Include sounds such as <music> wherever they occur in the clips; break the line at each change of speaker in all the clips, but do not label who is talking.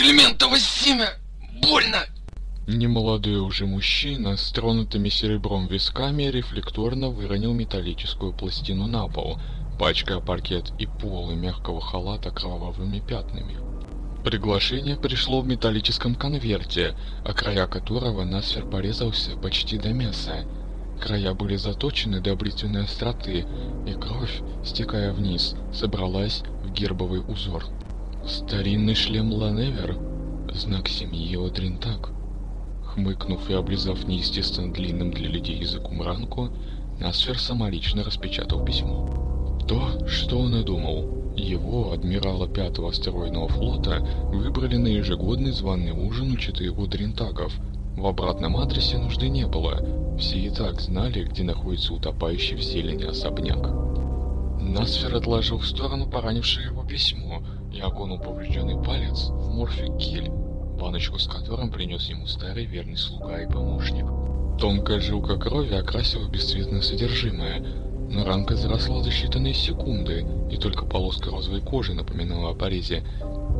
Гельментово семя! Больно!
Немолодой уже мужчина с тронутыми серебром висками рефлекторно выронил металлическую пластину на пол, пачкая паркет и полы мягкого халата кровавыми пятнами. Приглашение пришло в металлическом конверте, а края которого Насфер порезался почти до мяса. Края были заточены до бритвенной остроты, и кровь, стекая вниз, собралась в гербовый узор. Старинный шлем Ланевер, знак семьи Одринтак. Хмыкнув и облизав неестественно длинным для людей языком ранку, Насфер самолично распечатал письмо. То, что он и думал. Его, адмирала пятого астероидного флота, выбрали на ежегодный званый ужин у четырех Одринтаков. В обратном адресе нужды не было. Все и так знали, где находится утопающий в зелени особняк. Насфер отложил в сторону поранившее его письмо и окунул поврежденный палец в морфик-гель, баночку с которым принес ему старый верный слуга и помощник. Тонкая жилка крови окрасила бесцветное содержимое, но ранка заросла за считанные секунды, и только полоска розовой кожи напоминала о порезе.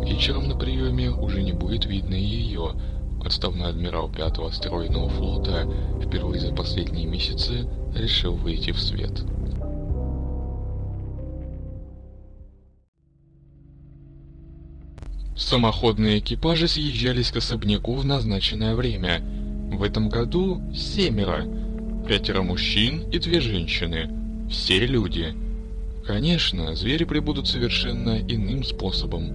Вечером на приеме уже не будет видно ее. Отставной адмирал пятого астероидного флота впервые за последние месяцы решил выйти в свет. Самоходные экипажи съезжались к особняку в назначенное время. В этом году семеро. Пятеро мужчин и две женщины. Все люди. Конечно, звери прибудут совершенно иным способом.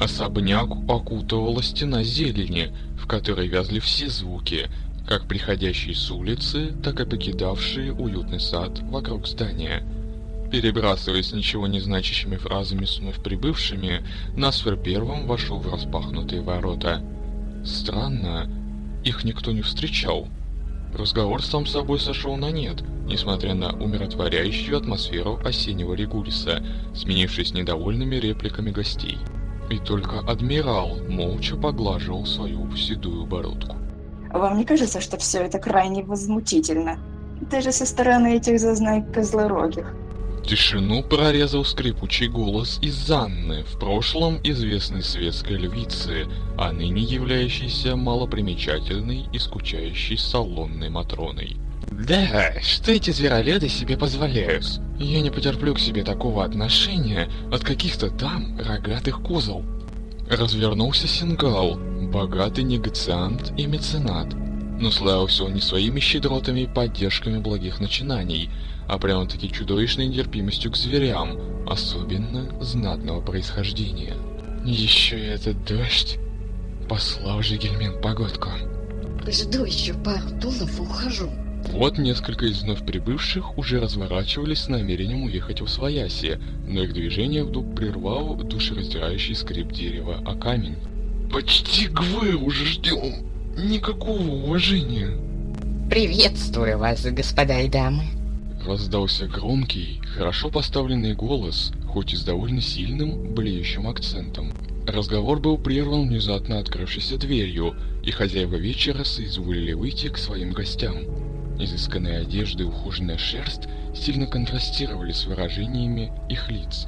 Особняк окутывала стена зелени, в которой вязли все звуки, как приходящие с улицы, так и покидавшие уютный сад вокруг здания. Перебрасываясь ничего не значащими фразами с вновь прибывшими, Насфер первым вошел в распахнутые ворота. Странно, их никто не встречал. Разговор сам собой сошел на нет, несмотря на умиротворяющую атмосферу осеннего Регулиса, сменившись недовольными репликами гостей. И только адмирал молча поглаживал свою седую бородку.
Вам не кажется, что все это крайне возмутительно? Даже со стороны этих зазнай козлорогих.
Тишину прорезал скрипучий голос из Анны, в прошлом известной светской львицы, а ныне являющейся малопримечательной и скучающей салонной Матроной. «Да, что эти звероледы себе позволяют? Я не потерплю к себе такого отношения от каких-то там рогатых козел». Развернулся Сингал, богатый негациант и меценат, но славился он не своими щедротами и поддержками благих начинаний, а прямо-таки чудовищной нетерпимостью к зверям, особенно знатного происхождения. Еще и этот дождь. Послал же Гельмин погодку.
Жду еще пару тулов и ухожу.
Вот несколько из вновь прибывших уже разворачивались с намерением уехать в Свояси, но их движение вдруг прервал душераздирающий скрип дерева о камень. «Почти Гвы уже ждем! Никакого уважения!»
Приветствую вас, господа и дамы.
Раздался громкий, хорошо поставленный голос, хоть и с довольно сильным, блеющим акцентом. Разговор был прерван внезапно открывшейся дверью, и хозяева вечера соизволили выйти к своим гостям. Изысканная одежда и ухоженная шерсть сильно контрастировали с выражениями их лиц.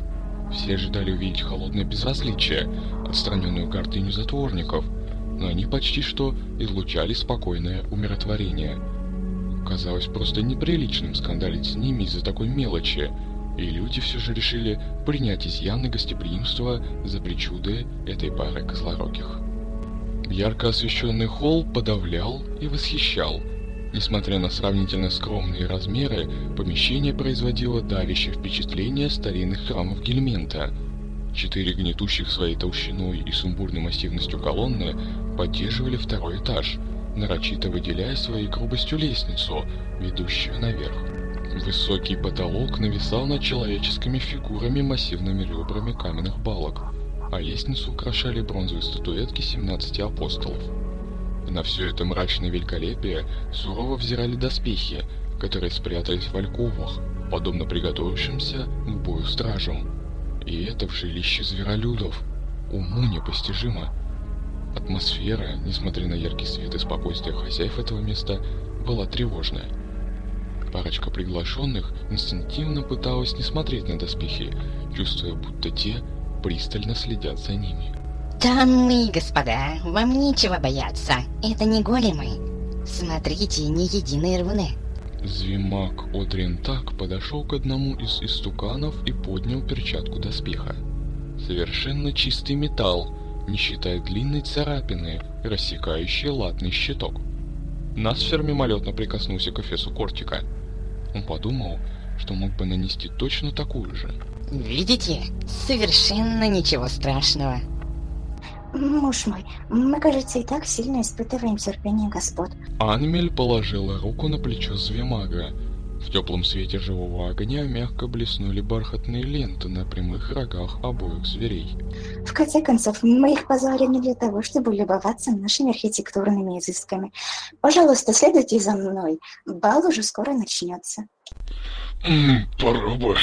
Все ожидали увидеть холодное безразличие, отстраненную гордыню затворников, но они почти что излучали спокойное умиротворение. Казалось просто неприличным скандалить с ними из-за такой мелочи, и люди все же решили принять изъяны гостеприимства за причуды этой пары козлорогих. Ярко освещенный холл подавлял и восхищал. Несмотря на сравнительно скромные размеры, помещение производило давящее впечатление старинных храмов Гельмента. Четыре гнетущих своей толщиной и сумбурной массивностью колонны поддерживали второй этаж, нарочито выделяя своей грубостью лестницу, ведущую наверх. Высокий потолок нависал над человеческими фигурами массивными ребрами каменных балок, а лестницу украшали бронзовые статуэтки 17 апостолов. На все это мрачное великолепие сурово взирали доспехи, которые спрятались в альковах, подобно приготовившимся к бою стражам. И это в жилище зверолюдов. Уму непостижимо. Атмосфера, несмотря на яркий свет и спокойствие хозяев этого места, была тревожная. Парочка приглашенных инстинктивно пыталась не смотреть на доспехи, чувствуя, будто те пристально следят за ними.
Дамы и господа, вам нечего бояться. Это не големы. Смотрите, не единые рвуны.
Звимак Одрентак подошел к одному из истуканов и поднял перчатку доспеха. Совершенно чистый металл, не считая длинной царапины, рассекающей латный щиток. Насфер мимолетно прикоснулся к эфесу кортика. Он подумал, что мог бы нанести точно такую же.
Видите? Совершенно ничего страшного.
Муж мой, мы, кажется, и так сильно испытываем терпение господ.
Анмель положила руку на плечо Звемага. В теплом свете живого огня мягко блеснули бархатные ленты на прямых рогах обоих зверей.
В конце концов, мы их позвали не для того, чтобы любоваться нашими архитектурными изысками. Пожалуйста, следуйте за мной. Бал уже скоро начнется.
Пора бы.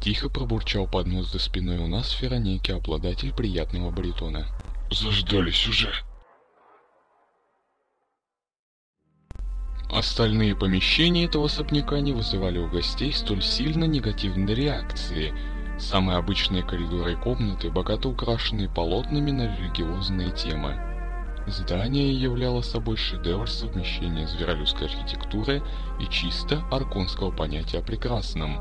Тихо пробурчал под нос за спиной у нас Феронейки, обладатель приятного баритона.
Заждались уже.
Остальные помещения этого особняка не вызывали у гостей столь сильно негативной реакции. Самые обычные коридоры и комнаты, богато украшенные полотнами на религиозные темы. Здание являло собой шедевр совмещения зверолюдской архитектуры и чисто арконского понятия о прекрасном.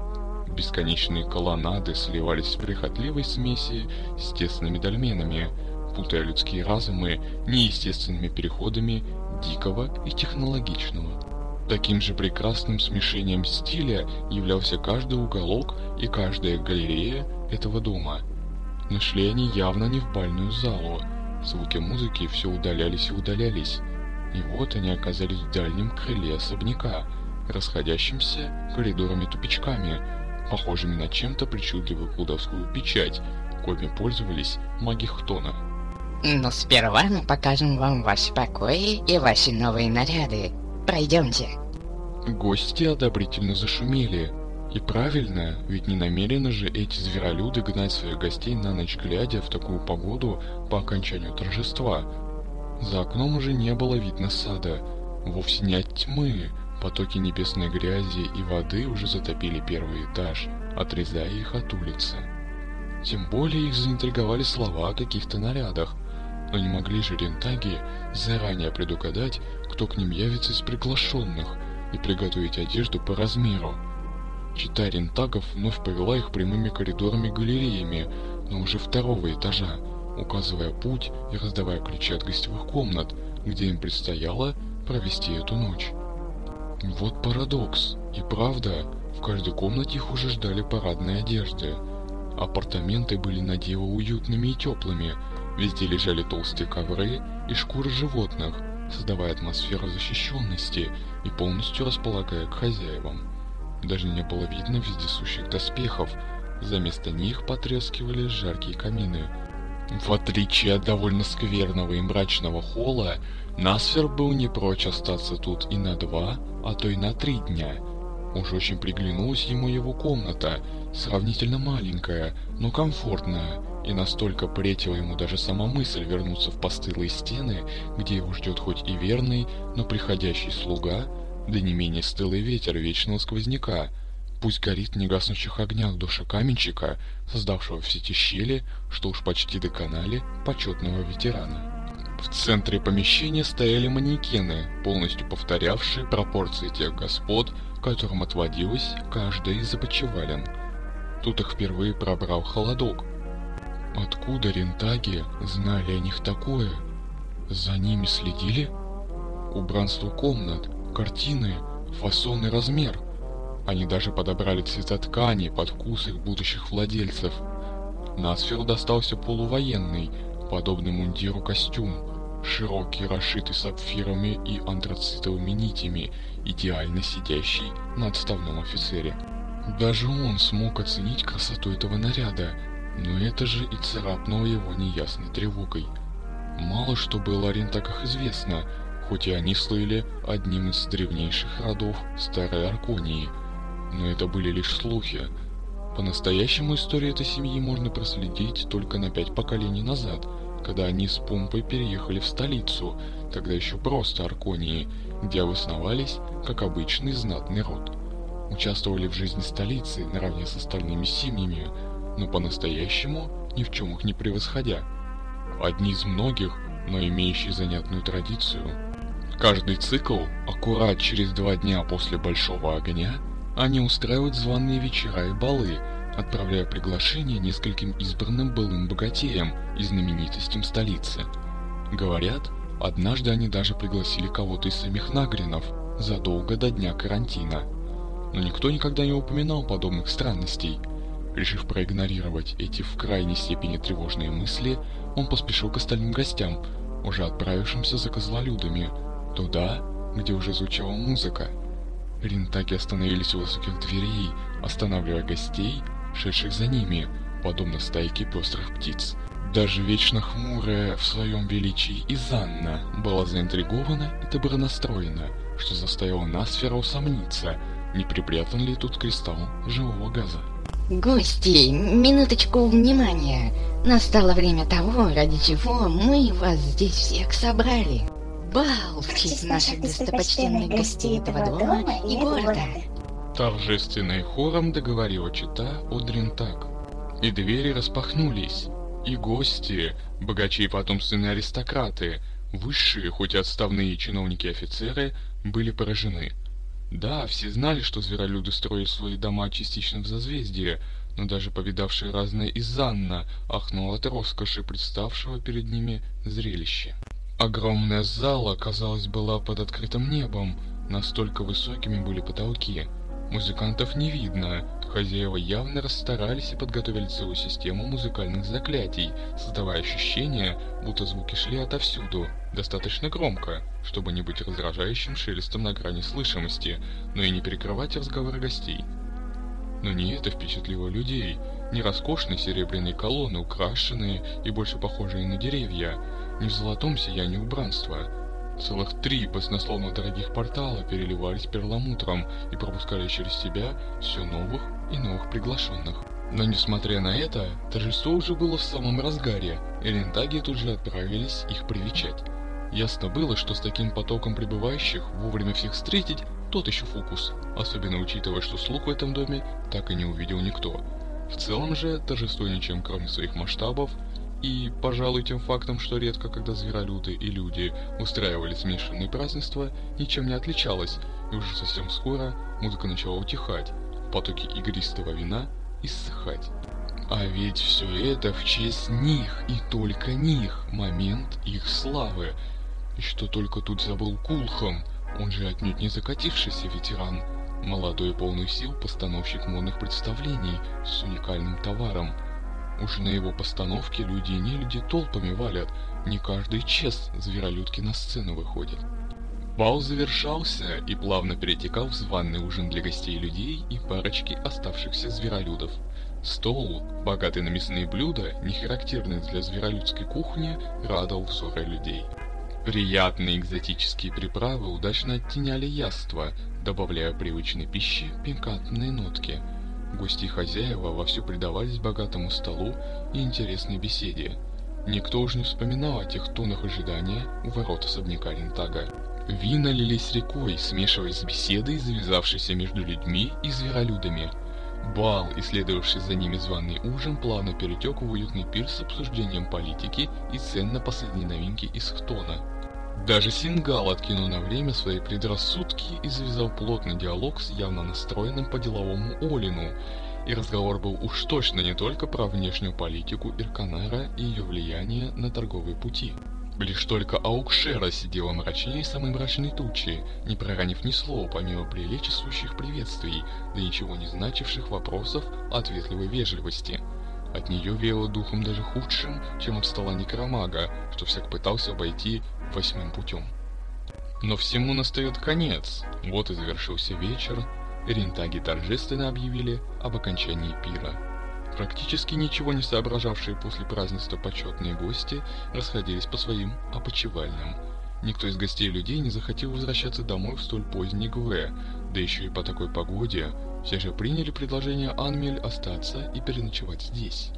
Бесконечные колоннады сливались в прихотливой смеси с тесными дольменами, путая людские разумы неестественными переходами дикого и технологичного. Таким же прекрасным смешением стиля являлся каждый уголок и каждая галерея этого дома. Но шли они явно не в бальную залу. Звуки музыки все удалялись и удалялись. И вот они оказались в дальнем крыле особняка, расходящимся коридорами-тупичками, похожими на чем-то причудливую колдовскую печать, коими пользовались маги Хтона.
Но сперва мы покажем вам ваши покои и ваши новые наряды. Пройдемте.
Гости одобрительно зашумели. И правильно, ведь не намерены же эти зверолюды гнать своих гостей на ночь глядя в такую погоду по окончанию торжества. За окном уже не было видно сада, вовсе не от тьмы, потоки небесной грязи и воды уже затопили первый этаж, отрезая их от улицы. Тем более их заинтриговали слова о каких-то нарядах, но не могли же рентаги заранее предугадать, кто к ним явится из приглашенных, и приготовить одежду по размеру. Чита рентагов вновь повела их прямыми коридорами-галереями, но уже второго этажа, указывая путь и раздавая ключи от гостевых комнат, где им предстояло провести эту ночь. Вот парадокс. И правда, в каждой комнате их уже ждали парадные одежды. Апартаменты были на диво уютными и теплыми, везде лежали толстые ковры и шкуры животных, создавая атмосферу защищенности и полностью располагая к хозяевам. Даже не было видно вездесущих доспехов, за место них потрескивали жаркие камины. В отличие от довольно скверного и мрачного холла, Насфер был не прочь остаться тут и на два, а то и на три дня. Уж очень приглянулась ему его комната, сравнительно маленькая, но комфортная, и настолько претила ему даже сама мысль вернуться в постылые стены, где его ждет хоть и верный, но приходящий слуга, да не менее стылый ветер вечного сквозняка, пусть горит в негаснущих огнях душа каменщика, создавшего все те щели, что уж почти доконали почетного ветерана. В центре помещения стояли манекены, полностью повторявшие пропорции тех господ, которым отводилась каждая из опочивален. Тут их впервые пробрал холодок. Откуда рентаги знали о них такое? За ними следили? Убранство комнат, картины, фасон и размер. Они даже подобрали цвета ткани под вкус их будущих владельцев. Насферу достался полувоенный, подобный мундиру костюм, широкий, расшитый сапфирами и антрацитовыми нитями, идеально сидящий на отставном офицере. Даже он смог оценить красоту этого наряда, но это же и царапнуло его неясной тревогой. Мало что было о рентаках известно, хоть и они слыли одним из древнейших родов Старой Арконии, но это были лишь слухи. По-настоящему историю этой семьи можно проследить только на пять поколений назад, когда они с помпой переехали в столицу, тогда еще просто Арконии, где обосновались как обычный знатный род. Участвовали в жизни столицы наравне с остальными семьями, но по-настоящему ни в чем их не превосходя. одни из многих, но имеющие занятную традицию. Каждый цикл, аккурат через два дня после Большого огня, они устраивают званые вечера и балы, отправляя приглашения нескольким избранным былым богатеям и знаменитостям столицы. Говорят, однажды они даже пригласили кого-то из самих Нагринов задолго до дня карантина. Но никто никогда не упоминал подобных странностей. Решив проигнорировать эти в крайней степени тревожные мысли, он поспешил к остальным гостям, уже отправившимся за козлолюдами, туда, где уже звучала музыка. Рентаки остановились у высоких дверей, останавливая гостей, шедших за ними, подобно стайке пестрых птиц. Даже вечно хмурая в своем величии Изанна была заинтригована и добронастроена, что заставило Насфера усомниться, не припрятан ли тут кристалл живого газа.
Гости, минуточку внимания. Настало время того, ради чего мы вас здесь всех собрали. Бал в честь наших достопочтенных гостей этого дома и города.
Торжественно и хором договорила чита Одринтак. И двери распахнулись. И гости, богачи и потомственные аристократы, высшие, хоть и отставные чиновники и офицеры, были поражены. Да, все знали, что зверолюды строят свои дома частично в созвездии, но даже повидавшая разное Изанна ахнула от роскоши представшего перед ними зрелища. Огромная зала, казалось, была под открытым небом, настолько высокими были потолки. Музыкантов не видно, хозяева явно расстарались и подготовили целую систему музыкальных заклятий, создавая ощущение, будто звуки шли отовсюду, достаточно громко, чтобы не быть раздражающим шелестом на грани слышимости, но и не перекрывать разговоры гостей. Но не это впечатлило людей, не роскошные серебряные колонны, украшенные и больше похожие на деревья, не в золотом сиянии убранства, Целых три баснословно дорогих портала переливались перламутром и пропускали через себя все новых и новых приглашенных. Но несмотря на это, торжество уже было в самом разгаре, и рентаги тут же отправились их привечать. Ясно было, что с таким потоком прибывающих вовремя всех встретить тот еще фокус, особенно учитывая, что слух в этом доме так и не увидел никто. В целом же, торжество ничем кроме своих масштабов и, пожалуй, тем фактом, что редко когда зверолюды и люди устраивали смешанные празднества, ничем не отличалось, и уже совсем скоро музыка начала утихать, потоки игристого вина иссыхать. А ведь все это в честь них и только них, момент их славы. И что только тут забыл Кулхам, он же отнюдь не закатившийся ветеран, молодой полный сил постановщик модных представлений с уникальным товаром – Уж на его постановке люди и нелюди толпами валят, не каждый час зверолюдки на сцену выходят. Бал завершался и плавно перетекал в званый ужин для гостей людей и парочки оставшихся зверолюдов. Стол, богатый на мясные блюда, не характерный для зверолюдской кухни, радовал взоры людей. Приятные экзотические приправы удачно оттеняли яства, добавляя привычной пище пикантные нотки – Гости и хозяева вовсю предавались богатому столу и интересной беседе. Никто уж не вспоминал о тех тонах ожидания у ворот особняка Рентага. Вина лились рекой, смешиваясь с беседой, завязавшейся между людьми и зверолюдами. Бал и следовавший за ними званый ужин плавно перетек в уютный пир с обсуждением политики и цен на последние новинки из Хтона. Даже Сингал откинул на время свои предрассудки и завязал плотный диалог с явно настроенным по-деловому Олину, и разговор был уж точно не только про внешнюю политику Ирканара и ее влияние на торговые пути. Лишь только Аукшера сидела мрачнее самой мрачной тучи, не проронив ни слова помимо приличествующих приветствий, да ничего не значивших вопросов ответливой вежливости – от нее веяло духом даже худшим, чем от стола некромага, что всяк пытался обойти восьмым путем. Но всему настает конец. Вот и завершился вечер. Рентаги торжественно объявили об окончании пира. Практически ничего не соображавшие после празднества почетные гости расходились по своим опочивальням. Никто из гостей людей не захотел возвращаться домой в столь поздний Гуэ, да еще и по такой погоде, все же приняли предложение Анмель остаться и переночевать здесь.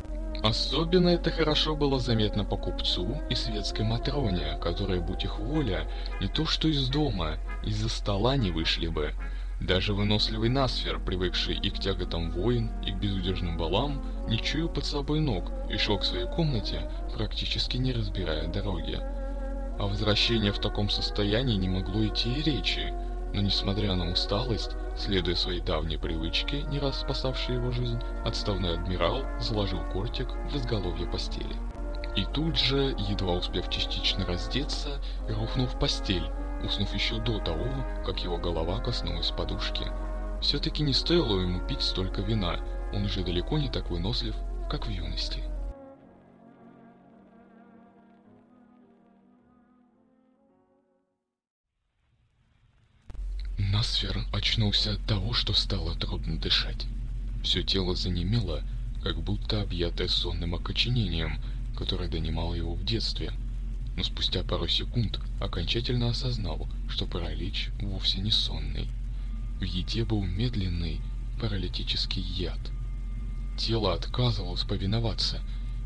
Особенно это хорошо было заметно по купцу и светской Матроне, которые, будь их воля, не то что из дома, из-за стола не вышли бы. Даже выносливый Насфер, привыкший и к тяготам войн, и к безудержным балам, не чуял под собой ног и шел к своей комнате, практически не разбирая дороги. О возвращении в таком состоянии не могло идти и речи, но несмотря на усталость, следуя своей давней привычке, не раз спасавшей его жизнь, отставной адмирал заложил кортик в изголовье постели. И тут же, едва успев частично раздеться, рухнул в постель, уснув еще до того, как его голова коснулась подушки. Все-таки не стоило ему пить столько вина, он уже далеко не так вынослив, как в юности. Насфер очнулся от того, что стало трудно дышать. Все тело занемело, как будто объятое сонным окоченением, которое донимало его в детстве – но спустя пару секунд окончательно осознал, что паралич вовсе не сонный. В еде был медленный паралитический яд. Тело отказывалось повиноваться,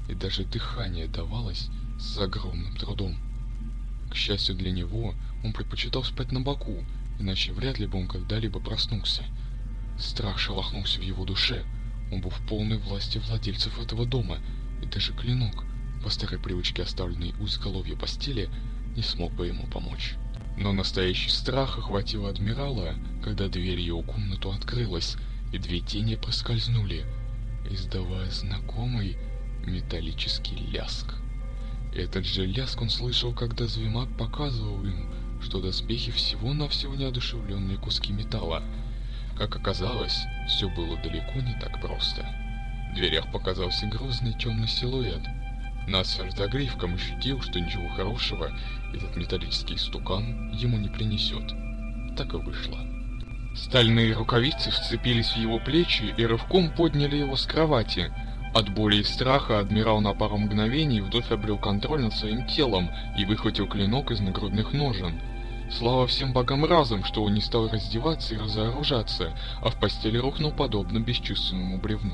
и даже дыхание давалось с огромным трудом. К счастью для него, он предпочитал спать на боку, иначе вряд ли бы он когда-либо проснулся. Страх шелохнулся в его душе, он был в полной власти владельцев этого дома, и даже клинок, по старой привычке оставленный у изголовья постели, не смог бы ему помочь. Но настоящий страх охватил адмирала, когда дверь его комнату открылась, и две тени проскользнули, издавая знакомый металлический ляск. Этот же ляск он слышал, когда Звимак показывал им, что доспехи всего-навсего неодушевленные куски металла. Как оказалось, все было далеко не так просто. В дверях показался грозный темный силуэт, Насфер за грифком ощутил, что ничего хорошего этот металлический стукан ему не принесет. Так и вышло. Стальные рукавицы вцепились в его плечи и рывком подняли его с кровати. От боли и страха адмирал на пару мгновений вновь обрел контроль над своим телом и выхватил клинок из нагрудных ножен. Слава всем богам разом, что он не стал раздеваться и разоружаться, а в постели рухнул подобно бесчувственному бревну.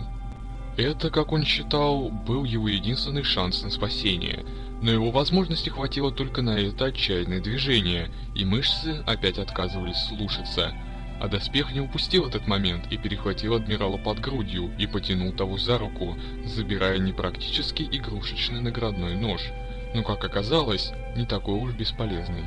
Это, как он считал, был его единственный шанс на спасение, но его возможности хватило только на это отчаянное движение, и мышцы опять отказывались слушаться. А доспех не упустил этот момент и перехватил адмирала под грудью и потянул того за руку, забирая непрактически игрушечный наградной нож, но, как оказалось, не такой уж бесполезный.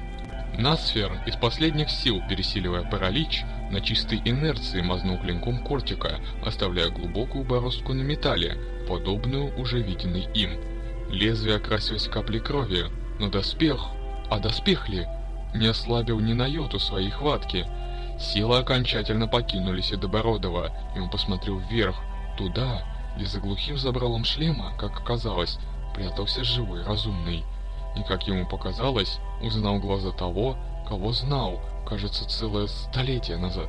Насфер, из последних сил пересиливая паралич, на чистой инерции мазнул клинком кортика, оставляя глубокую бороздку на металле, подобную уже виденной им. Лезвие окрасилось каплей крови, но доспех, а доспех ли, не ослабил ни на йоту своей хватки. Силы окончательно покинули Седобородова, и он посмотрел вверх, туда, где за глухим забралом шлема, как оказалось, прятался живой разумный и, как ему показалось, узнал глаза того, кого знал, кажется, целое столетие назад.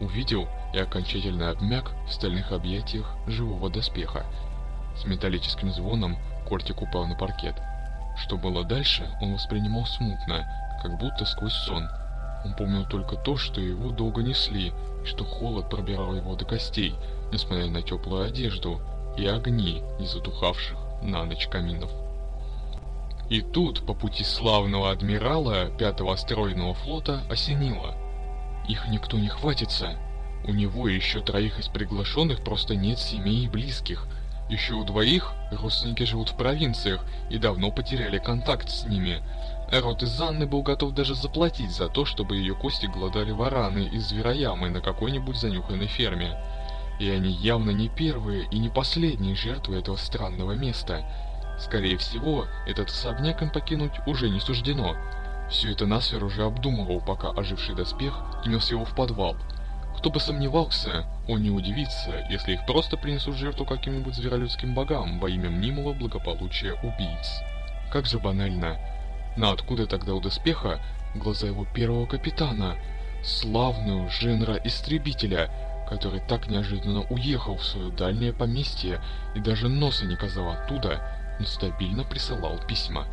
Увидел и окончательно обмяк в стальных объятиях живого доспеха. С металлическим звоном кортик упал на паркет. Что было дальше, он воспринимал смутно, как будто сквозь сон. Он помнил только то, что его долго несли, и что холод пробирал его до костей, несмотря на теплую одежду и огни, не затухавших на ночь каминов. И тут по пути славного адмирала пятого астероидного флота осенило. Их никто не хватится. У него еще троих из приглашенных просто нет семей и близких. Еще у двоих родственники живут в провинциях и давно потеряли контакт с ними. Рот из Анны был готов даже заплатить за то, чтобы ее кости гладали вараны из звероямы на какой-нибудь занюханной ферме. И они явно не первые и не последние жертвы этого странного места – Скорее всего, этот особняк им покинуть уже не суждено. Все это Насфер уже обдумывал, пока оживший доспех нес его в подвал. Кто бы сомневался, он не удивится, если их просто принесут жертву каким-нибудь зверолюдским богам во имя мнимого благополучия убийц. Как же банально. Но откуда тогда у доспеха глаза его первого капитана, славную Женра-истребителя, который так неожиданно уехал в свое дальнее поместье и даже носа не казал оттуда, стабильно присылал письма.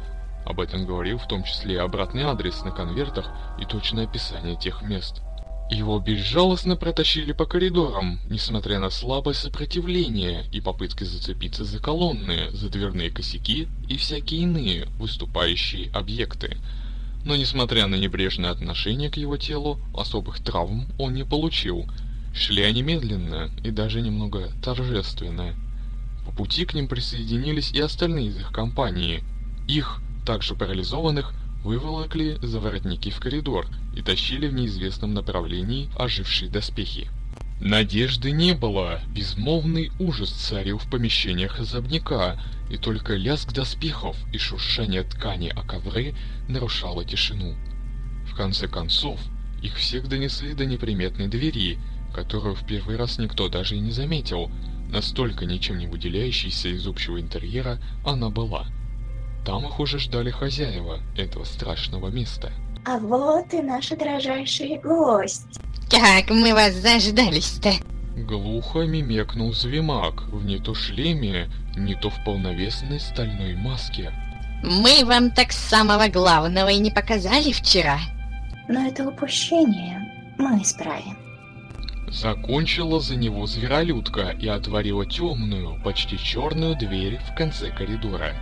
Об этом говорил в том числе и обратный адрес на конвертах и точное описание тех мест. Его безжалостно протащили по коридорам, несмотря на слабое сопротивление и попытки зацепиться за колонны, за дверные косяки и всякие иные выступающие объекты. Но несмотря на небрежное отношение к его телу, особых травм он не получил. Шли они медленно и даже немного торжественно. По пути к ним присоединились и остальные из их компании. Их, также парализованных, выволокли за воротники в коридор и тащили в неизвестном направлении ожившие доспехи. Надежды не было, безмолвный ужас царил в помещениях особняка, и только лязг доспехов и шуршание ткани о ковры нарушало тишину. В конце концов, их всех донесли до неприметной двери, которую в первый раз никто даже и не заметил, настолько ничем не выделяющейся из общего интерьера она была. Там их уже ждали хозяева этого страшного места.
А вот и наша дрожайший гость.
Как мы вас заждались-то?
Глухо мимекнул Звимак в не то шлеме, не то в полновесной стальной маске.
Мы вам так самого главного и не показали вчера.
Но это упущение мы исправим.
Закончила за него зверолюдка и отворила темную, почти черную дверь в конце коридора.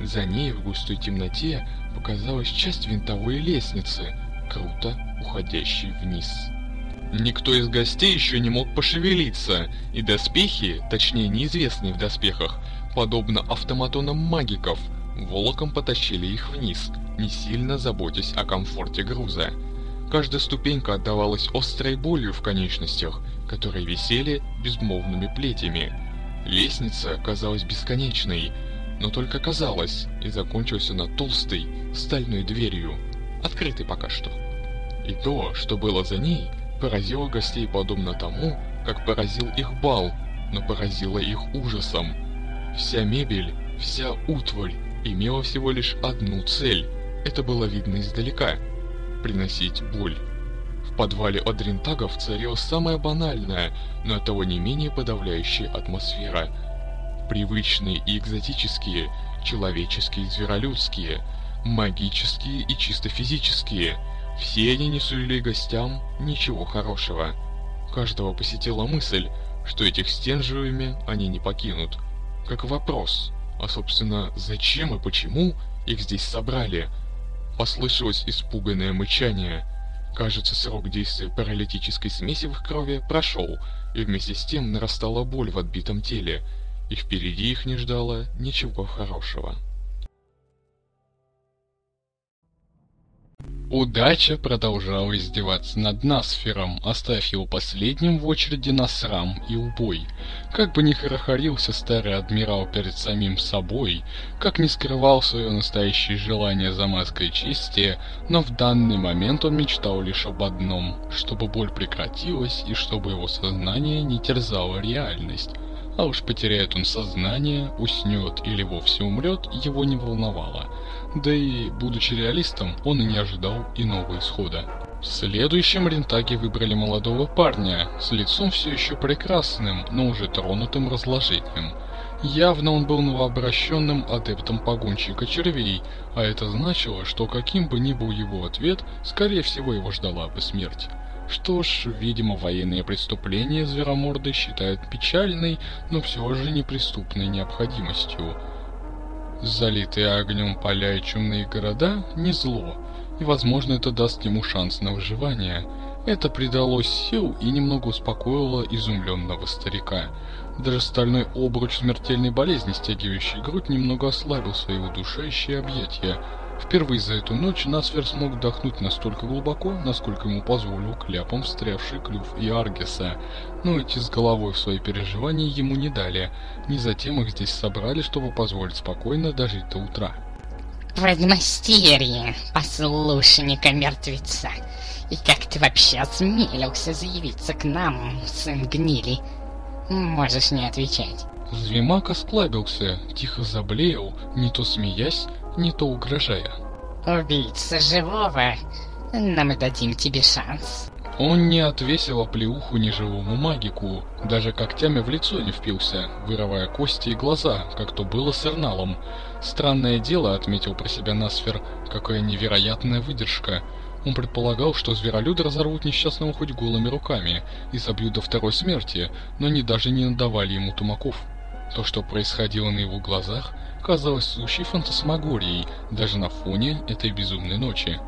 За ней в густой темноте показалась часть винтовой лестницы, круто уходящей вниз. Никто из гостей еще не мог пошевелиться, и доспехи, точнее неизвестные в доспехах, подобно автоматонам магиков, волоком потащили их вниз, не сильно заботясь о комфорте груза. Каждая ступенька отдавалась острой болью в конечностях, которые висели безмолвными плетями. Лестница казалась бесконечной, но только казалась, и закончилась она толстой стальной дверью, открытой пока что. И то, что было за ней, поразило гостей подобно тому, как поразил их бал, но поразило их ужасом. Вся мебель, вся утварь имела всего лишь одну цель. Это было видно издалека – приносить боль. В подвале Адринтагов царила самая банальная, но оттого не менее подавляющая атмосфера. Привычные и экзотические, человеческие зверолюдские, магические и чисто физические – все они не сулили гостям ничего хорошего. Каждого посетила мысль, что этих стен живыми они не покинут. Как вопрос, а собственно зачем и почему их здесь собрали? Послышалось испуганное мычание. Кажется, срок действия паралитической смеси в их крови прошел, и вместе с тем нарастала боль в отбитом теле, и впереди их не ждало ничего хорошего. Удача продолжала издеваться над Насфером, оставив его последним в очереди на срам и убой. Как бы ни хорохорился старый адмирал перед самим собой, как не скрывал свое настоящее желание за маской чести, но в данный момент он мечтал лишь об одном, чтобы боль прекратилась и чтобы его сознание не терзало реальность. А уж потеряет он сознание, уснет или вовсе умрет, его не волновало. Да и, будучи реалистом, он и не ожидал иного исхода. В следующем Рентаге выбрали молодого парня, с лицом все еще прекрасным, но уже тронутым разложением. Явно он был новообращенным адептом погонщика червей, а это значило, что каким бы ни был его ответ, скорее всего его ждала бы смерть. Что ж, видимо, военные преступления звероморды считают печальной, но все же неприступной необходимостью. Залитые огнем поля и чумные города – не зло, и, возможно, это даст ему шанс на выживание. Это придало сил и немного успокоило изумленного старика. Даже стальной обруч смертельной болезни, стягивающий грудь, немного ослабил свои удушающие объятия. Впервые за эту ночь Насфер смог вдохнуть настолько глубоко, насколько ему позволил кляпом встрявший клюв и Аргеса. Но идти с головой в свои переживания ему не дали. Не затем их здесь собрали, чтобы позволить спокойно дожить до утра.
Подмастерье, послушника мертвеца. И как ты вообще осмелился заявиться к нам, сын гнили? Можешь не отвечать.
Звимак осклабился, тихо заблеял, не то смеясь, не то угрожая.
Убийца живого, нам дадим тебе шанс.
Он не отвесил оплеуху неживому магику, даже когтями в лицо не впился, вырывая кости и глаза, как то было с Эрналом. Странное дело, отметил про себя Насфер, какая невероятная выдержка. Он предполагал, что зверолюды разорвут несчастного хоть голыми руками и забьют до второй смерти, но они даже не надавали ему тумаков. То, что происходило на его глазах, казалось сущей фантасмагорией даже на фоне этой безумной ночи.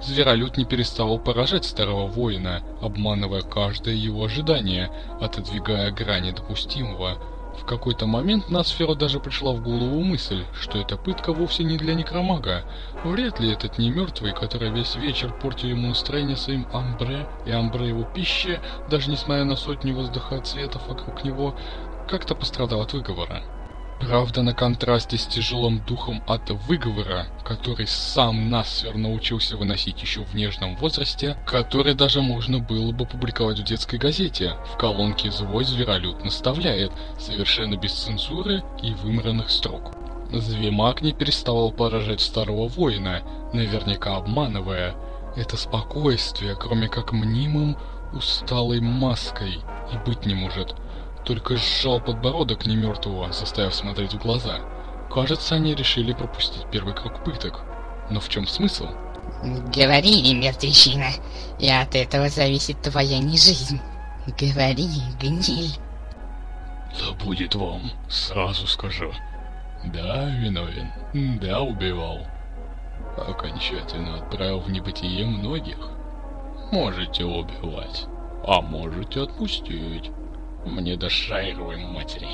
Зверолюд не переставал поражать старого воина, обманывая каждое его ожидание, отодвигая грани допустимого. В какой-то момент Насферу даже пришла в голову мысль, что эта пытка вовсе не для некромага. Вряд ли этот не мертвый, который весь вечер портил ему настроение своим амбре и амбре его пищи, даже несмотря на сотни воздухоцветов вокруг него, как-то пострадал от выговора. Правда, на контрасте с тяжелым духом от выговора, который сам Нассер научился выносить еще в нежном возрасте, который даже можно было бы публиковать в детской газете, в колонке «Злой зверолюд наставляет», совершенно без цензуры и вымранных строк. Звемак не переставал поражать старого воина, наверняка обманывая. Это спокойствие, кроме как мнимым, усталой маской, и быть не может – только сжал подбородок немертвого, заставив смотреть в глаза. Кажется, они решили пропустить первый круг пыток. Но в чем смысл?
Говори, мертвечина, и от этого зависит твоя не жизнь. Говори, гниль.
Да будет вам, сразу скажу. Да, виновен, да, убивал. Окончательно отправил в небытие многих. Можете убивать, а можете отпустить. Мне до шайровой матери.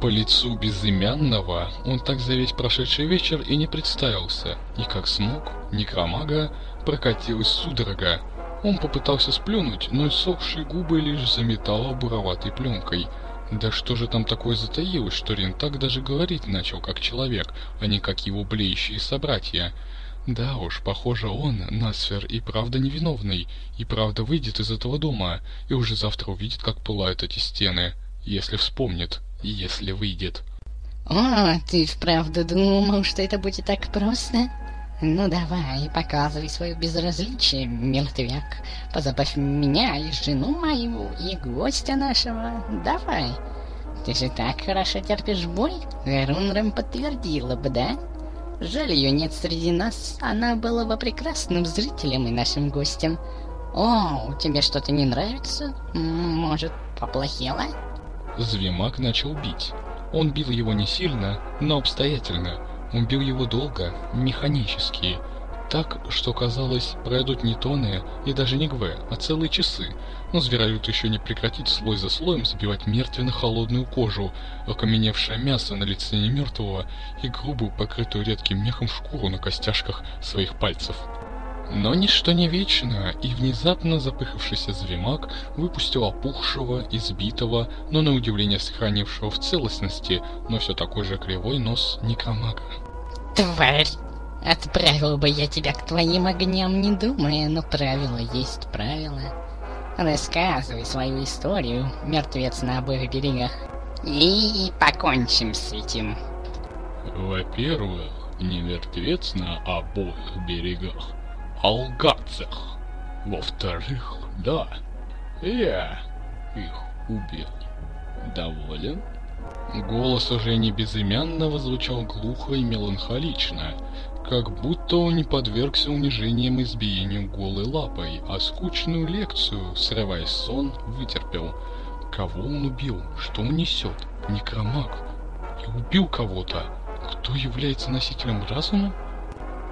По лицу безымянного он так за весь прошедший вечер и не представился, и как смог, некромага прокатилась судорога. Он попытался сплюнуть, но иссохшие губы лишь заметало буроватой пленкой. Да что же там такое затаилось, что Рин так даже говорить начал как человек, а не как его блеющие собратья. Да уж, похоже, он, Насфер, и правда невиновный, и правда выйдет из этого дома, и уже завтра увидит, как пылают эти стены, если вспомнит, если выйдет.
О, ты вправду думал, что это будет так просто? Ну давай, показывай свое безразличие, мертвяк. Позабавь меня и жену мою, и гостя нашего. Давай. Ты же так хорошо терпишь бой? Рунрам подтвердила бы, да? Жаль, ее нет среди нас. Она была бы прекрасным зрителем и нашим гостем. О, тебе что-то не нравится? Может, поплохело?
Звемак начал бить. Он бил его не сильно, но обстоятельно. Он бил его долго, механически, так, что казалось, пройдут не тоны и даже не гве, а целые часы, но зверолюд еще не прекратит слой за слоем забивать мертвенно-холодную кожу, окаменевшее мясо на лице немертвого и грубую, покрытую редким мехом шкуру на костяшках своих пальцев. Но ничто не вечно, и внезапно запыхавшийся звемак выпустил опухшего, избитого, но на удивление сохранившего в целостности, но все такой же кривой нос некромага.
«Тварь!» Отправил бы я тебя к твоим огням, не думая, но правило есть правило. Рассказывай свою историю, мертвец на обоих берегах. И покончим с этим.
Во-первых, не мертвец на обоих берегах, а лгацах. Во-вторых, да, я их убил. Доволен?
Голос уже не безымянного звучал глухо и меланхолично, как будто он не подвергся унижениям и избиению голой лапой, а скучную лекцию, срывая сон, вытерпел. Кого он убил? Что он несет? Некромаг. И убил кого-то. Кто является носителем разума?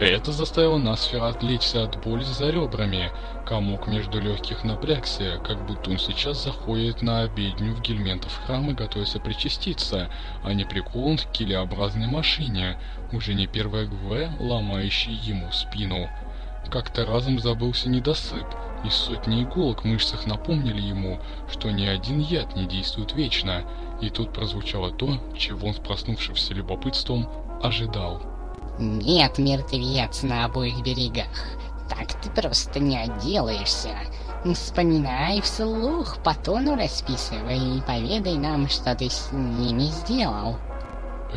Это заставило Насфера отвлечься от боли за ребрами. Комок между легких напрягся, как будто он сейчас заходит на обедню в Гельментов храм и готовится причаститься, а не прикован к килеобразной машине, уже не первая ГВ, ломающей ему спину. Как-то разом забылся недосып, и сотни иголок в мышцах напомнили ему, что ни один яд не действует вечно, и тут прозвучало то, чего он с любопытством ожидал.
Нет, мертвец на обоих берегах. Так ты просто не отделаешься. Вспоминай вслух, по тону расписывай и поведай нам, что ты с ними сделал.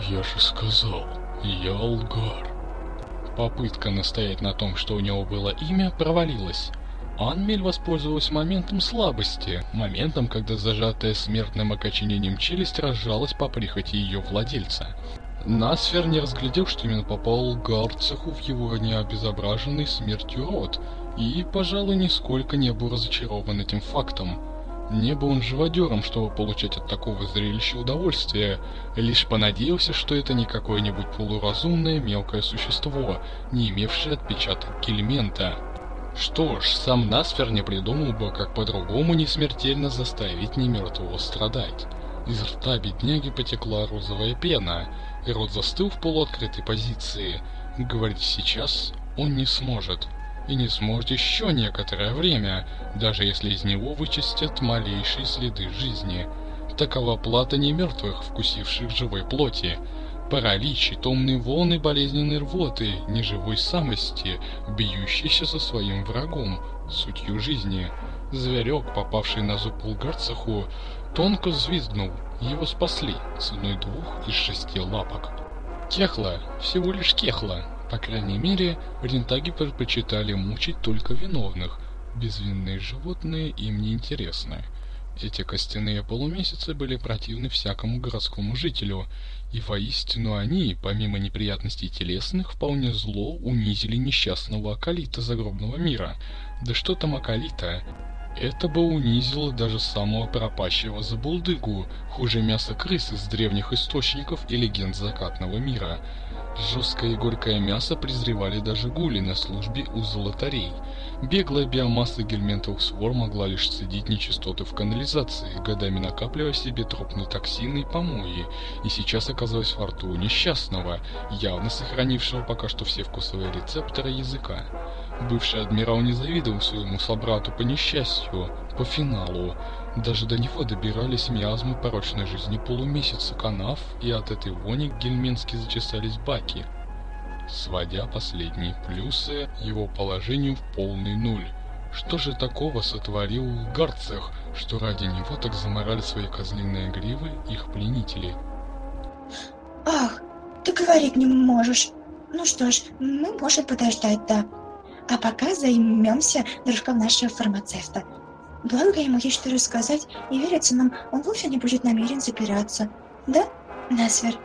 Я же сказал, я Алгар.
Попытка настоять на том, что у него было имя, провалилась. Анмель воспользовалась моментом слабости, моментом, когда зажатая смертным окоченением челюсть разжалась по прихоти ее владельца. Насфер не разглядел, что именно попал Гарцеху в его необезображенный смертью рот, и, пожалуй, нисколько не был разочарован этим фактом. Не был он живодером, чтобы получать от такого зрелища удовольствие, лишь понадеялся, что это не какое-нибудь полуразумное мелкое существо, не имевшее отпечаток гельмента. Что ж, сам Насфер не придумал бы, как по-другому не смертельно заставить немертвого страдать. Из рта бедняги потекла розовая пена, и рот застыл в полуоткрытой позиции. Говорить сейчас он не сможет. И не сможет еще некоторое время, даже если из него вычистят малейшие следы жизни. Такова плата немертвых, вкусивших живой плоти паралич и томные волны болезненной рвоты, неживой самости, бьющейся со своим врагом, сутью жизни. Зверек, попавший на зуб Булгарцаху, тонко взвизгнул, его спасли ценой двух из шести лапок. Кехла, всего лишь кехла, по крайней мере, рентаги предпочитали мучить только виновных, безвинные животные им не интересны. Эти костяные полумесяцы были противны всякому городскому жителю, и воистину они, помимо неприятностей телесных, вполне зло унизили несчастного Акалита загробного мира. Да что там Акалита? Это бы унизило даже самого пропащего забулдыгу, хуже мяса крыс из древних источников и легенд закатного мира. Жесткое и горькое мясо презревали даже гули на службе у золотарей. Беглая биомасса гельментовых свор могла лишь цедить нечистоты в канализации, годами накапливая себе тропные токсины и помои, и сейчас оказалась во рту несчастного, явно сохранившего пока что все вкусовые рецепторы языка. Бывший адмирал не завидовал своему собрату по несчастью, по финалу, даже до него добирались миазмы порочной жизни полумесяца канав, и от этой вони гельменски зачесались баки, сводя последние плюсы его положению в полный нуль. Что же такого сотворил Гарцех, что ради него так заморали свои козлиные гривы их пленители?
Ах, ты говорить не можешь. Ну что ж, мы можем подождать, да. А пока займемся дружком нашего фармацевта. Благо ему есть что рассказать, и верится нам, он вовсе не будет намерен запираться. Да, Насвер?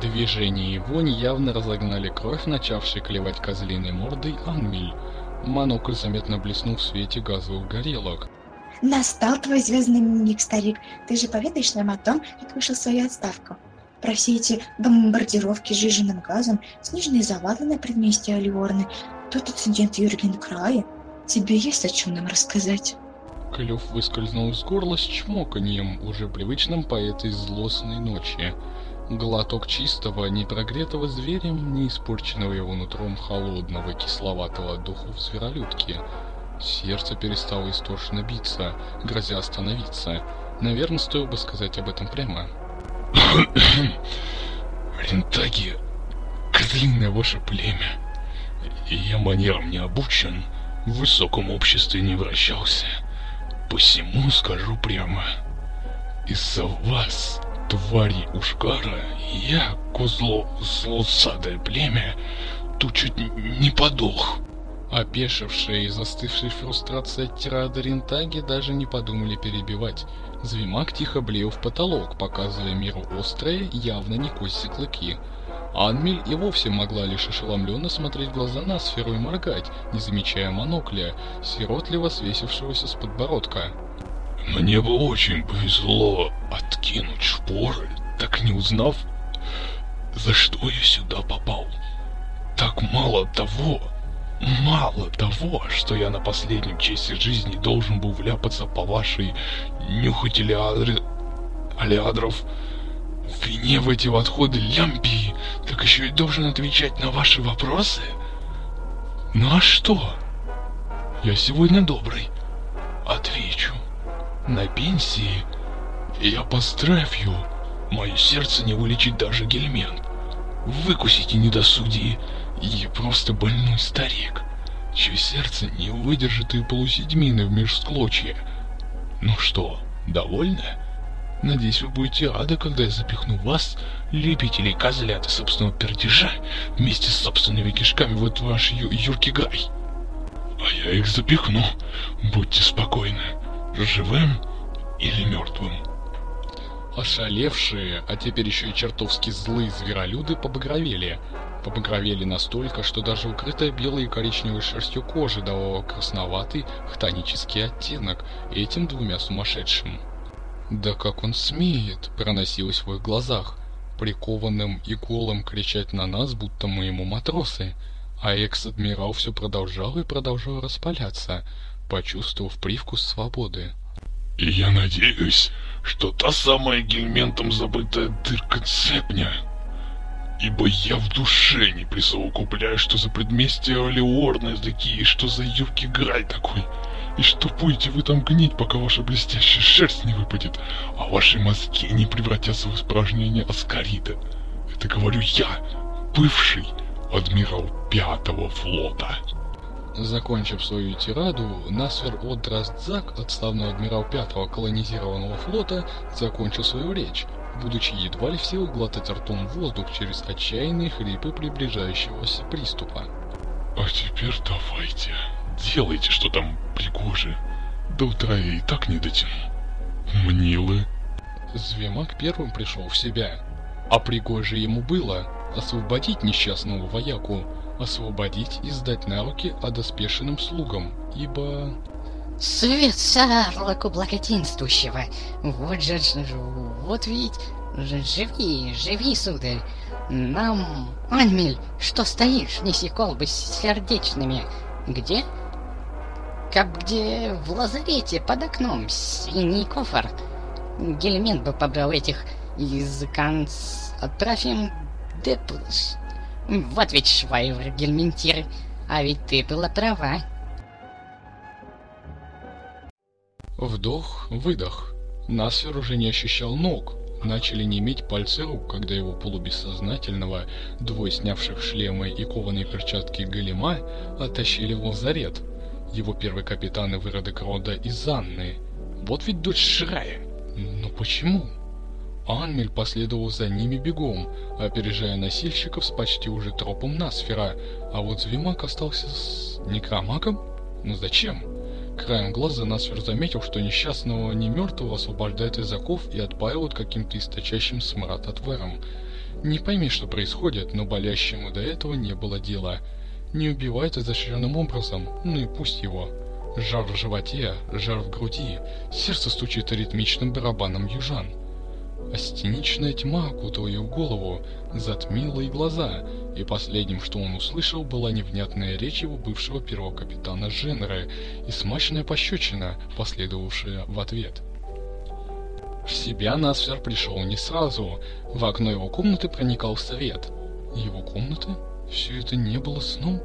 Движение и вонь явно разогнали кровь, начавшей клевать козлиной мордой Анмиль. Монокль заметно блеснул в свете газовых горелок.
Настал твой звездный миг, старик. Ты же поведаешь нам о том, как вышел свою отставку. Про все эти бомбардировки сжиженным газом, снежные завалы на предместье Алиорны, тот инцидент Юрген Края. Тебе есть о чем нам рассказать?
Клюв выскользнул из горла с чмоканьем, уже привычным по этой злостной ночи. Глоток чистого, не прогретого зверем, не испорченного его нутром холодного, кисловатого духов зверолюдки. Сердце перестало истошно биться, грозя остановиться. Наверное, стоило бы сказать об этом прямо. <coughs>
Рентаги, козлиное ваше племя. Я манерам не обучен, в высоком обществе не вращался. Посему скажу прямо. Из-за вас, твари Ушкара, я, козло злосадое племя, тут чуть не подох.
Опешившие и застывшие в фрустрации от тирады Рентаги даже не подумали перебивать. Звимак тихо блеял в потолок, показывая миру острые, явно не кости клыки. Анмель и вовсе могла лишь ошеломленно смотреть глаза на сферу и моргать, не замечая монокля, сиротливо свесившегося с подбородка.
Мне бы очень повезло откинуть шпоры, так не узнав, за что я сюда попал. Так мало того, мало того, что я на последнем часе жизни должен был вляпаться по вашей нюхателе адри... вине в эти отходы лямпии, так еще и должен отвечать на ваши вопросы? Ну а что? Я сегодня добрый. Отвечу. На пенсии я пострафью. Мое сердце не вылечит даже гельмент. Выкусите недосудие. Я просто больной старик, чье сердце не выдержит и полуседьмины в межсклочья. Ну что, довольны? Надеюсь, вы будете рады, когда я запихну вас, любителей козлят и собственного пердежа, вместе с собственными кишками в этот ваш ю юркий гай. А я их запихну, будьте спокойны, живым или мертвым.
Ошалевшие, а теперь еще и чертовски злые зверолюды побагровели. побагровели настолько, что даже укрытая белой и коричневой шерстью кожи давала красноватый хтонический оттенок этим двумя сумасшедшим. «Да как он смеет!» — проносилось в их глазах. Прикованным и голым кричать на нас, будто мы ему матросы. А экс-адмирал все продолжал и продолжал распаляться, почувствовав привкус свободы.
И я надеюсь, что та самая гельментом забытая дырка цепня. Ибо я в душе не присовокупляю, что за предместье Алиорны такие, что за юбки Граль такой. И что будете вы там гнить, пока ваша блестящая шерсть не выпадет, а ваши мозги не превратятся в испражнение Аскарита. Это говорю я, бывший адмирал Пятого флота.
Закончив свою тираду, Насфер Одраздзак, отставной адмирал пятого колонизированного флота, закончил свою речь, будучи едва ли в силах глотать ртом воздух через отчаянные хрипы приближающегося приступа.
А теперь давайте, делайте, что там пригоже. До утра я и так не дотяну. Мнилы.
Звемак первым пришел в себя. А пригоже ему было освободить несчастного вояку, освободить и сдать на руки одоспешенным слугам, ибо...
Свет Сарлоку благоденствующего! Вот же, вот ведь... Живи, живи, сударь! Нам... Анмель, что стоишь, неси колбы с сердечными? Где? Как где в лазарете под окном синий кофр. Гельмент бы побрал этих из конц... Отправим Деплс. Вот ведь Швайвер Гельминтир, а ведь ты была права.
Вдох, выдох. Насфер уже не ощущал ног. Начали неметь пальцы рук, когда его полубессознательного, двое снявших шлемы и кованые перчатки Галима, оттащили в лазарет. Его первый капитан и выродок рода из Анны. Вот ведь дочь Шрая. Но почему? Анмель последовал за ними бегом, опережая носильщиков с почти уже тропом Насфера, а вот Звимак остался с некромагом? Ну зачем? Краем глаза Насфер заметил, что несчастного не мертвого освобождают из оков и отпаивают каким-то источащим смрад от вером. Не пойми, что происходит, но болящему до этого не было дела. Не убивает изощренным образом, ну и пусть его. Жар в животе, жар в груди, сердце стучит ритмичным барабаном южан. Астеничная тьма окутала его голову, затмила и глаза, и последним, что он услышал, была невнятная речь его бывшего первого капитана Женера и смачная пощечина, последовавшая в ответ. В себя Насфер пришел не сразу. В окно его комнаты проникал свет. Его комнаты? Все это не было сном?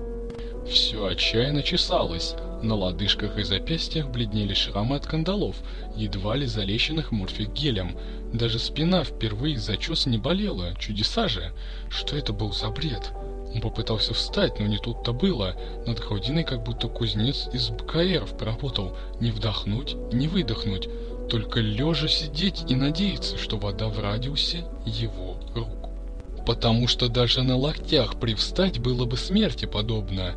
Все отчаянно чесалось. На лодыжках и запястьях бледнели шрамы от кандалов, едва ли залеченных морфик гелем. Даже спина впервые зачес не болела. Чудеса же! Что это был за бред? Он попытался встать, но не тут-то было. Над грудиной как будто кузнец из БКРов поработал. Не вдохнуть, не выдохнуть. Только лежа сидеть и надеяться, что вода в радиусе его. Потому что даже на локтях привстать было бы смерти подобно.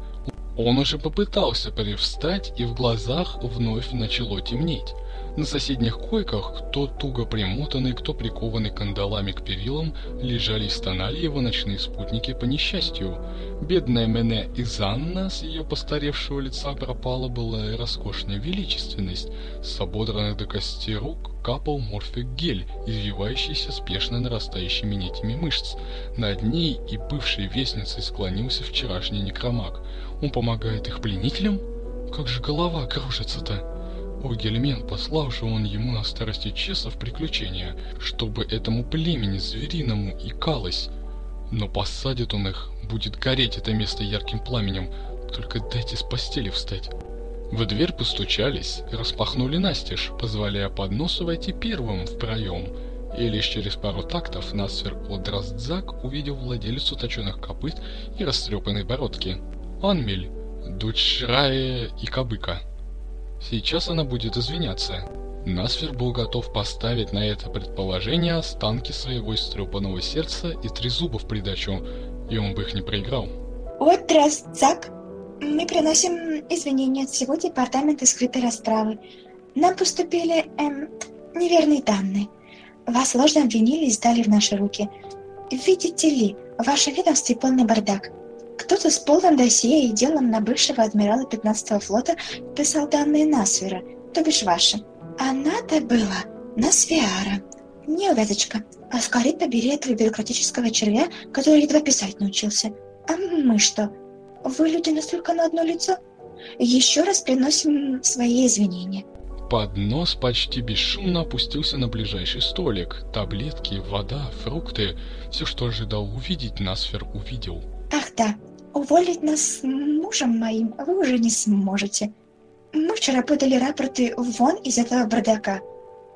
Он уже попытался привстать, и в глазах вновь начало темнеть. На соседних койках, кто туго примотанный, кто прикованный кандалами к перилам, лежали и стонали его ночные спутники по несчастью. Бедная Мене Изанна с ее постаревшего лица пропала была и роскошная величественность. С ободранных до кости рук капал морфик гель, извивающийся спешно нарастающими нитями мышц. Над ней и бывшей вестницей склонился вчерашний некромаг. Он помогает их пленителям? Как же голова кружится-то? О, Гельмен, послал же он ему на старости часов приключения, чтобы этому племени звериному икалось. Но посадит он их, будет гореть это место ярким пламенем, только дайте с постели встать. В дверь постучались, распахнули настежь, позволяя подносу войти первым в проем, и лишь через пару тактов Насфер Одраздзак увидел владелицу точеных копыт и растрепанной бородки. Анмель, дочь Рая и Кабыка. Сейчас она будет извиняться. Насфер был готов поставить на это предположение останки своего истрепанного сердца и три зуба в придачу, и он бы их не проиграл.
Вот раз, Зак, мы приносим извинения от всего департамента скрытой расправы. Нам поступили, эм, неверные данные. Вас ложно обвинили и сдали в наши руки. Видите ли, в вашем ведомстве полный бардак. Кто-то с полным досье и делом на бывшего адмирала 15-го флота писал данные Насвера, то бишь ваши. А надо было на Свиара. Не увязочка, а скорее побери этого бюрократического червя, который едва писать научился. А мы что? Вы люди настолько на одно лицо? Еще раз приносим свои извинения.
Поднос почти бесшумно опустился на ближайший столик. Таблетки, вода, фрукты. Все, что ожидал увидеть, Насфер увидел.
Ах да, уволить нас с мужем моим вы уже не сможете. Мы вчера подали рапорты вон из этого бардака,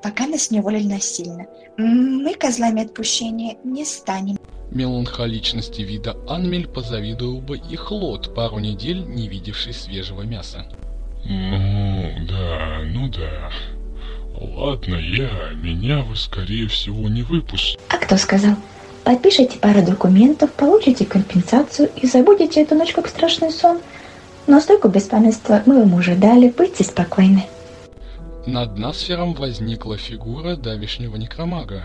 пока нас не уволили насильно. Мы козлами отпущения не станем.
Меланхоличности вида Анмель позавидовал бы и Хлод, пару недель не видевший свежего мяса.
Ну, да, ну да. Ладно, я, меня вы, скорее всего, не выпустите.
А кто сказал? Подпишите пару документов, получите компенсацию и забудете эту ночь как страшный сон. Но стойку беспамятства мы вам уже дали, будьте спокойны.
Над Насфером возникла фигура давишнего некромага.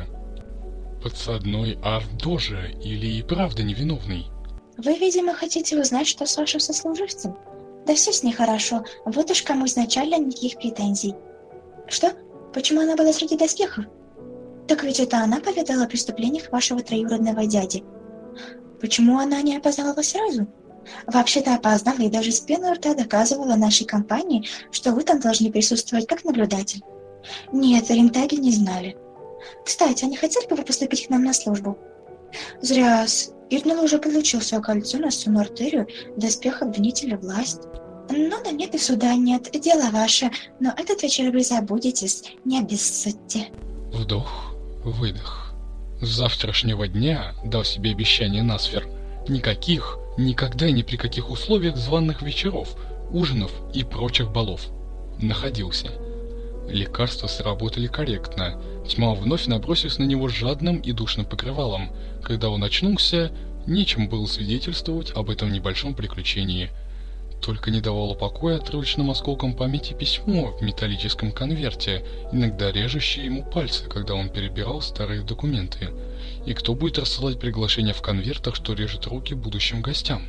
Подсадной Ардожа или и правда невиновный?
Вы, видимо, хотите узнать, что с вашим сослуживцем? Да все с ней хорошо, вот уж кому изначально никаких претензий. Что? Почему она была среди доспехов? Так ведь это она поведала о преступлениях вашего троюродного дяди. Почему она не опознала сразу? Вообще-то опознала и даже с пеной рта доказывала нашей компании, что вы там должны присутствовать как наблюдатель. Нет, Рентаги не знали. Кстати, они хотели бы вы поступить к нам на службу? Зря. Ирнул уже получил свое кольцо на сумму артерию, доспех обвинителя власть. Ну да нет и суда нет, дело ваше, но этот вечер вы забудетесь, не обессудьте.
Вдох, выдох. С завтрашнего дня дал себе обещание Насфер. Никаких, никогда и ни при каких условиях званых вечеров, ужинов и прочих балов. Находился. Лекарства сработали корректно. Тьма вновь набросилась на него жадным и душным покрывалом. Когда он очнулся, нечем было свидетельствовать об этом небольшом приключении. Только не давало покоя отрывочным осколком памяти письмо в металлическом конверте, иногда режущее ему пальцы, когда он перебирал старые документы. И кто будет рассылать приглашения в конвертах, что режет руки будущим гостям?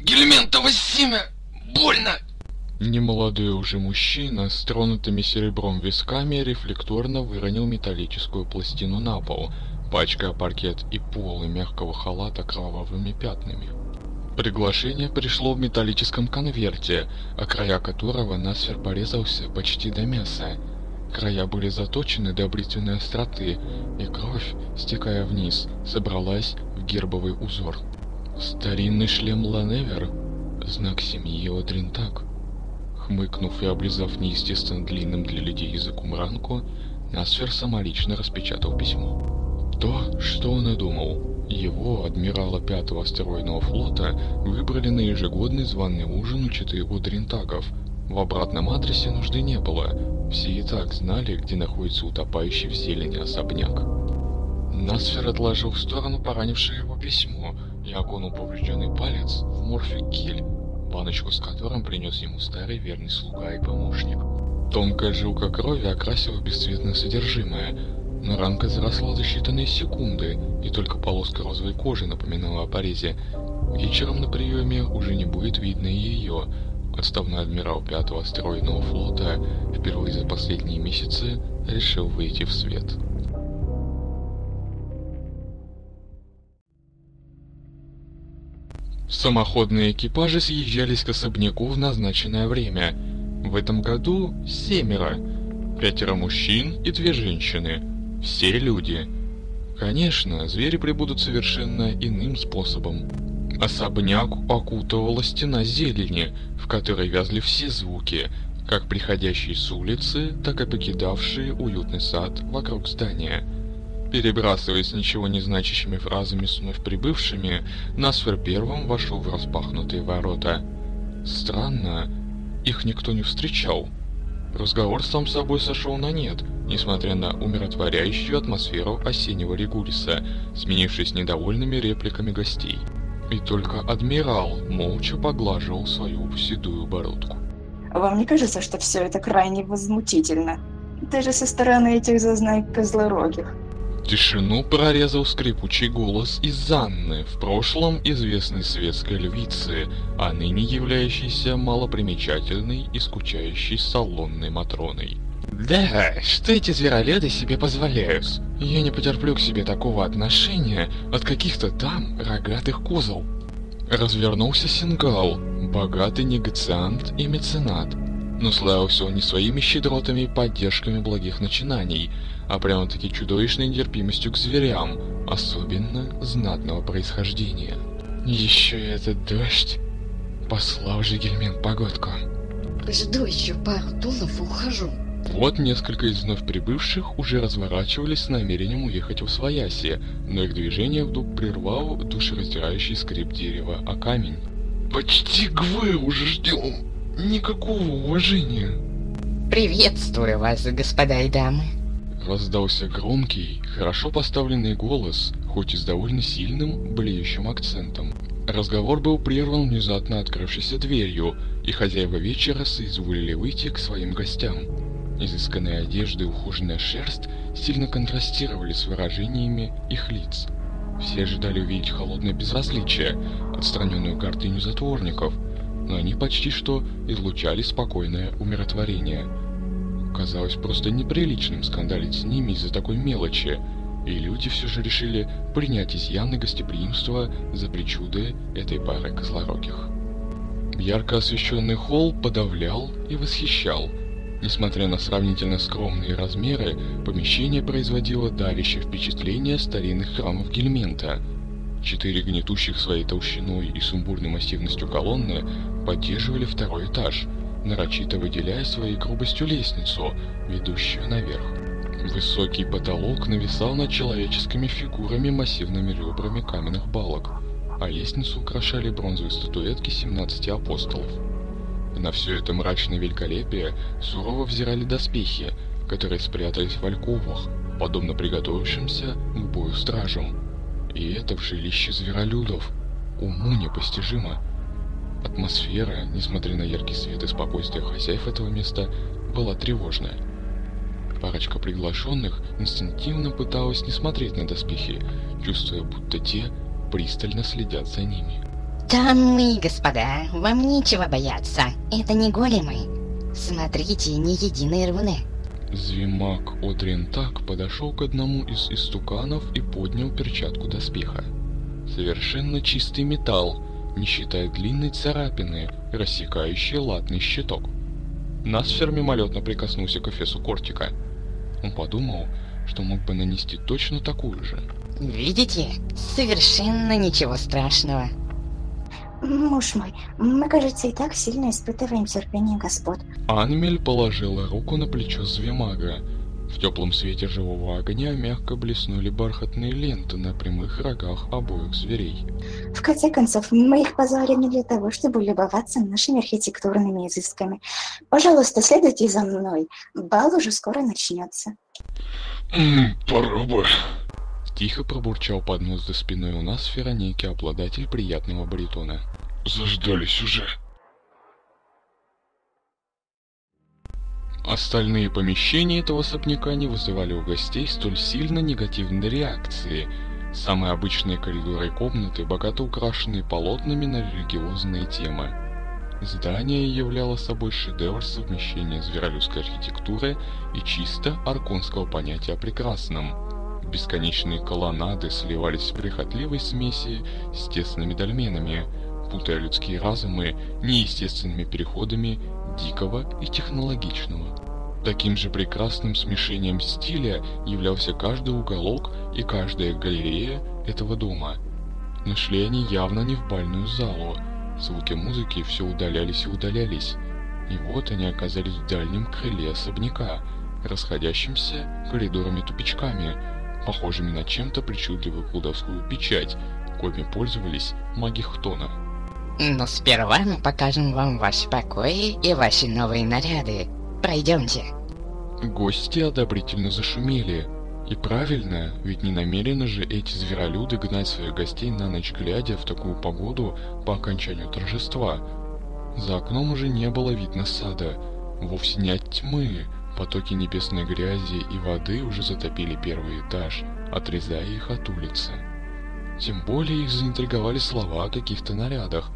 Гельментово семя! Больно!
Немолодой уже мужчина с тронутыми серебром висками рефлекторно выронил металлическую пластину на пол, пачкая паркет и полы мягкого халата кровавыми пятнами. Приглашение пришло в металлическом конверте, а края которого Насфер порезался почти до мяса. Края были заточены до бритвенной остроты, и кровь, стекая вниз, собралась в гербовый узор. Старинный шлем Ланевер Знак семьи Одринтак. Хмыкнув и облизав неестественно длинным для людей языком ранку, Насфер самолично распечатал письмо. То, что он и думал. Его, адмирала пятого астероидного флота, выбрали на ежегодный званый ужин у четыре Одринтагов. В обратном адресе нужды не было. Все и так знали, где находится утопающий в зелени особняк. Насфер отложил в сторону поранившее его письмо и окунул поврежденный палец в морфик гель, баночку с которым принес ему старый верный слуга и помощник. Тонкая жилка крови окрасила бесцветное содержимое, но ранка заросла за считанные секунды, и только полоска розовой кожи напоминала о порезе. Вечером на приеме уже не будет видно ее. Отставной адмирал пятого астероидного флота впервые за последние месяцы решил выйти в свет. Самоходные экипажи съезжались к особняку в назначенное время. В этом году семеро. Пятеро мужчин и две женщины. Все люди. Конечно, звери прибудут совершенно иным способом. Особняк окутывала стена зелени, в которой вязли все звуки, как приходящие с улицы, так и покидавшие уютный сад вокруг здания – Перебрасываясь ничего не значащими фразами с вновь прибывшими, Насфер первым вошел в распахнутые ворота. Странно, их никто не встречал. Разговор сам собой сошел на нет, несмотря на умиротворяющую атмосферу осеннего Регулиса, сменившись недовольными репликами гостей. И только адмирал молча поглаживал свою седую бородку.
Вам не кажется, что все это крайне возмутительно?
даже со стороны этих зазнайк козлорогих.
Тишину прорезал скрипучий голос из Анны, в прошлом известной светской львицы, а ныне являющейся малопримечательной и скучающей салонной Матроной. «Да, что эти звероледы себе позволяют? Я не потерплю к себе такого отношения от каких-то там рогатых козел». Развернулся Сингал, богатый негациант и меценат, но славился он не своими щедротами и поддержками благих начинаний, а прямо-таки чудовищной нетерпимостью к зверям, особенно знатного происхождения. Еще и этот дождь. Послал же Гельмен погодку.
Жду еще пару тулов и ухожу.
Вот несколько из вновь прибывших уже разворачивались с намерением уехать в Свояси, но их движение вдруг прервал душераздирающий скрип дерева о камень.
Почти Гвы уже ждем. Никакого уважения.
Приветствую вас, господа и дамы.
Раздался громкий, хорошо поставленный голос, хоть и с довольно сильным, блеющим акцентом. Разговор был прерван внезапно открывшейся дверью, и хозяева вечера соизволили выйти к своим гостям. Изысканная одежда и ухоженная шерсть сильно контрастировали с выражениями их лиц. Все ожидали увидеть холодное безразличие, отстраненную гордыню затворников, но они почти что излучали спокойное умиротворение. Казалось просто неприличным скандалить с ними из-за такой мелочи, и люди все же решили принять изъяны гостеприимства за причуды этой пары козлорогих. Ярко освещенный холл подавлял и восхищал. Несмотря на сравнительно скромные размеры, помещение производило давящее впечатление старинных храмов Гельмента. Четыре гнетущих своей толщиной и сумбурной массивностью колонны поддерживали второй этаж, нарочито выделяя своей грубостью лестницу, ведущую наверх. Высокий потолок нависал над человеческими фигурами массивными ребрами каменных балок, а лестницу украшали бронзовые статуэтки 17 апостолов. На все это мрачное великолепие сурово взирали доспехи, которые спрятались в альковах, подобно приготовившимся к бою стражам. И это в жилище зверолюдов. Уму непостижимо. Атмосфера, несмотря на яркий свет и спокойствие хозяев этого места, была тревожная. Парочка приглашенных инстинктивно пыталась не смотреть на доспехи, чувствуя, будто те пристально следят за ними.
Дамы и господа, вам нечего бояться. Это не големы. Смотрите, не единые рвуны.
Звимак Одрин так подошел к одному из истуканов и поднял перчатку доспеха. Совершенно чистый металл, не считая длинной царапины, рассекающей латный щиток. Насфер мимолетно прикоснулся к эфесу кортика. Он подумал, что мог бы нанести точно такую же.
Видите? Совершенно ничего страшного.
Муж мой, мы, кажется, и так сильно испытываем терпение господ.
Анмель положила руку на плечо Звемага. В теплом свете живого огня мягко блеснули бархатные ленты на прямых рогах обоих зверей.
В конце концов, мы их позвали не для того, чтобы любоваться нашими архитектурными изысками. Пожалуйста, следуйте за мной. Бал уже скоро начнется.
Пора бы.
Тихо пробурчал под нос за спиной у нас Фероники, обладатель приятного баритона.
Заждались уже.
Остальные помещения этого особняка не вызывали у гостей столь сильно негативной реакции. Самые обычные коридоры и комнаты, богато украшенные полотнами на религиозные темы. Здание являло собой шедевр совмещения зверолюдской архитектуры и чисто арконского понятия о прекрасном. Бесконечные колоннады сливались в прихотливой смеси с тесными дольменами, путая людские разумы неестественными переходами дикого и технологичного. Таким же прекрасным смешением стиля являлся каждый уголок и каждая галерея этого дома. Но шли они явно не в бальную залу. Звуки музыки все удалялись и удалялись. И вот они оказались в дальнем крыле особняка, расходящимся коридорами-тупичками, похожими на чем-то причудливую колдовскую печать, коими пользовались маги Хтона.
Но сперва мы покажем вам ваши покои и ваши новые наряды. Пройдемте.
Гости одобрительно зашумели. И правильно, ведь не намерены же эти зверолюды гнать своих гостей на ночь глядя в такую погоду по окончанию торжества. За окном уже не было видно сада. Вовсе не от тьмы, Потоки небесной грязи и воды уже затопили первый этаж, отрезая их от улицы. Тем более их заинтриговали слова о каких-то нарядах,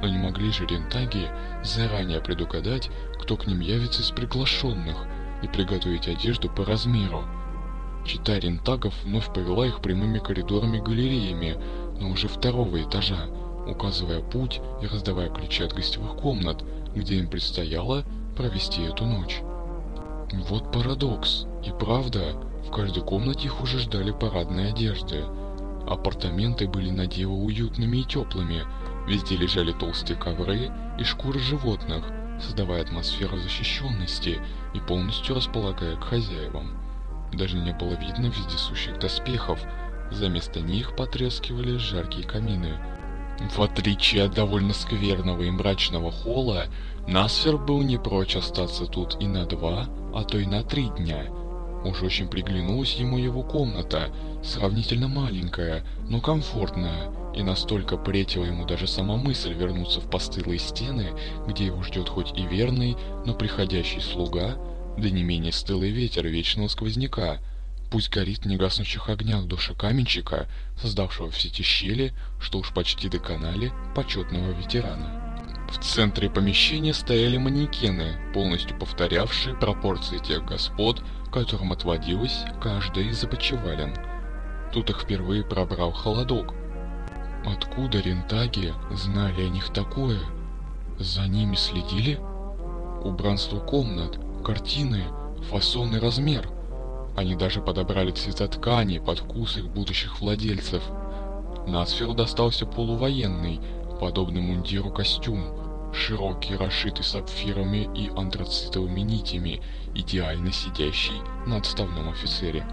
но не могли же рентаги заранее предугадать, кто к ним явится из приглашенных, и приготовить одежду по размеру. Чита рентагов вновь повела их прямыми коридорами-галереями, но уже второго этажа, указывая путь и раздавая ключи от гостевых комнат, где им предстояло провести эту ночь. Вот парадокс. И правда, в каждой комнате их уже ждали парадные одежды. Апартаменты были на диво уютными и теплыми, везде лежали толстые ковры и шкуры животных, создавая атмосферу защищенности и полностью располагая к хозяевам. Даже не было видно вездесущих доспехов, за место них потрескивали жаркие камины. В отличие от довольно скверного и мрачного холла, Насфер был не прочь остаться тут и на два, а то и на три дня. Уж очень приглянулась ему его комната, сравнительно маленькая, но комфортная, и настолько претила ему даже сама мысль вернуться в постылые стены, где его ждет хоть и верный, но приходящий слуга, да не менее стылый ветер вечного сквозняка, пусть горит в негаснущих огнях душа каменщика, создавшего все эти щели, что уж почти доконали почетного ветерана. В центре помещения стояли манекены, полностью повторявшие пропорции тех господ, которым отводилась каждая из опочивален. Тут их впервые пробрал холодок. Откуда рентаги знали о них такое? За ними следили? Убранство комнат, картины, фасон и размер. Они даже подобрали цвета ткани под вкус их будущих владельцев. Насферу достался полувоенный, подобный мундиру костюм, широкий, расшитый сапфирами и антрацитовыми нитями, идеально сидящий на отставном офицере.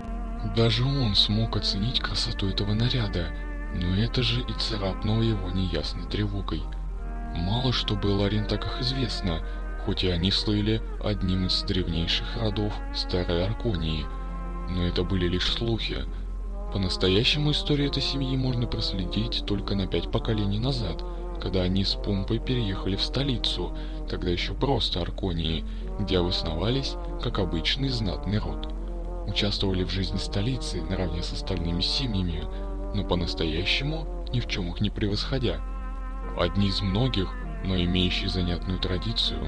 Даже он смог оценить красоту этого наряда, но это же и царапнуло его неясной тревогой. Мало что было о рентаках известно, хоть и они слыли одним из древнейших родов Старой Арконии, но это были лишь слухи. По-настоящему историю этой семьи можно проследить только на пять поколений назад, когда они с помпой переехали в столицу, тогда еще просто Арконии, где обосновались как обычный знатный род. Участвовали в жизни столицы наравне с остальными семьями, но по-настоящему ни в чем их не превосходя. Одни из многих, но имеющие занятную традицию.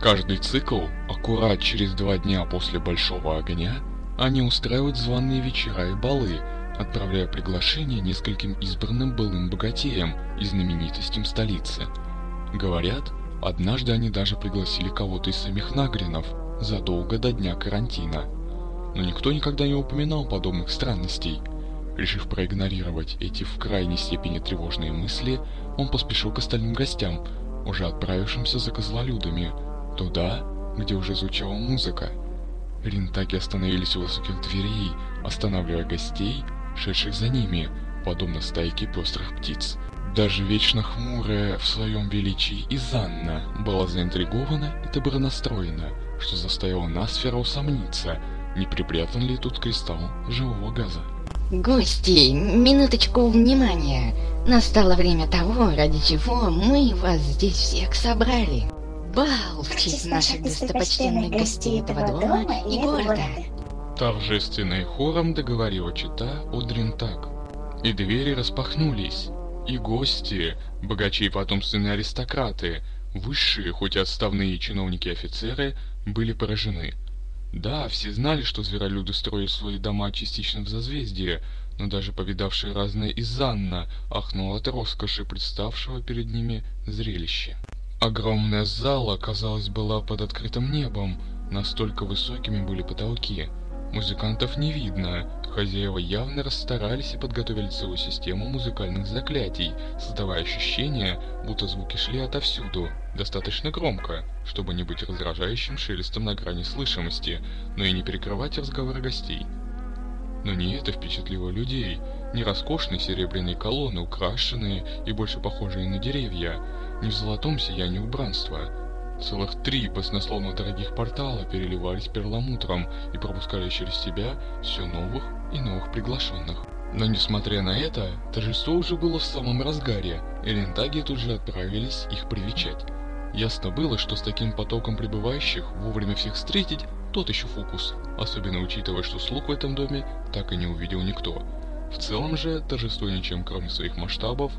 Каждый цикл, аккурат через два дня после Большого Огня, они устраивают званые вечера и балы, отправляя приглашения нескольким избранным былым богатеям и знаменитостям столицы. Говорят, однажды они даже пригласили кого-то из самих Нагринов задолго до дня карантина. Но никто никогда не упоминал подобных странностей – Решив проигнорировать эти в крайней степени тревожные мысли, он поспешил к остальным гостям, уже отправившимся за козлолюдами, туда, где уже звучала музыка. Рентаги остановились у высоких дверей, останавливая гостей, шедших за ними, подобно стайке пестрых птиц. Даже вечно хмурая в своем величии Изанна была заинтригована и добронастроена, что заставило Насфера усомниться, не припрятан ли тут кристалл живого газа.
Гости, минуточку внимания. Настало время того, ради чего мы вас здесь всех собрали. Бал в честь наших достопочтенных гостей этого дома и города.
Торжественно хором договорила чита Одринтак. И двери распахнулись. И гости, богачи и потомственные аристократы, высшие, хоть отставные чиновники и офицеры, были поражены – да, все знали, что зверолюды строят свои дома частично в созвездии, но даже повидавшие разные Изанна ахнул от роскоши представшего перед ними зрелища. Огромная зала, казалось, была под открытым небом, настолько высокими были потолки. Музыкантов не видно, хозяева явно расстарались и подготовили целую систему музыкальных заклятий, создавая ощущение, будто звуки шли отовсюду, достаточно громко, чтобы не быть раздражающим шелестом на грани слышимости, но и не перекрывать разговоры гостей. Но не это впечатлило людей, не роскошные серебряные колонны, украшенные и больше похожие на деревья, не в золотом сиянии убранства. Целых три баснословно дорогих портала переливались перламутром и пропускали через себя все новых и новых приглашенных. Но несмотря на это, торжество уже было в самом разгаре, и рентаги тут же отправились их привечать. Ясно было, что с таким потоком прибывающих вовремя всех встретить тот еще фокус, особенно учитывая, что слуг в этом доме так и не увидел никто. В целом же, торжество ничем кроме своих масштабов,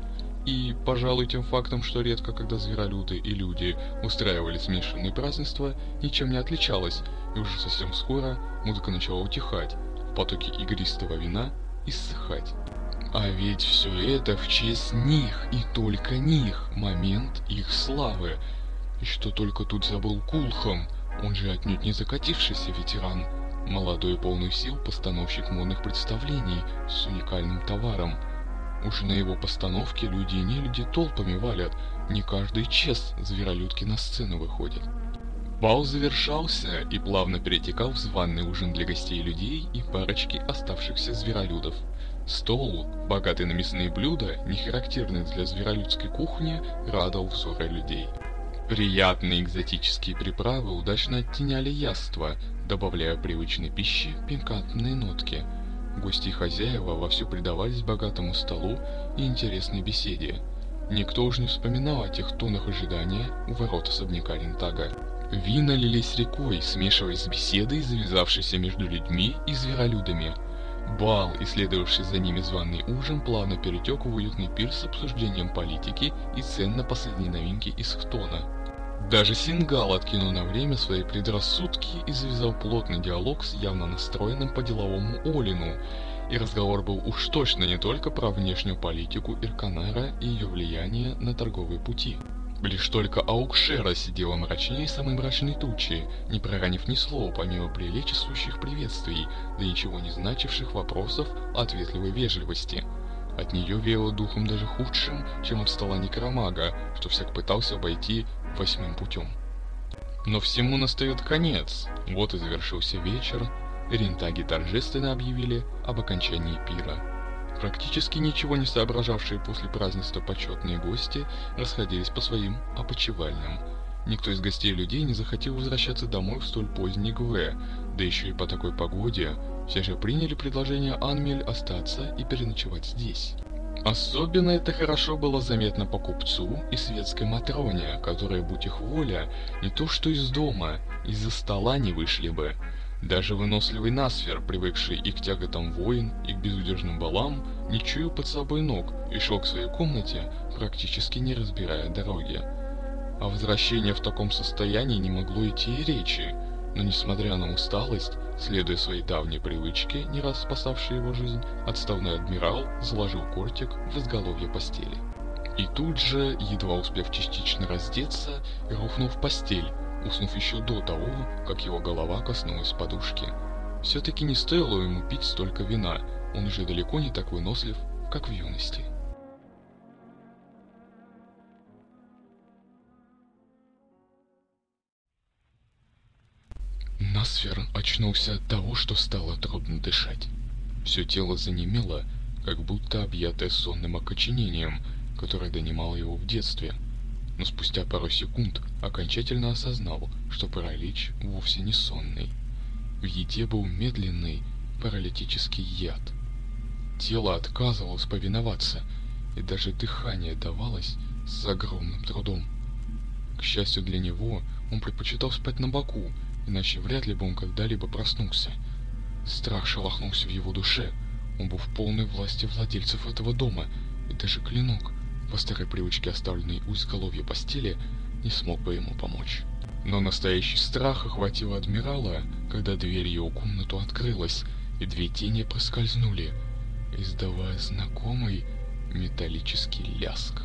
и, пожалуй, тем фактом, что редко, когда зверолюды и люди устраивали смешанные празднества, ничем не отличалось, и уже совсем скоро музыка начала утихать, потоки игристого вина иссыхать. А ведь все это в честь них и только них, момент их славы. И что только тут забыл Кулхам, он же отнюдь не закатившийся ветеран, молодой полный сил постановщик модных представлений с уникальным товаром – Уж на его постановке люди и нелюди толпами валят, не каждый час зверолюдки на сцену выходят. Бал завершался и плавно перетекал в званный ужин для гостей людей и парочки оставшихся зверолюдов. Стол, богатый на мясные блюда, не характерный для зверолюдской кухни, радовал взоры людей. Приятные экзотические приправы удачно оттеняли яства, добавляя привычной пище пикантные нотки – Гости и хозяева вовсю предавались богатому столу и интересной беседе. Никто уж не вспоминал о тех тонах ожидания у ворот особняка Рентага. Вина лились рекой, смешиваясь с беседой, завязавшейся между людьми и зверолюдами. Бал, и следовавший за ними званый ужин, плавно перетек в уютный пир с обсуждением политики и цен на последние новинки из Хтона. Даже Сингал откинул на время свои предрассудки и завязал плотный диалог с явно настроенным по-деловому Олину, и разговор был уж точно не только про внешнюю политику Ирканара и ее влияние на торговые пути. Лишь только Аукшера сидела мрачнее самой мрачной тучи, не проронив ни слова помимо приличествующих приветствий, да ничего не значивших вопросов ответливой вежливости – от нее веяло духом даже худшим, чем от стола некромага, что всяк пытался обойти восьмым путем. Но всему настает конец. Вот и завершился вечер. Рентаги торжественно объявили об окончании пира. Практически ничего не соображавшие после празднества почетные гости расходились по своим опочивальням. Никто из гостей людей не захотел возвращаться домой в столь поздний ГВ, да еще и по такой погоде, все же приняли предложение Анмель остаться и переночевать здесь. Особенно это хорошо было заметно по купцу и светской Матроне, которые, будь их воля, не то что из дома, из-за стола не вышли бы. Даже выносливый Насфер, привыкший и к тяготам войн, и к безудержным балам, не чуял под собой ног и шел к своей комнате, практически не разбирая дороги. О возвращении в таком состоянии не могло идти и речи, но несмотря на усталость, следуя своей давней привычке, не раз спасавшей его жизнь, отставной адмирал заложил кортик в изголовье постели. И тут же, едва успев частично раздеться, рухнул в постель, уснув еще до того, как его голова коснулась подушки. Все-таки не стоило ему пить столько вина, он уже далеко не так вынослив, как в юности. Насфер очнулся от того, что стало трудно дышать. Все тело занемело, как будто объятое сонным окоченением, которое донимало его в детстве. Но спустя пару секунд окончательно осознал, что паралич вовсе не сонный. В еде был медленный паралитический яд. Тело отказывалось повиноваться, и даже дыхание давалось с огромным трудом. К счастью для него, он предпочитал спать на боку, иначе вряд ли бы он когда-либо проснулся. Страх шелохнулся в его душе. Он был в полной власти владельцев этого дома, и даже клинок, по старой привычке оставленный у изголовья постели, не смог бы ему помочь. Но настоящий страх охватил адмирала, когда дверь его комнату открылась, и две тени проскользнули, издавая знакомый металлический ляск.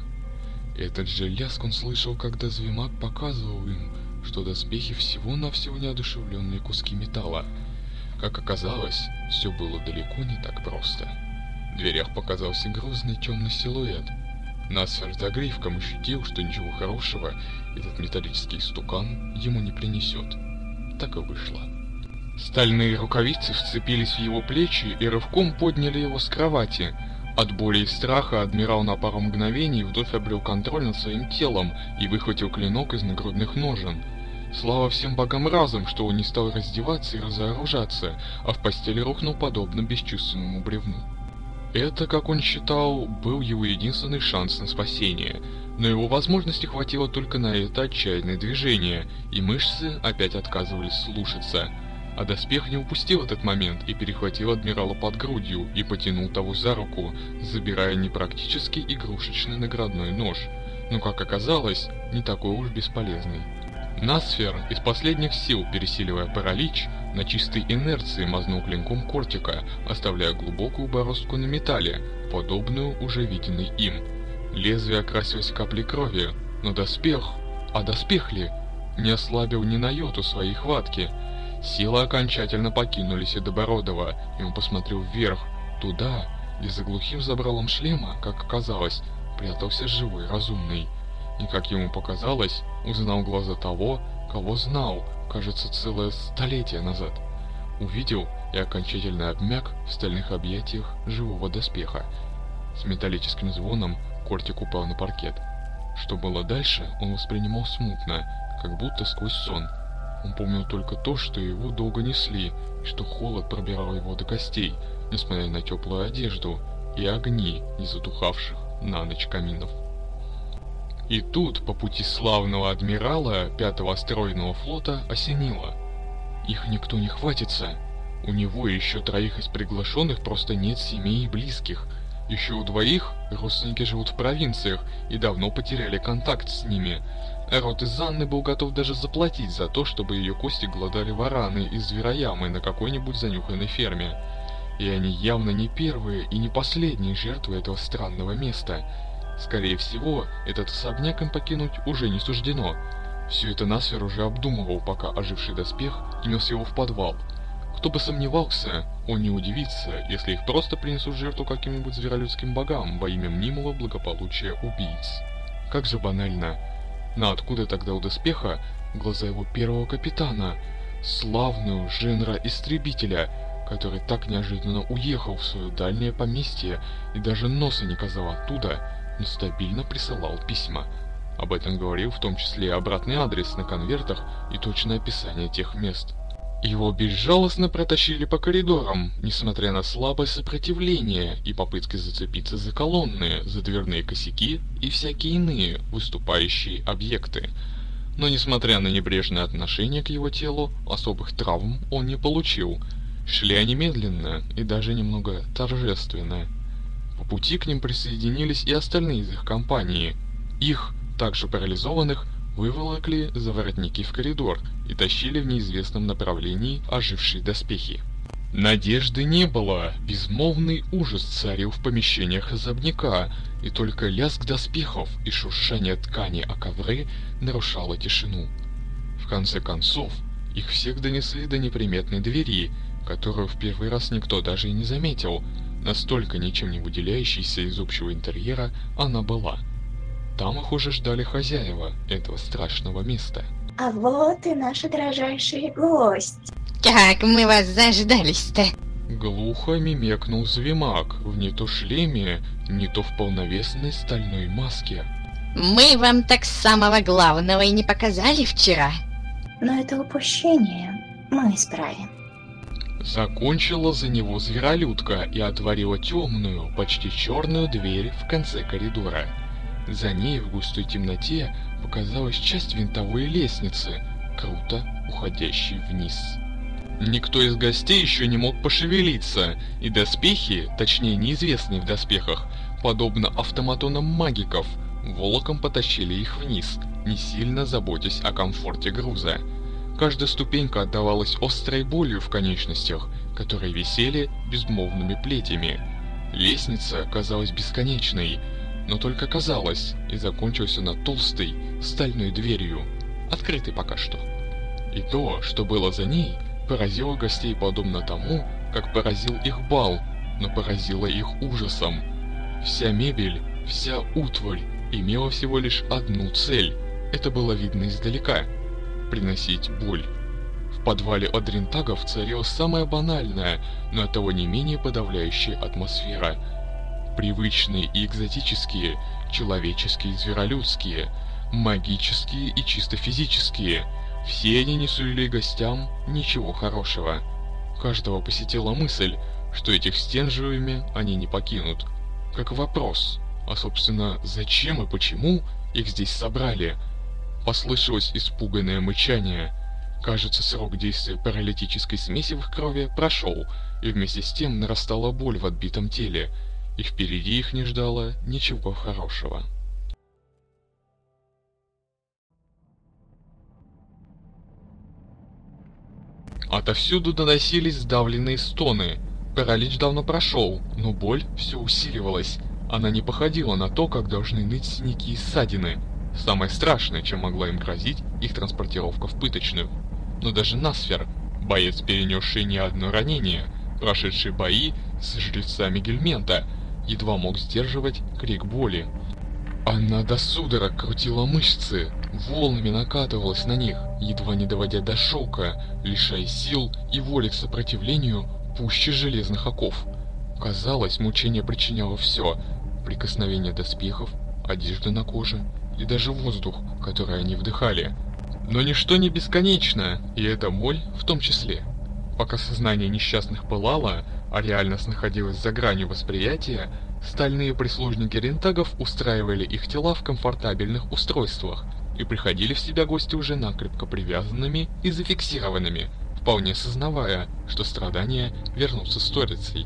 Этот же ляск он слышал, когда Звимак показывал им, что доспехи всего-навсего неодушевленные куски металла. Как оказалось, все было далеко не так просто. В дверях показался грозный темный силуэт. Насфер за грифком ощутил, что ничего хорошего этот металлический стукан ему не принесет. Так и вышло. Стальные рукавицы вцепились в его плечи и рывком подняли его с кровати. От боли и страха адмирал на пару мгновений вновь обрел контроль над своим телом и выхватил клинок из нагрудных ножен. Слава всем богам разом, что он не стал раздеваться и разоружаться, а в постели рухнул подобно бесчувственному бревну. Это, как он считал, был его единственный шанс на спасение, но его возможности хватило только на это отчаянное движение, и мышцы опять отказывались слушаться. А доспех не упустил этот момент и перехватил адмирала под грудью и потянул того за руку, забирая не практически игрушечный наградной нож, но, как оказалось, не такой уж бесполезный. Насфер, из последних сил пересиливая паралич, на чистой инерции мазнул клинком кортика, оставляя глубокую бороздку на металле, подобную уже виденной им. Лезвие окрасилось каплей крови, но доспех... А доспех ли? Не ослабил ни на йоту своей хватки. Силы окончательно покинули Седобородова, и он посмотрел вверх, туда, где за глухим забралом шлема, как оказалось, прятался живой разумный. И, как ему показалось, узнал глаза того, кого знал, кажется, целое столетие назад. Увидел и окончательно обмяк в стальных объятиях живого доспеха. С металлическим звоном Кортик упал на паркет. Что было дальше, он воспринимал смутно, как будто сквозь сон. Он помнил только то, что его долго несли, и что холод пробирал его до костей, несмотря на теплую одежду и огни, не затухавших на ночь каминов. И тут по пути славного адмирала пятого стройного флота осенило. Их никто не хватится. У него еще троих из приглашенных просто нет семей и близких. Еще у двоих родственники живут в провинциях и давно потеряли контакт с ними. Рот из Анны был готов даже заплатить за то, чтобы ее кости глодали вараны из звероямы на какой-нибудь занюханной ферме. И они явно не первые и не последние жертвы этого странного места. Скорее всего, этот особняк им покинуть уже не суждено. Все это Насфер уже обдумывал, пока оживший доспех нес его в подвал. Кто бы сомневался, он не удивится, если их просто принесут жертву каким-нибудь зверолюдским богам во имя мнимого благополучия убийц. Как же банально. Но откуда тогда у доспеха глаза его первого капитана, славную Женра-истребителя, который так неожиданно уехал в свое дальнее поместье и даже носа не казал оттуда, стабильно присылал письма. Об этом говорил в том числе и обратный адрес на конвертах и точное описание тех мест. Его безжалостно протащили по коридорам, несмотря на слабое сопротивление и попытки зацепиться за колонны, за дверные косяки и всякие иные выступающие объекты. Но несмотря на небрежное отношение к его телу, особых травм он не получил. Шли они медленно и даже немного торжественно. По пути к ним присоединились и остальные из их компании. Их, также парализованных, выволокли за воротники в коридор и тащили в неизвестном направлении ожившие доспехи. Надежды не было, безмолвный ужас царил в помещениях особняка, и только лязг доспехов и шуршание ткани о ковры нарушало тишину. В конце концов, их всех донесли до неприметной двери, которую в первый раз никто даже и не заметил, настолько ничем не выделяющейся из общего интерьера она была. Там их уже ждали хозяева этого страшного места.
А вот и наши дрожайшие гости.
Как мы вас заждались-то?
Глухо мимекнул Звимак в не то шлеме, не то в полновесной стальной маске.
Мы вам так самого главного и не показали вчера.
Но это упущение мы исправим.
Закончила за него зверолюдка и отворила темную, почти черную дверь в конце коридора. За ней в густой темноте показалась часть винтовой лестницы, круто уходящей вниз. Никто из гостей еще не мог пошевелиться, и доспехи, точнее неизвестные в доспехах, подобно автоматонам магиков, волоком потащили их вниз, не сильно заботясь о комфорте груза. Каждая ступенька отдавалась острой болью в конечностях, которые висели безмолвными плетями. Лестница казалась бесконечной, но только казалась, и закончилась она толстой стальной дверью, открытой пока что. И то, что было за ней, поразило гостей подобно тому, как поразил их бал, но поразило их ужасом. Вся мебель, вся утварь имела всего лишь одну цель. Это было видно издалека – приносить боль. В подвале Адринтагов царила самая банальная, но оттого не менее подавляющая атмосфера. Привычные и экзотические, человеческие и зверолюдские, магические и чисто физические – все они не сулили гостям ничего хорошего. Каждого посетила мысль, что этих стен живыми они не покинут. Как вопрос, а собственно зачем и почему их здесь собрали? Послышалось испуганное мычание. Кажется, срок действия паралитической смеси в их крови прошел, и вместе с тем нарастала боль в отбитом теле, и впереди их не ждало ничего хорошего. Отовсюду доносились сдавленные стоны. Паралич давно прошел, но боль все усиливалась. Она не походила на то, как должны ныть синяки и ссадины. Самое страшное, чем могла им грозить, их транспортировка в пыточную. Но даже Насфер, боец, перенесший не одно ранение, прошедший бои с жрецами Гельмента, едва мог сдерживать крик боли. Она до судорог крутила мышцы, волнами накатывалась на них, едва не доводя до шока, лишая сил и воли к сопротивлению пуще железных оков. Казалось, мучение причиняло все – прикосновение доспехов, одежда на коже и даже воздух, который они вдыхали. Но ничто не бесконечно, и эта боль в том числе. Пока сознание несчастных пылало, а реальность находилась за гранью восприятия, стальные прислужники рентагов устраивали их тела в комфортабельных устройствах, и приходили в себя гости уже накрепко привязанными и зафиксированными, вполне сознавая, что страдания вернутся сторицей.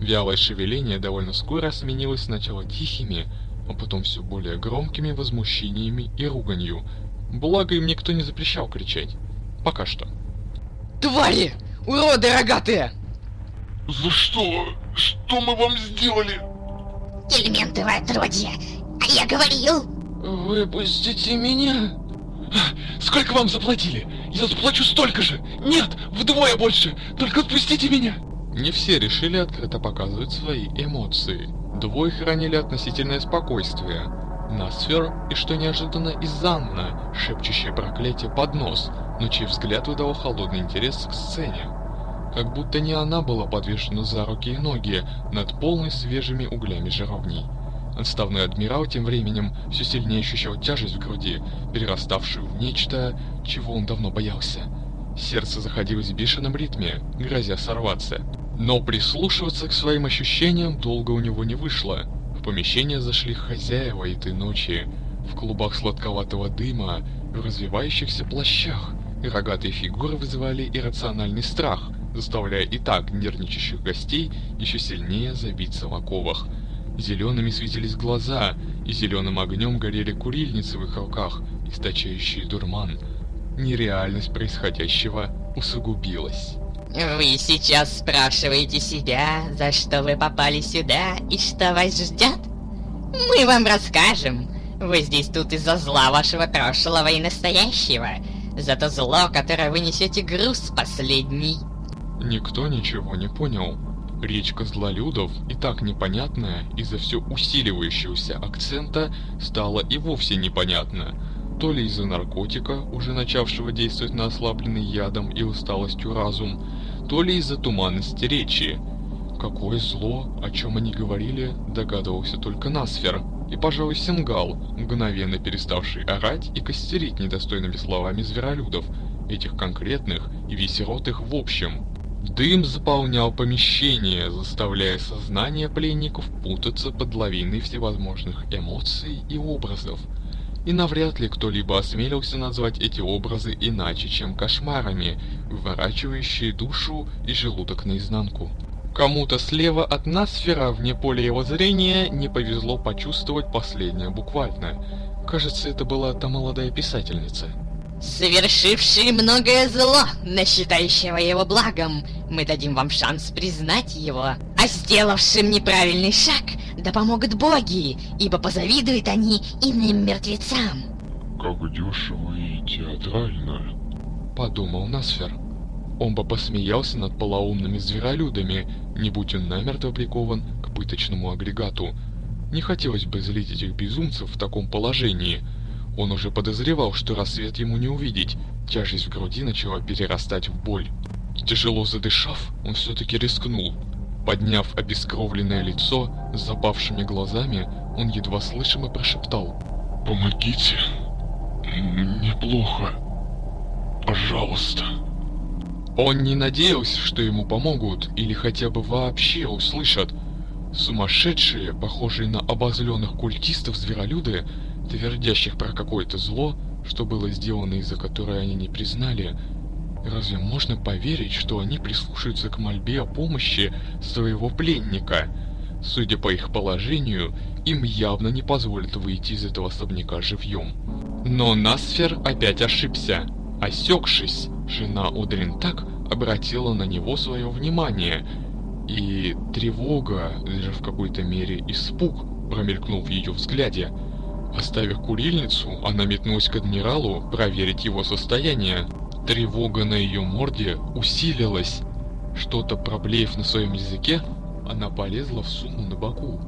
Вялое шевеление довольно скоро сменилось сначала тихими, а потом все более громкими возмущениями и руганью. Благо им никто не запрещал кричать. Пока что.
Твари! Уроды рогатые!
За что? Что мы вам сделали?
Элементовое отродье! А я говорил!
Выпустите меня!
Сколько вам заплатили? Я заплачу столько же! Нет, вдвое больше! Только отпустите меня!
Не все решили открыто показывать свои эмоции. Двое хранили относительное спокойствие. Насфер и, что неожиданно, Изанна, шепчущая проклятие под нос, но чей взгляд выдавал холодный интерес к сцене. Как будто не она была подвешена за руки и ноги над полной свежими углями жаровней. Отставной адмирал тем временем все сильнее ощущал тяжесть в груди, перераставшую в нечто, чего он давно боялся. Сердце заходилось в бешеном ритме, грозя сорваться. Но прислушиваться к своим ощущениям долго у него не вышло. В помещение зашли хозяева этой ночи. В клубах сладковатого дыма, в развивающихся плащах. Рогатые фигуры вызывали иррациональный страх, заставляя и так нервничающих гостей еще сильнее забиться в оковах. Зелеными светились глаза, и зеленым огнем горели курильницы в их руках, источающие дурман. Нереальность происходящего усугубилась.
Вы сейчас спрашиваете себя, за что вы попали сюда и что вас ждет? Мы вам расскажем. Вы здесь тут из-за зла вашего прошлого и настоящего. За то зло, которое вы несете груз последний.
Никто ничего не понял. Речка злолюдов, и так непонятная из-за все усиливающегося акцента, стала и вовсе непонятна. То ли из-за наркотика, уже начавшего действовать на ослабленный ядом и усталостью разум, то ли из-за туманности речи. Какое зло, о чем они говорили, догадывался только Насфер, и, пожалуй, Сингал, мгновенно переставший орать и костерить недостойными словами зверолюдов, этих конкретных и весеротых в общем. Дым заполнял помещение, заставляя сознание пленников путаться под лавиной всевозможных эмоций и образов. И навряд ли кто-либо осмелился назвать эти образы иначе, чем кошмарами, выворачивающие душу и желудок наизнанку. Кому-то слева от нас, сфера вне поля его зрения, не повезло почувствовать последнее буквально. Кажется, это была та молодая писательница.
Совершивший многое зло, но считающего его благом, мы дадим вам шанс признать его. А сделавшим неправильный шаг, да помогут боги, ибо позавидуют они иным мертвецам.
Как дешево и театрально.
Подумал Насфер. Он бы посмеялся над полоумными зверолюдами, не будь он намертво прикован к пыточному агрегату. Не хотелось бы злить этих безумцев в таком положении – он уже подозревал, что рассвет ему не увидеть, тяжесть в груди начала перерастать в боль. Тяжело задышав, он все-таки рискнул. Подняв обескровленное лицо с запавшими глазами, он едва слышимо прошептал.
«Помогите! Неплохо! Пожалуйста!»
Он не надеялся, что ему помогут или хотя бы вообще услышат. Сумасшедшие, похожие на обозленных культистов зверолюды, твердящих про какое-то зло, что было сделано из-за которое они не признали, Разве можно поверить, что они прислушаются к мольбе о помощи своего пленника? Судя по их положению, им явно не позволят выйти из этого особняка живьем. Но Насфер опять ошибся. Осекшись, жена Удрин так обратила на него свое внимание, и тревога, даже в какой-то мере испуг, промелькнул в ее взгляде. Оставив курильницу, она метнулась к адмиралу проверить его состояние. Тревога на ее морде усилилась. Что-то проблеев на своем языке, она полезла в сумму на боку,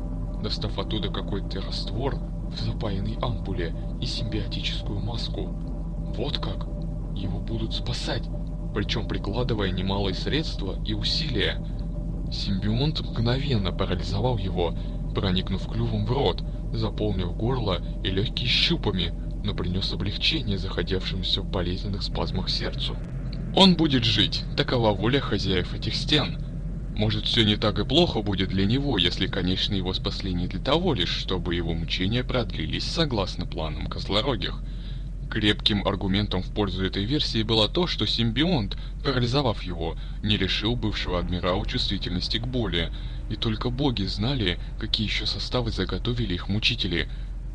достав оттуда какой-то раствор в запаянной ампуле и симбиотическую маску. Вот как! Его будут спасать, причем прикладывая немалые средства и усилия. Симбионт мгновенно парализовал его, проникнув клювом в рот, заполнив горло и легкие щупами, но принес облегчение заходившимся в болезненных спазмах сердцу. Он будет жить, такова воля хозяев этих стен. Может, все не так и плохо будет для него, если, конечно, его спасли не для того лишь, чтобы его мучения продлились согласно планам Козлорогих. Крепким аргументом в пользу этой версии было то, что симбионт, парализовав его, не лишил бывшего адмирала чувствительности к боли, и только боги знали, какие еще составы заготовили их мучители.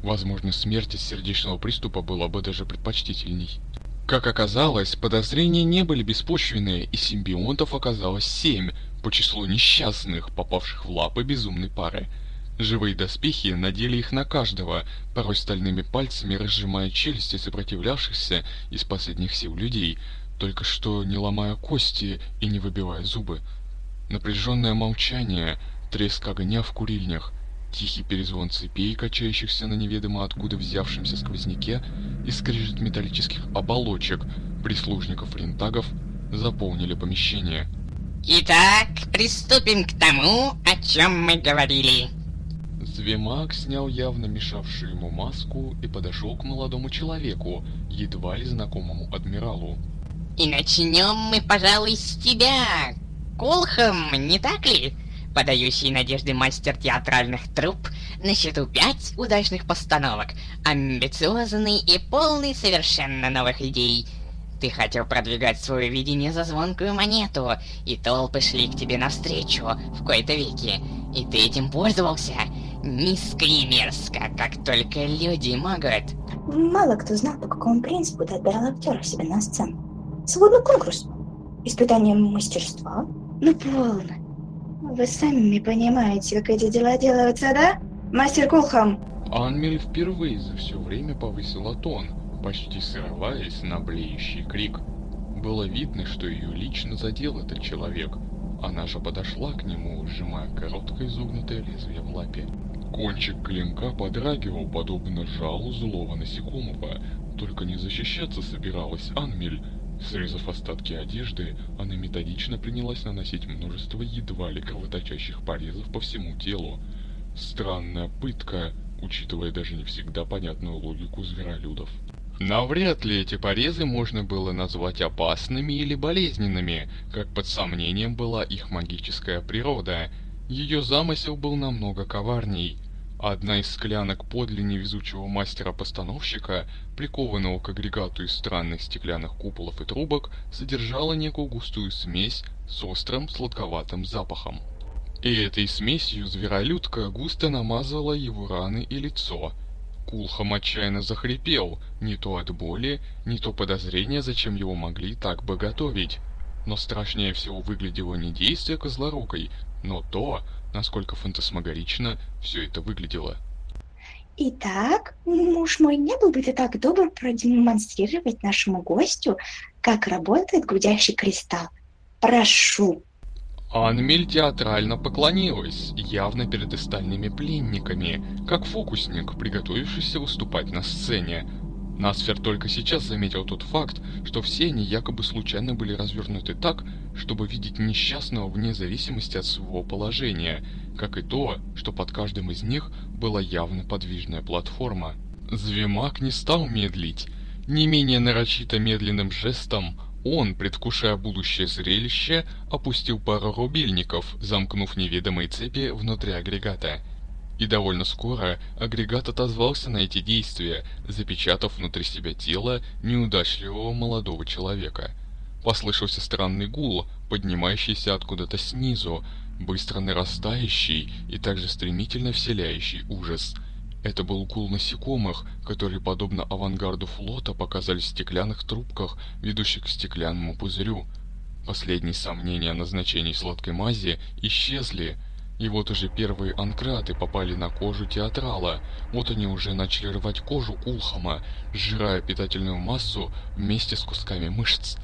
Возможно, смерть от сердечного приступа была бы даже предпочтительней. Как оказалось, подозрения не были беспочвенные, и симбионтов оказалось семь по числу несчастных, попавших в лапы безумной пары. Живые доспехи надели их на каждого, порой стальными пальцами разжимая челюсти сопротивлявшихся из последних сил людей, только что не ломая кости и не выбивая зубы. Напряженное молчание, треск огня в курильнях, тихий перезвон цепей, качающихся на неведомо откуда взявшемся сквозняке, и скрежет металлических оболочек прислужников рентагов заполнили помещение.
Итак, приступим к тому, о чем мы говорили.
Звемак снял явно мешавшую ему маску и подошел к молодому человеку, едва ли знакомому адмиралу.
И начнем мы, пожалуй, с тебя. Колхам, не так ли? Подающий надежды мастер театральных труп, на счету пять удачных постановок, амбициозный и полный совершенно новых идей. Ты хотел продвигать свое видение за звонкую монету, и толпы шли к тебе навстречу в кои-то веки, и ты этим пользовался. Низко и мерзко, как только люди могут.
Мало кто знал, по какому принципу ты отбирал актеров себе на сцену. Свободный конкурс. Испытание мастерства. Ну, полно. Вы сами понимаете, как эти дела делаются, да? Мастер Кулхам.
Анмель впервые за все время повысила тон, почти срываясь на блеющий крик. Было видно, что ее лично задел этот человек. Она же подошла к нему, сжимая короткое изогнутое лезвие в лапе. Кончик клинка подрагивал, подобно жалу злого насекомого. Только не защищаться собиралась Анмель. Срезав остатки одежды, она методично принялась наносить множество едва ли кровоточащих порезов по всему телу. Странная пытка, учитывая даже не всегда понятную логику зверолюдов. Навряд ли эти порезы можно было назвать опасными или болезненными, как под сомнением была их магическая природа. Ее замысел был намного коварней. Одна из склянок подле невезучего мастера-постановщика, прикованного к агрегату из странных стеклянных куполов и трубок, содержала некую густую смесь с острым сладковатым запахом. И этой смесью зверолюдка густо намазала его раны и лицо. Кулхам отчаянно захрипел, не то от боли, не то подозрения, зачем его могли так бы готовить. Но страшнее всего выглядело не действие козлорукой, но то, насколько фантасмагорично все это выглядело.
Итак, муж мой, не был бы ты так добр продемонстрировать нашему гостю, как работает гудящий кристалл. Прошу.
Анмель театрально поклонилась, явно перед остальными пленниками, как фокусник, приготовившийся выступать на сцене. Насфер только сейчас заметил тот факт, что все они якобы случайно были развернуты так, чтобы видеть несчастного вне зависимости от своего положения, как и то, что под каждым из них была явно подвижная платформа. Звемак не стал медлить. Не менее нарочито медленным жестом он, предвкушая будущее зрелище, опустил пару рубильников, замкнув неведомые цепи внутри агрегата – и довольно скоро агрегат отозвался на эти действия, запечатав внутри себя тело неудачливого молодого человека. Послышался странный гул, поднимающийся откуда-то снизу, быстро нарастающий и также стремительно вселяющий ужас. Это был гул насекомых, которые, подобно авангарду флота, показались в стеклянных трубках, ведущих к стеклянному пузырю. Последние сомнения о назначении сладкой мази исчезли, и вот уже первые анкраты попали на кожу театрала. Вот они уже начали рвать кожу Улхама, сжирая питательную массу вместе с кусками мышц.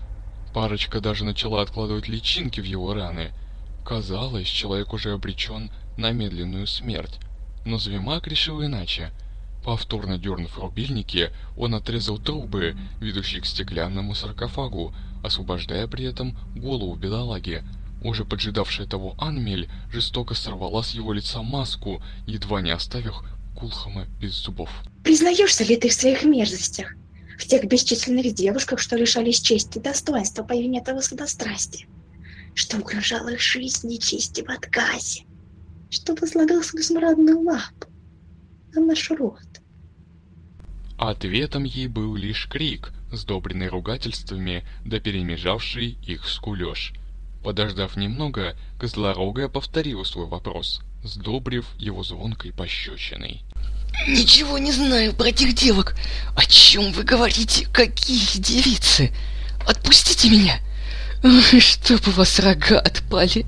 Парочка даже начала откладывать личинки в его раны. Казалось, человек уже обречен на медленную смерть. Но Звимак решил иначе. Повторно дернув рубильники, он отрезал трубы, ведущие к стеклянному саркофагу, освобождая при этом голову бедолаги. Уже поджидавшая того Анмель жестоко сорвала с его лица маску, едва не оставив Кулхама без зубов.
Признаешься ли ты в своих мерзостях? В тех бесчисленных девушках, что лишались чести и достоинства по вине этого сладострастия? Что угрожало их жизни чести в отказе? Что возлагал свою смрадную лапу на наш род?
Ответом ей был лишь крик, сдобренный ругательствами, да перемежавший их скулёж. Подождав немного, Козлорогая повторила свой вопрос, сдобрив его звонкой пощечиной.
Ничего не знаю про этих девок. О чем вы говорите? Какие девицы? Отпустите меня! Чтоб у вас рога отпали.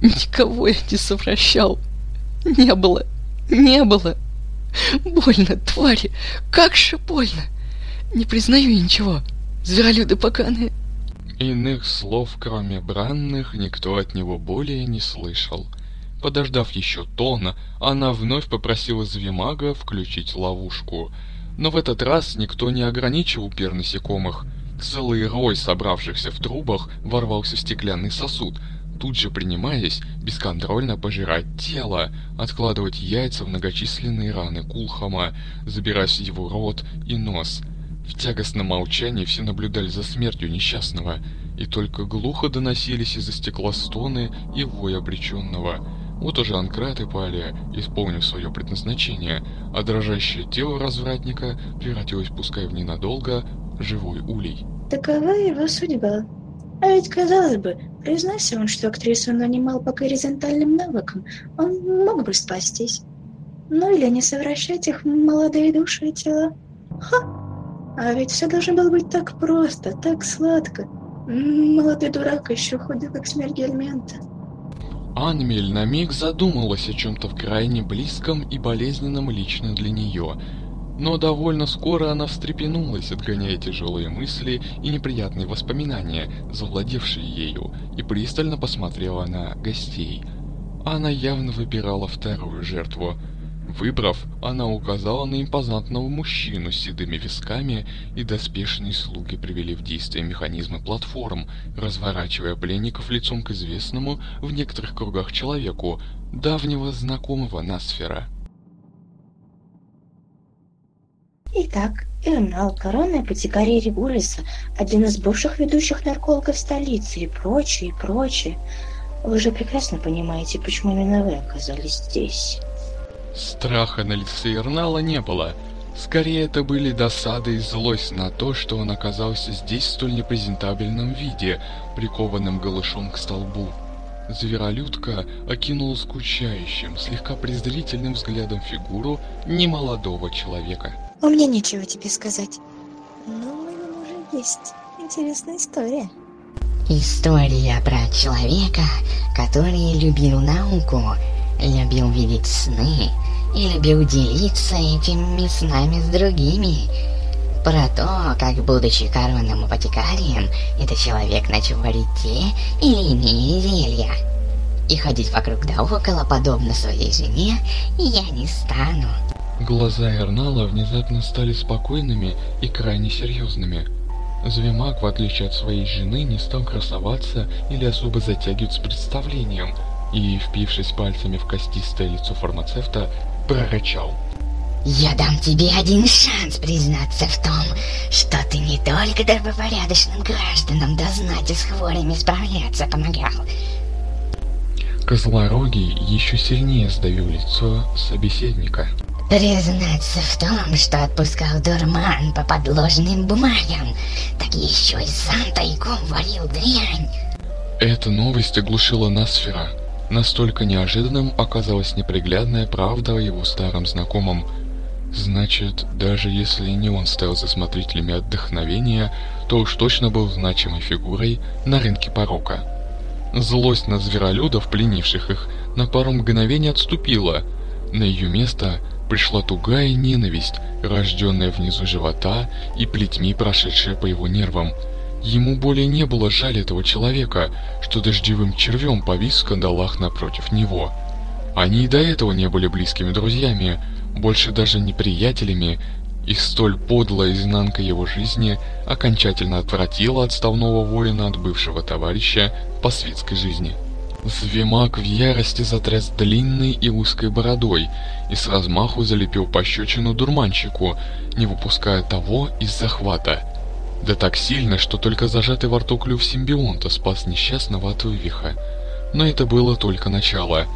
Никого я не совращал. Не было. Не было. Больно, твари. Как же больно. Не признаю ничего. Зверолюды поганые.
Иных слов, кроме бранных, никто от него более не слышал. Подождав еще тона, она вновь попросила Звимага включить ловушку. Но в этот раз никто не ограничил пер насекомых. Целый рой собравшихся в трубах ворвался в стеклянный сосуд, тут же принимаясь бесконтрольно пожирать тело, откладывать яйца в многочисленные раны Кулхама, забираясь в его рот и нос. В тягостном молчании все наблюдали за смертью несчастного, и только глухо доносились из-за стекла стоны и вой обреченного. Вот уже анкраты пали, исполнив свое предназначение, а дрожащее тело развратника превратилось, пускай в ненадолго, живой улей.
Такова его судьба. А ведь, казалось бы, признайся он, что актрису нанимал по горизонтальным навыкам, он мог бы спастись. Ну или не совращать их молодые души и тела. Ха! А ведь все должно было быть так просто, так сладко. Молодой дурак еще ходит как смерть Гельмента.
Анмель на миг задумалась о чем-то в крайне близком и болезненном лично для нее, но довольно скоро она встрепенулась, отгоняя тяжелые мысли и неприятные воспоминания, завладевшие ею, и пристально посмотрела на гостей. Она явно выбирала вторую жертву. Выбрав, она указала на импозантного мужчину с седыми висками, и доспешные слуги привели в действие механизмы платформ, разворачивая пленников лицом к известному в некоторых кругах человеку, давнего знакомого Насфера.
Итак, Эрнал, Корона, Апотекарий Регулиса, один из бывших ведущих наркологов столицы и прочее, и прочее. Вы же прекрасно понимаете, почему именно вы оказались здесь.
Страха на лице Ирнала не было. Скорее, это были досада и злость на то, что он оказался здесь в столь непрезентабельном виде, прикованным голышом к столбу. Зверолюдка окинула скучающим, слегка презрительным взглядом фигуру немолодого человека.
У меня нечего тебе сказать. Но у моего мужа есть интересная история.
История про человека, который любил науку, любил видеть сны и любил делиться этими снами с другими. Про то, как, будучи коронным апотекарием, этот человек начал варить те или иные зелья. И ходить вокруг да около, подобно своей жене, я не стану.
Глаза Эрнала внезапно стали спокойными и крайне серьезными. Звемак, в отличие от своей жены, не стал красоваться или особо затягивать с представлением, и, впившись пальцами в костистое лицо фармацевта, прорычал.
Я дам тебе один шанс признаться в том, что ты не только добропорядочным гражданам да знати с хворями справляться помогал,
Козлорогий еще сильнее сдавил лицо собеседника.
Признаться в том, что отпускал дурман по подложным бумагам, так еще и сам тайком варил дрянь.
Эта новость оглушила Насфера. Настолько неожиданным оказалась неприглядная правда о его старом знакомом. Значит, даже если не он стал за смотрителями отдохновения, то уж точно был значимой фигурой на рынке порока. Злость на зверолюдов, пленивших их, на пару мгновений отступила. На ее место пришла тугая ненависть, рожденная внизу живота и плетьми прошедшая по его нервам. Ему более не было жаль этого человека, что дождевым червем повис в скандалах напротив него. Они и до этого не были близкими друзьями, больше даже не приятелями, и столь подлая изнанка его жизни окончательно отвратила отставного воина от бывшего товарища по светской жизни. Звемак в ярости затряс длинной и узкой бородой и с размаху залепил пощечину дурманщику, не выпуская того из захвата. Да так сильно, что только зажатый во рту клюв симбионта спас несчастного от вывиха. Но это было только начало.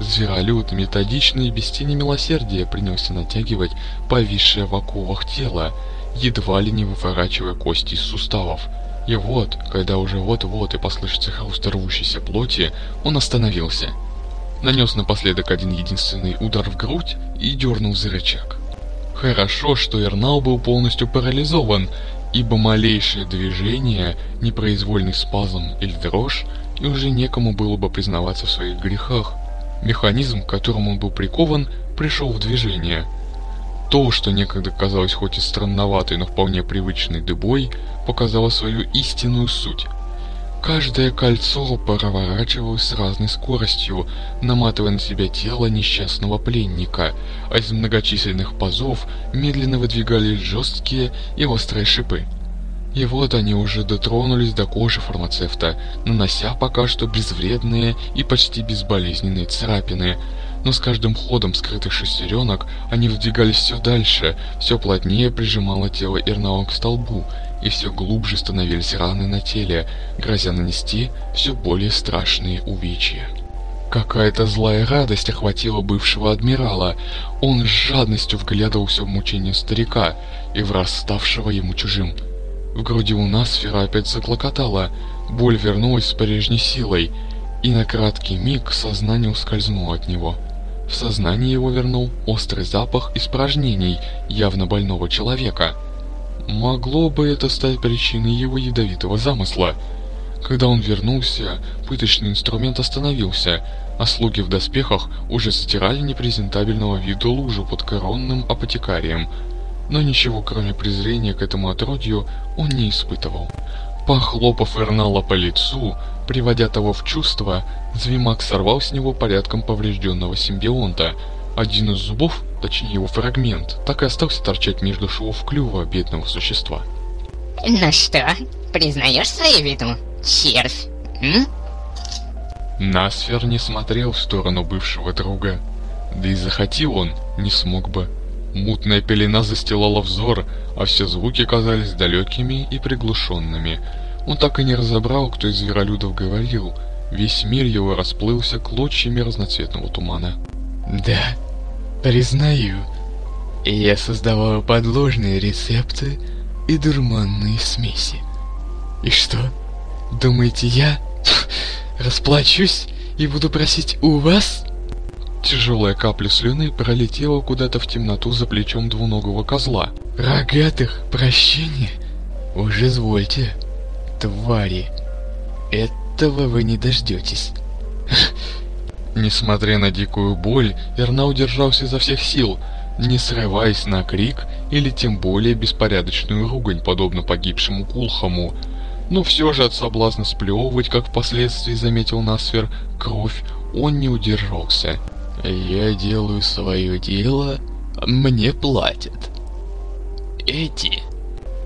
Зверолюд методично и без тени милосердия принялся натягивать повисшее в оковах тело, едва ли не выворачивая кости из суставов. И вот, когда уже вот-вот и послышится хруст рвущейся плоти, он остановился. Нанес напоследок один единственный удар в грудь и дернул за рычаг. Хорошо, что Эрнал был полностью парализован, ибо малейшее движение, непроизвольный спазм или дрожь, и уже некому было бы признаваться в своих грехах. Механизм, к которому он был прикован, пришел в движение – то, что некогда казалось хоть и странноватой, но вполне привычной дыбой, показало свою истинную суть. Каждое кольцо проворачивалось с разной скоростью, наматывая на себя тело несчастного пленника, а из многочисленных пазов медленно выдвигались жесткие и острые шипы. И вот они уже дотронулись до кожи фармацевта, нанося пока что безвредные и почти безболезненные царапины, но с каждым ходом скрытых шестеренок они выдвигались все дальше, все плотнее прижимало тело Ирнао к столбу, и все глубже становились раны на теле, грозя нанести все более страшные увечья. Какая-то злая радость охватила бывшего адмирала. Он с жадностью вглядывался в мучение старика и в расставшего ему чужим. В груди у нас сфера опять заклокотала, боль вернулась с прежней силой, и на краткий миг сознание ускользнуло от него. В сознание его вернул острый запах испражнений явно больного человека. Могло бы это стать причиной его ядовитого замысла. Когда он вернулся, пыточный инструмент остановился, а слуги в доспехах уже стирали непрезентабельного вида лужу под коронным апотекарием. Но ничего кроме презрения к этому отродью он не испытывал. Похлопав Эрнала по лицу, приводя того в чувство, Звимак сорвал с него порядком поврежденного симбионта. Один из зубов, точнее его фрагмент, так и остался торчать между швов клюва бедного существа.
Ну что, признаешь свою вину, червь? М?
Насфер не смотрел в сторону бывшего друга. Да и захотел он, не смог бы. Мутная пелена застилала взор, а все звуки казались далекими и приглушенными. Он так и не разобрал, кто из зверолюдов говорил. Весь мир его расплылся клочьями разноцветного тумана.
Да, признаю, я создавал подложные рецепты и дурманные смеси. И что, думаете, я <laughs> расплачусь и буду просить у вас?
Тяжелая капля слюны пролетела куда-то в темноту за плечом двуногого козла.
Рогатых прощения? Уже звольте, твари. Этого вы не дождетесь.
Несмотря на дикую боль, Эрна удержался изо всех сил, не срываясь на крик или тем более беспорядочную ругань, подобно погибшему Кулхаму. Но все же от соблазна сплевывать, как впоследствии заметил Насфер, кровь, он не удержался.
Я делаю свое дело, мне платят. Эти...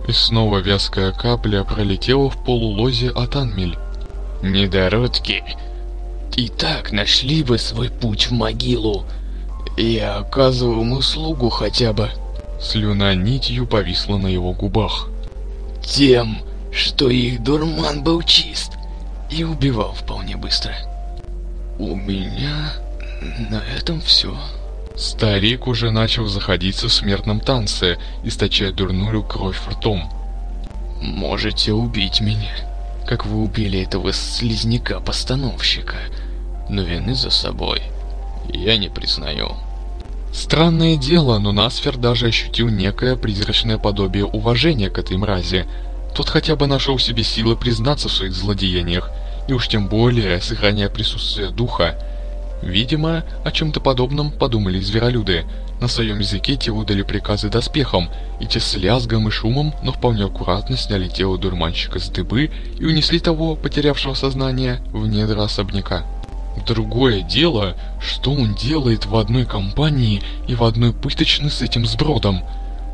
И снова вязкая капля пролетела в полулозе от Анмель.
Недородки, и так нашли бы свой путь в могилу. Я оказывал им услугу хотя бы.
Слюна нитью повисла на его губах.
Тем, что их дурман был чист и убивал вполне быстро. У меня на этом все.
Старик уже начал заходиться в смертном танце, источая дурную кровь ртом.
Можете убить меня, как вы убили этого слизняка-постановщика, но вины за собой я не признаю.
Странное дело, но Насфер даже ощутил некое призрачное подобие уважения к этой мрази. Тот хотя бы нашел в себе силы признаться в своих злодеяниях, и уж тем более сохраняя присутствие духа. Видимо, о чем-то подобном подумали зверолюды. На своем языке те выдали приказы доспехам, и те с лязгом и шумом, но вполне аккуратно сняли тело дурманщика с дыбы и унесли того, потерявшего сознание, в недра особняка. Другое дело, что он делает в одной компании и в одной пыточной с этим сбродом.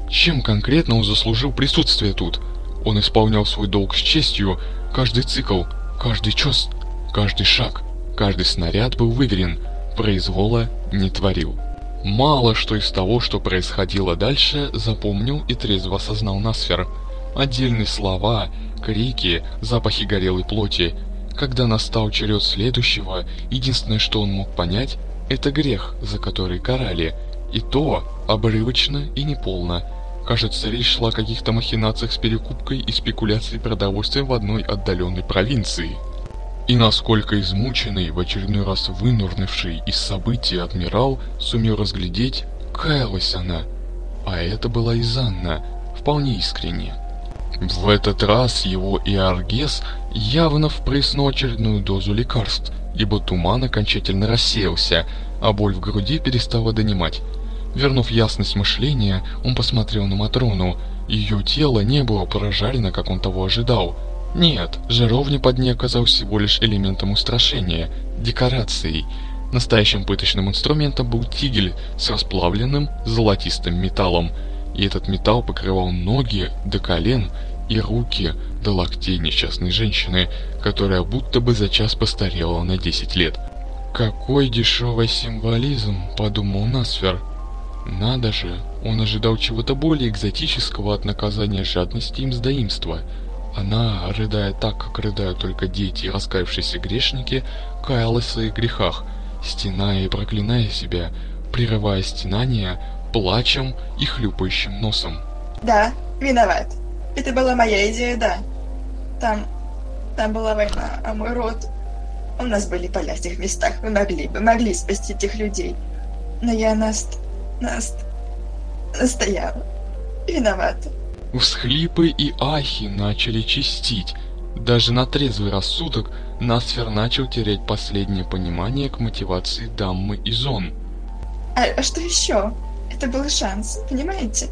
Чем конкретно он заслужил присутствие тут? Он исполнял свой долг с честью, каждый цикл, каждый час, каждый шаг, каждый снаряд был выверен, произвола не творил. Мало что из того, что происходило дальше, запомнил и трезво осознал Насфер. Отдельные слова, крики, запахи горелой плоти. Когда настал черед следующего, единственное, что он мог понять, это грех, за который карали. И то обрывочно и неполно. Кажется, речь шла о каких-то махинациях с перекупкой и спекуляцией продовольствием в одной отдаленной провинции. И насколько измученный, в очередной раз вынурнувший из событий адмирал сумел разглядеть, каялась она. А это была Изанна, вполне искренне. В этот раз его Иоргес явно впрыснул очередную дозу лекарств, ибо туман окончательно рассеялся, а боль в груди перестала донимать. Вернув ясность мышления, он посмотрел на Матрону. Ее тело не было прожарено, как он того ожидал. Нет, жаровня под ней оказалась всего лишь элементом устрашения, декорацией. Настоящим пыточным инструментом был тигель с расплавленным золотистым металлом. И этот металл покрывал ноги до колен и руки до локтей несчастной женщины, которая будто бы за час постарела на 10 лет. «Какой дешевый символизм», — подумал Насфер. Надо же, он ожидал чего-то более экзотического от наказания жадности и мздоимства. Она, рыдая так, как рыдают только дети и раскаявшиеся грешники, каялась в своих грехах, стеная и проклиная себя, прерывая стенания, плачем и хлюпающим носом.
Да, виноват. Это была моя идея, да. Там... там была война, а мой род... У нас были поля в тех местах, мы могли бы, могли спасти этих людей. Но я наст... наст... настояла. Виновата.
Всхлипы и ахи начали чистить. Даже на трезвый рассудок Насфер начал терять последнее понимание к мотивации даммы Изон.
А, а что еще? Это был шанс, понимаете?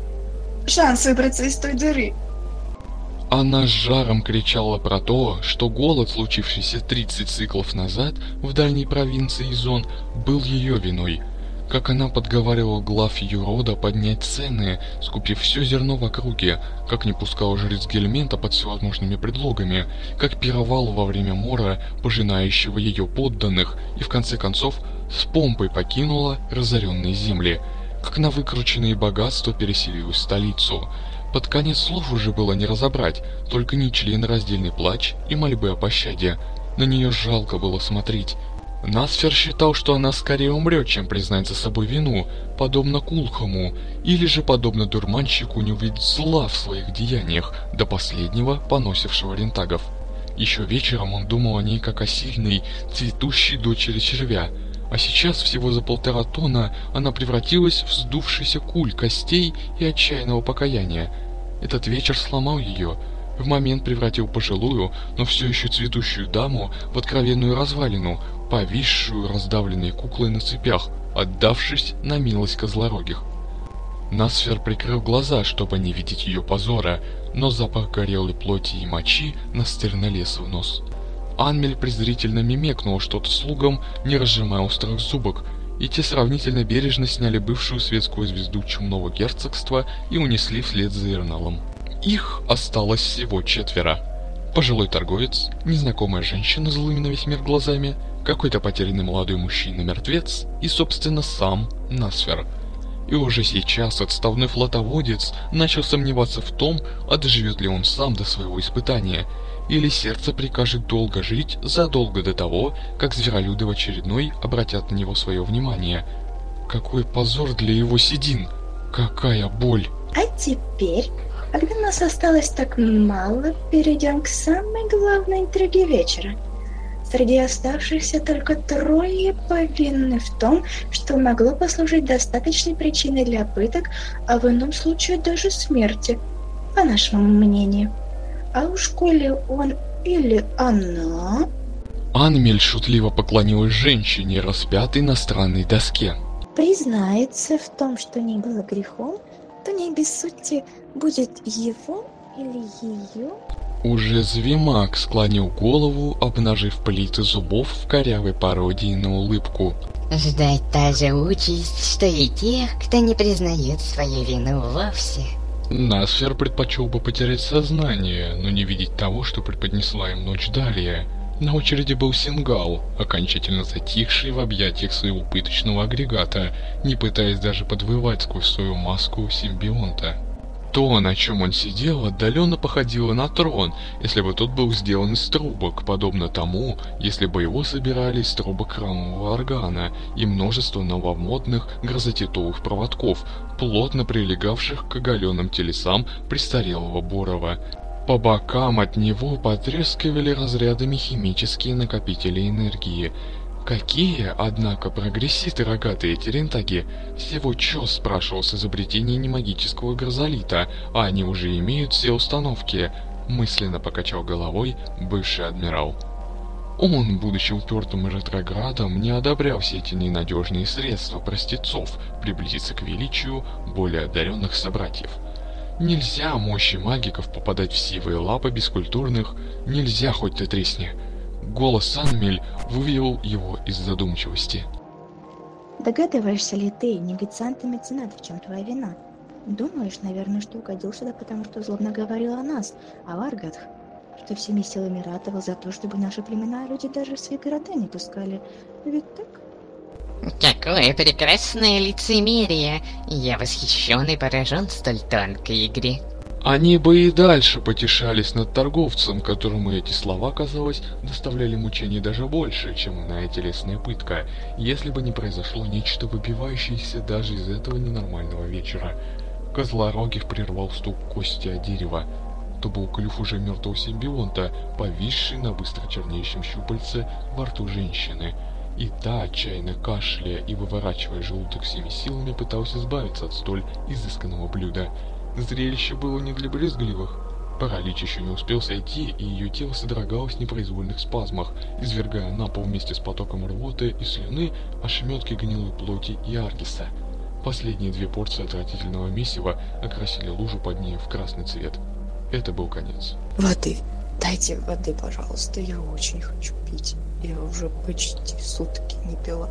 Шанс выбраться из той дыры.
Она с жаром кричала про то, что голод, случившийся 30 циклов назад в дальней провинции Изон, был ее виной. Как она подговаривала глав ее рода поднять цены, скупив все зерно в округе, как не пускала жрец Гельмента под всевозможными предлогами, как пировала во время мора, пожинающего ее подданных, и в конце концов с помпой покинула разоренные земли, как на выкрученные богатства переселилась в столицу – под конец слов уже было не разобрать, только нечленораздельный плач и мольбы о пощаде. На нее жалко было смотреть. Насфер считал, что она скорее умрет, чем признает за собой вину, подобно Кулхаму, или же подобно дурманщику не увидит зла в своих деяниях, до последнего поносившего рентагов. Еще вечером он думал о ней как о сильной, цветущей дочери червя, а сейчас всего за полтора тонна она превратилась в сдувшийся куль костей и отчаянного покаяния. Этот вечер сломал ее, в момент превратил пожилую, но все еще цветущую даму в откровенную развалину, повисшую раздавленной куклой на цепях, отдавшись на милость козлорогих. Насфер прикрыл глаза, чтобы не видеть ее позора, но запах горелой плоти и мочи настырно лез в нос. Анмель презрительно мимекнул что-то слугам, не разжимая острых зубок, и те сравнительно бережно сняли бывшую светскую звезду чумного герцогства и унесли вслед за Ирналом. Их осталось всего четверо. Пожилой торговец, незнакомая женщина с злыми на весь мир глазами, какой-то потерянный молодой мужчина-мертвец и, собственно, сам Насфер. И уже сейчас отставной флотоводец начал сомневаться в том, доживет ли он сам до своего испытания – или сердце прикажет долго жить задолго до того, как зверолюды в очередной обратят на него свое внимание. Какой позор для его седин! Какая боль!
А теперь, когда нас осталось так мало, перейдем к самой главной интриге вечера. Среди оставшихся только трое повинны в том, что могло послужить достаточной причиной для пыток, а в ином случае даже смерти, по нашему мнению. А уж коли он или она...
Анмель шутливо поклонилась женщине, распятой на странной доске.
Признается в том, что не было грехом, то не без сути будет его или ее
уже Звимак склонил голову, обнажив плиты зубов в корявой пародии на улыбку.
Ждать та же участь, что и тех, кто не признает свою вину вовсе.
Насфер предпочел бы потерять сознание, но не видеть того, что преподнесла им ночь далее. На очереди был Сингал, окончательно затихший в объятиях своего пыточного агрегата, не пытаясь даже подвывать сквозь свою маску симбионта. То, на чем он сидел, отдаленно походило на трон, если бы тот был сделан из трубок, подобно тому, если бы его собирали из трубок храмового органа и множество новомодных грозотитовых проводков, плотно прилегавших к оголенным телесам престарелого Борова. По бокам от него потрескивали разрядами химические накопители энергии, Какие, однако, прогрессисты рогатые терентаги? Всего чё спрашивал с изобретения немагического грозолита, а они уже имеют все установки, мысленно покачал головой бывший адмирал. Он, будучи упертым ретроградом, не одобрял все эти ненадежные средства простецов приблизиться к величию более одаренных собратьев. Нельзя мощи магиков попадать в сивые лапы бескультурных, нельзя хоть ты тресни. Голос Анмель вывел его из задумчивости.
Догадываешься ли ты, негацианты меценат, в чем твоя вина? Думаешь, наверное, что угодил сюда, потому что злобно говорил о нас, о Варгатх, что всеми силами ратовал за то, чтобы наши племена люди даже в свои города не пускали. Ведь так?
Какое прекрасное лицемерие! Я восхищен и поражен столь тонкой игре.
Они бы и дальше потешались над торговцем, которому эти слова, казалось, доставляли мучений даже больше, чем иная телесная пытка, если бы не произошло нечто выбивающееся даже из этого ненормального вечера. Козлорогих прервал стук кости о дерево. То был клюв уже мертвого симбионта, повисший на быстро чернеющем щупальце во рту женщины. И та, отчаянно кашляя и выворачивая желудок всеми силами, пытался избавиться от столь изысканного блюда. Зрелище было не для брезгливых. Паралич еще не успел сойти, и ее тело содрогалось в непроизвольных спазмах, извергая на пол вместе с потоком рвоты и слюны ошметки гнилой плоти и аргиса. Последние две порции отвратительного месива окрасили лужу под ней в красный цвет. Это был конец.
Воды. Дайте воды, пожалуйста, я очень хочу пить. Я уже почти сутки не пила.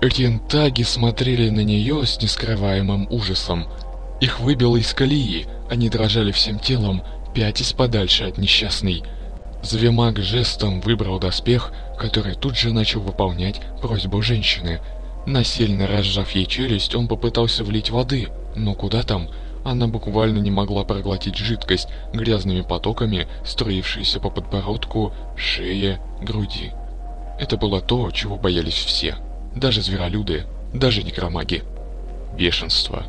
Рентаги смотрели на нее с нескрываемым ужасом. Их выбило из колеи, они дрожали всем телом, пятясь подальше от несчастной. Звемаг жестом выбрал доспех, который тут же начал выполнять просьбу женщины. Насильно разжав ей челюсть, он попытался влить воды, но куда там? Она буквально не могла проглотить жидкость грязными потоками, струившиеся по подбородку, шее, груди. Это было то, чего боялись все. Даже зверолюды, даже некромаги. Бешенство.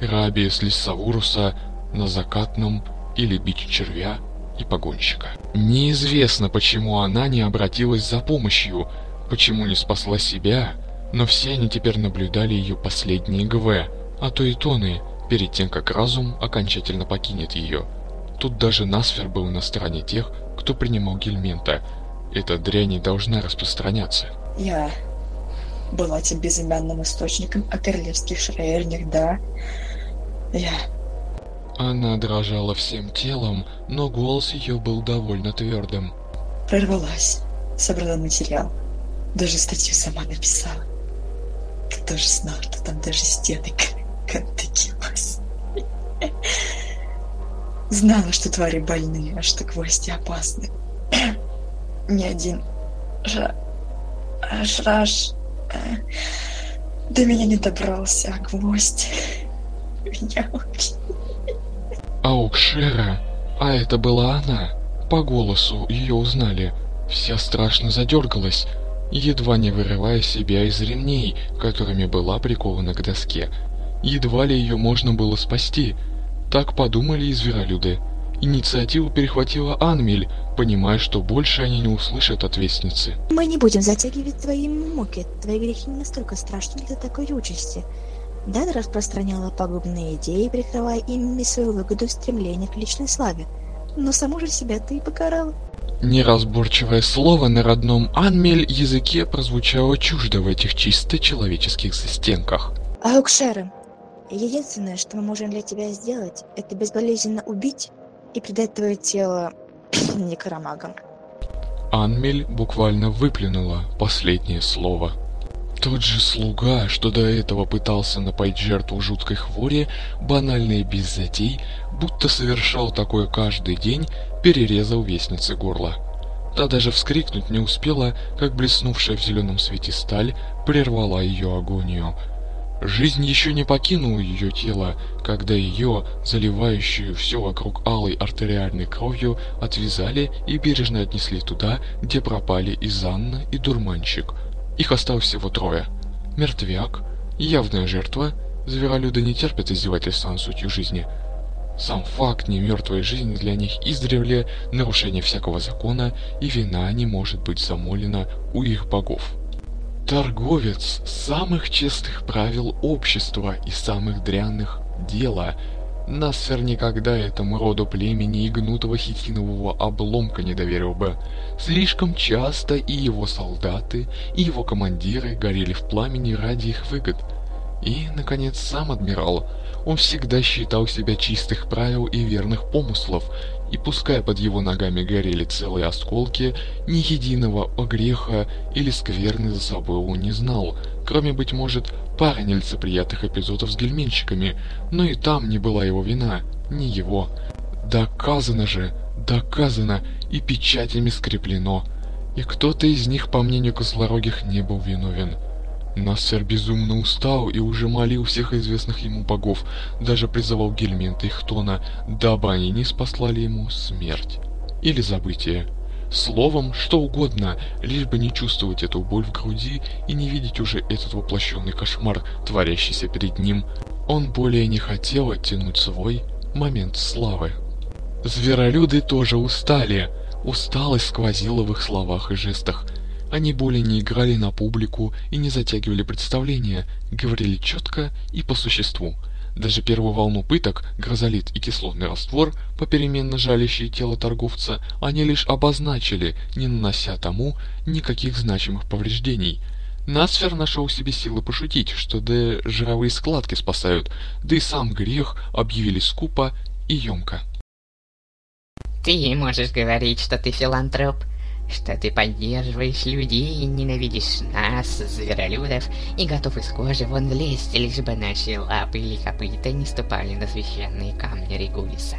Рабиес Лиссауруса на закатном или бить червя и погонщика. Неизвестно, почему она не обратилась за помощью, почему не спасла себя, но все они теперь наблюдали ее последние ГВ, а то и тоны, перед тем, как разум окончательно покинет ее. Тут даже Насфер был на стороне тех, кто принимал гельмента. Эта дрянь не должна распространяться.
Я была тем безымянным источником о королевских шраернях, да. Я...
Она дрожала всем телом, но голос ее был довольно твердым.
Прорвалась, собрала материал, даже статью сама написала. Кто же знал, что там даже стены контагилась. <laughs> Знала, что твари больные, а что гвозди опасны. <clears throat> Ни один жа... шраж э, до меня не добрался, а гвоздь меня очень...
Аукшера, а это была она. По голосу ее узнали. Вся страшно задергалась. едва не вырывая себя из ремней, которыми была прикована к доске. Едва ли ее можно было спасти. Так подумали и зверолюды. Инициативу перехватила Анмель, понимая, что больше они не услышат ответственницы.
Мы не будем затягивать твои муки. Твои грехи не настолько страшны для такой участи. Да, ты распространяла пагубные идеи, прикрывая ими свою выгоду в стремлении к личной славе. Но саму же себя ты и покарала.
Неразборчивое слово на родном Анмель языке прозвучало чуждо в этих чисто человеческих застенках.
Аукшеры, единственное, что мы можем для тебя сделать, это безболезненно убить и предать твое тело <coughs> некромагам.
Анмель буквально выплюнула последнее слово. Тот же слуга, что до этого пытался напоить жертву жуткой хвори, банально и без затей, будто совершал такое каждый день, перерезал вестнице горло. Та даже вскрикнуть не успела, как блеснувшая в зеленом свете сталь прервала ее агонию. Жизнь еще не покинула ее тело, когда ее, заливающую все вокруг алой артериальной кровью, отвязали и бережно отнесли туда, где пропали и Занна, и Дурманщик. Их осталось всего трое. Мертвяк, явная жертва, зверолюды не терпят издевательства над сутью жизни. Сам факт немертвой жизни для них издревле нарушение всякого закона, и вина не может быть замолена у их богов. Торговец самых честных правил общества и самых дрянных дела. Нассер никогда этому роду племени и гнутого хитинового обломка не доверил бы. Слишком часто и его солдаты, и его командиры горели в пламени ради их выгод. И, наконец, сам адмирал. Он всегда считал себя чистых правил и верных помыслов, и пускай под его ногами горели целые осколки, ни единого огреха или скверны за собой он не знал, кроме, быть может, пары нелицеприятных эпизодов с гельменщиками, но и там не была его вина, не его. Доказано же, доказано и печатями скреплено, и кто-то из них, по мнению козлорогих, не был виновен. Нассер безумно устал и уже молил всех известных ему богов, даже призывал Гельмента и Хтона, дабы они не спаслали ему смерть. Или забытие. Словом, что угодно, лишь бы не чувствовать эту боль в груди и не видеть уже этот воплощенный кошмар, творящийся перед ним. Он более не хотел оттянуть свой момент славы. Зверолюды тоже устали. Усталость сквозила в их словах и жестах – они более не играли на публику и не затягивали представления, говорили четко и по существу. Даже первую волну пыток, грозолит и кислотный раствор, попеременно жалящие тело торговца, они лишь обозначили, не нанося тому никаких значимых повреждений. Насфер нашел себе силы пошутить, что да жировые складки спасают, да и сам грех объявили скупо и емко.
Ты можешь говорить, что ты филантроп, что ты поддерживаешь людей, ненавидишь нас, зверолюдов, и готов из кожи вон лезть, лишь бы наши лапы или копыта не ступали на священные камни Регулиса.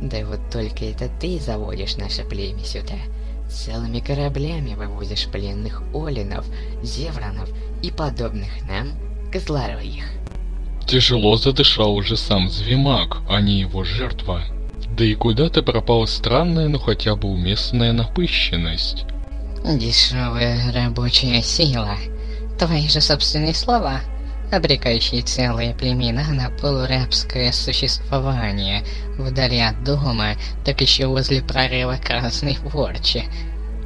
Да вот только это ты заводишь наше племя сюда. Целыми кораблями вывозишь пленных олинов, зевранов и подобных нам козлорогих.
Тяжело задышал уже сам Звимак, а не его жертва. Да и куда-то пропала странная, но хотя бы уместная напыщенность.
Дешевая рабочая сила. Твои же собственные слова, обрекающие целые племена на полурабское существование, вдали от дома, так еще возле прорыва Красной Порчи.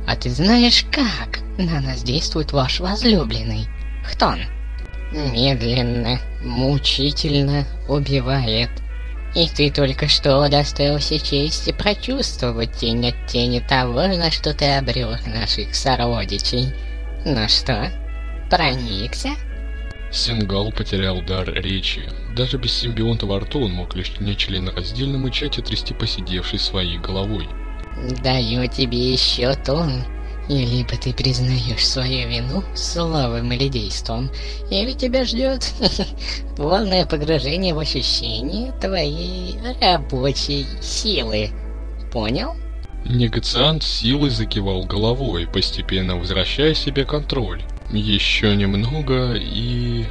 А ты знаешь, как на нас действует ваш возлюбленный? Хтон? Медленно, мучительно убивает и ты только что удостоился чести прочувствовать тень от тени того, на что ты обрел наших сородичей. Ну что, проникся?
Сингал потерял дар речи. Даже без симбионта во рту он мог лишь нечленораздельно мычать и трясти посидевшей своей головой.
Даю тебе еще тон, и либо ты признаешь свою вину словом или действом, или тебя ждет <laughs> полное погружение в ощущение твоей рабочей силы. Понял?
Негациант силой закивал головой, постепенно возвращая себе контроль. Еще немного и...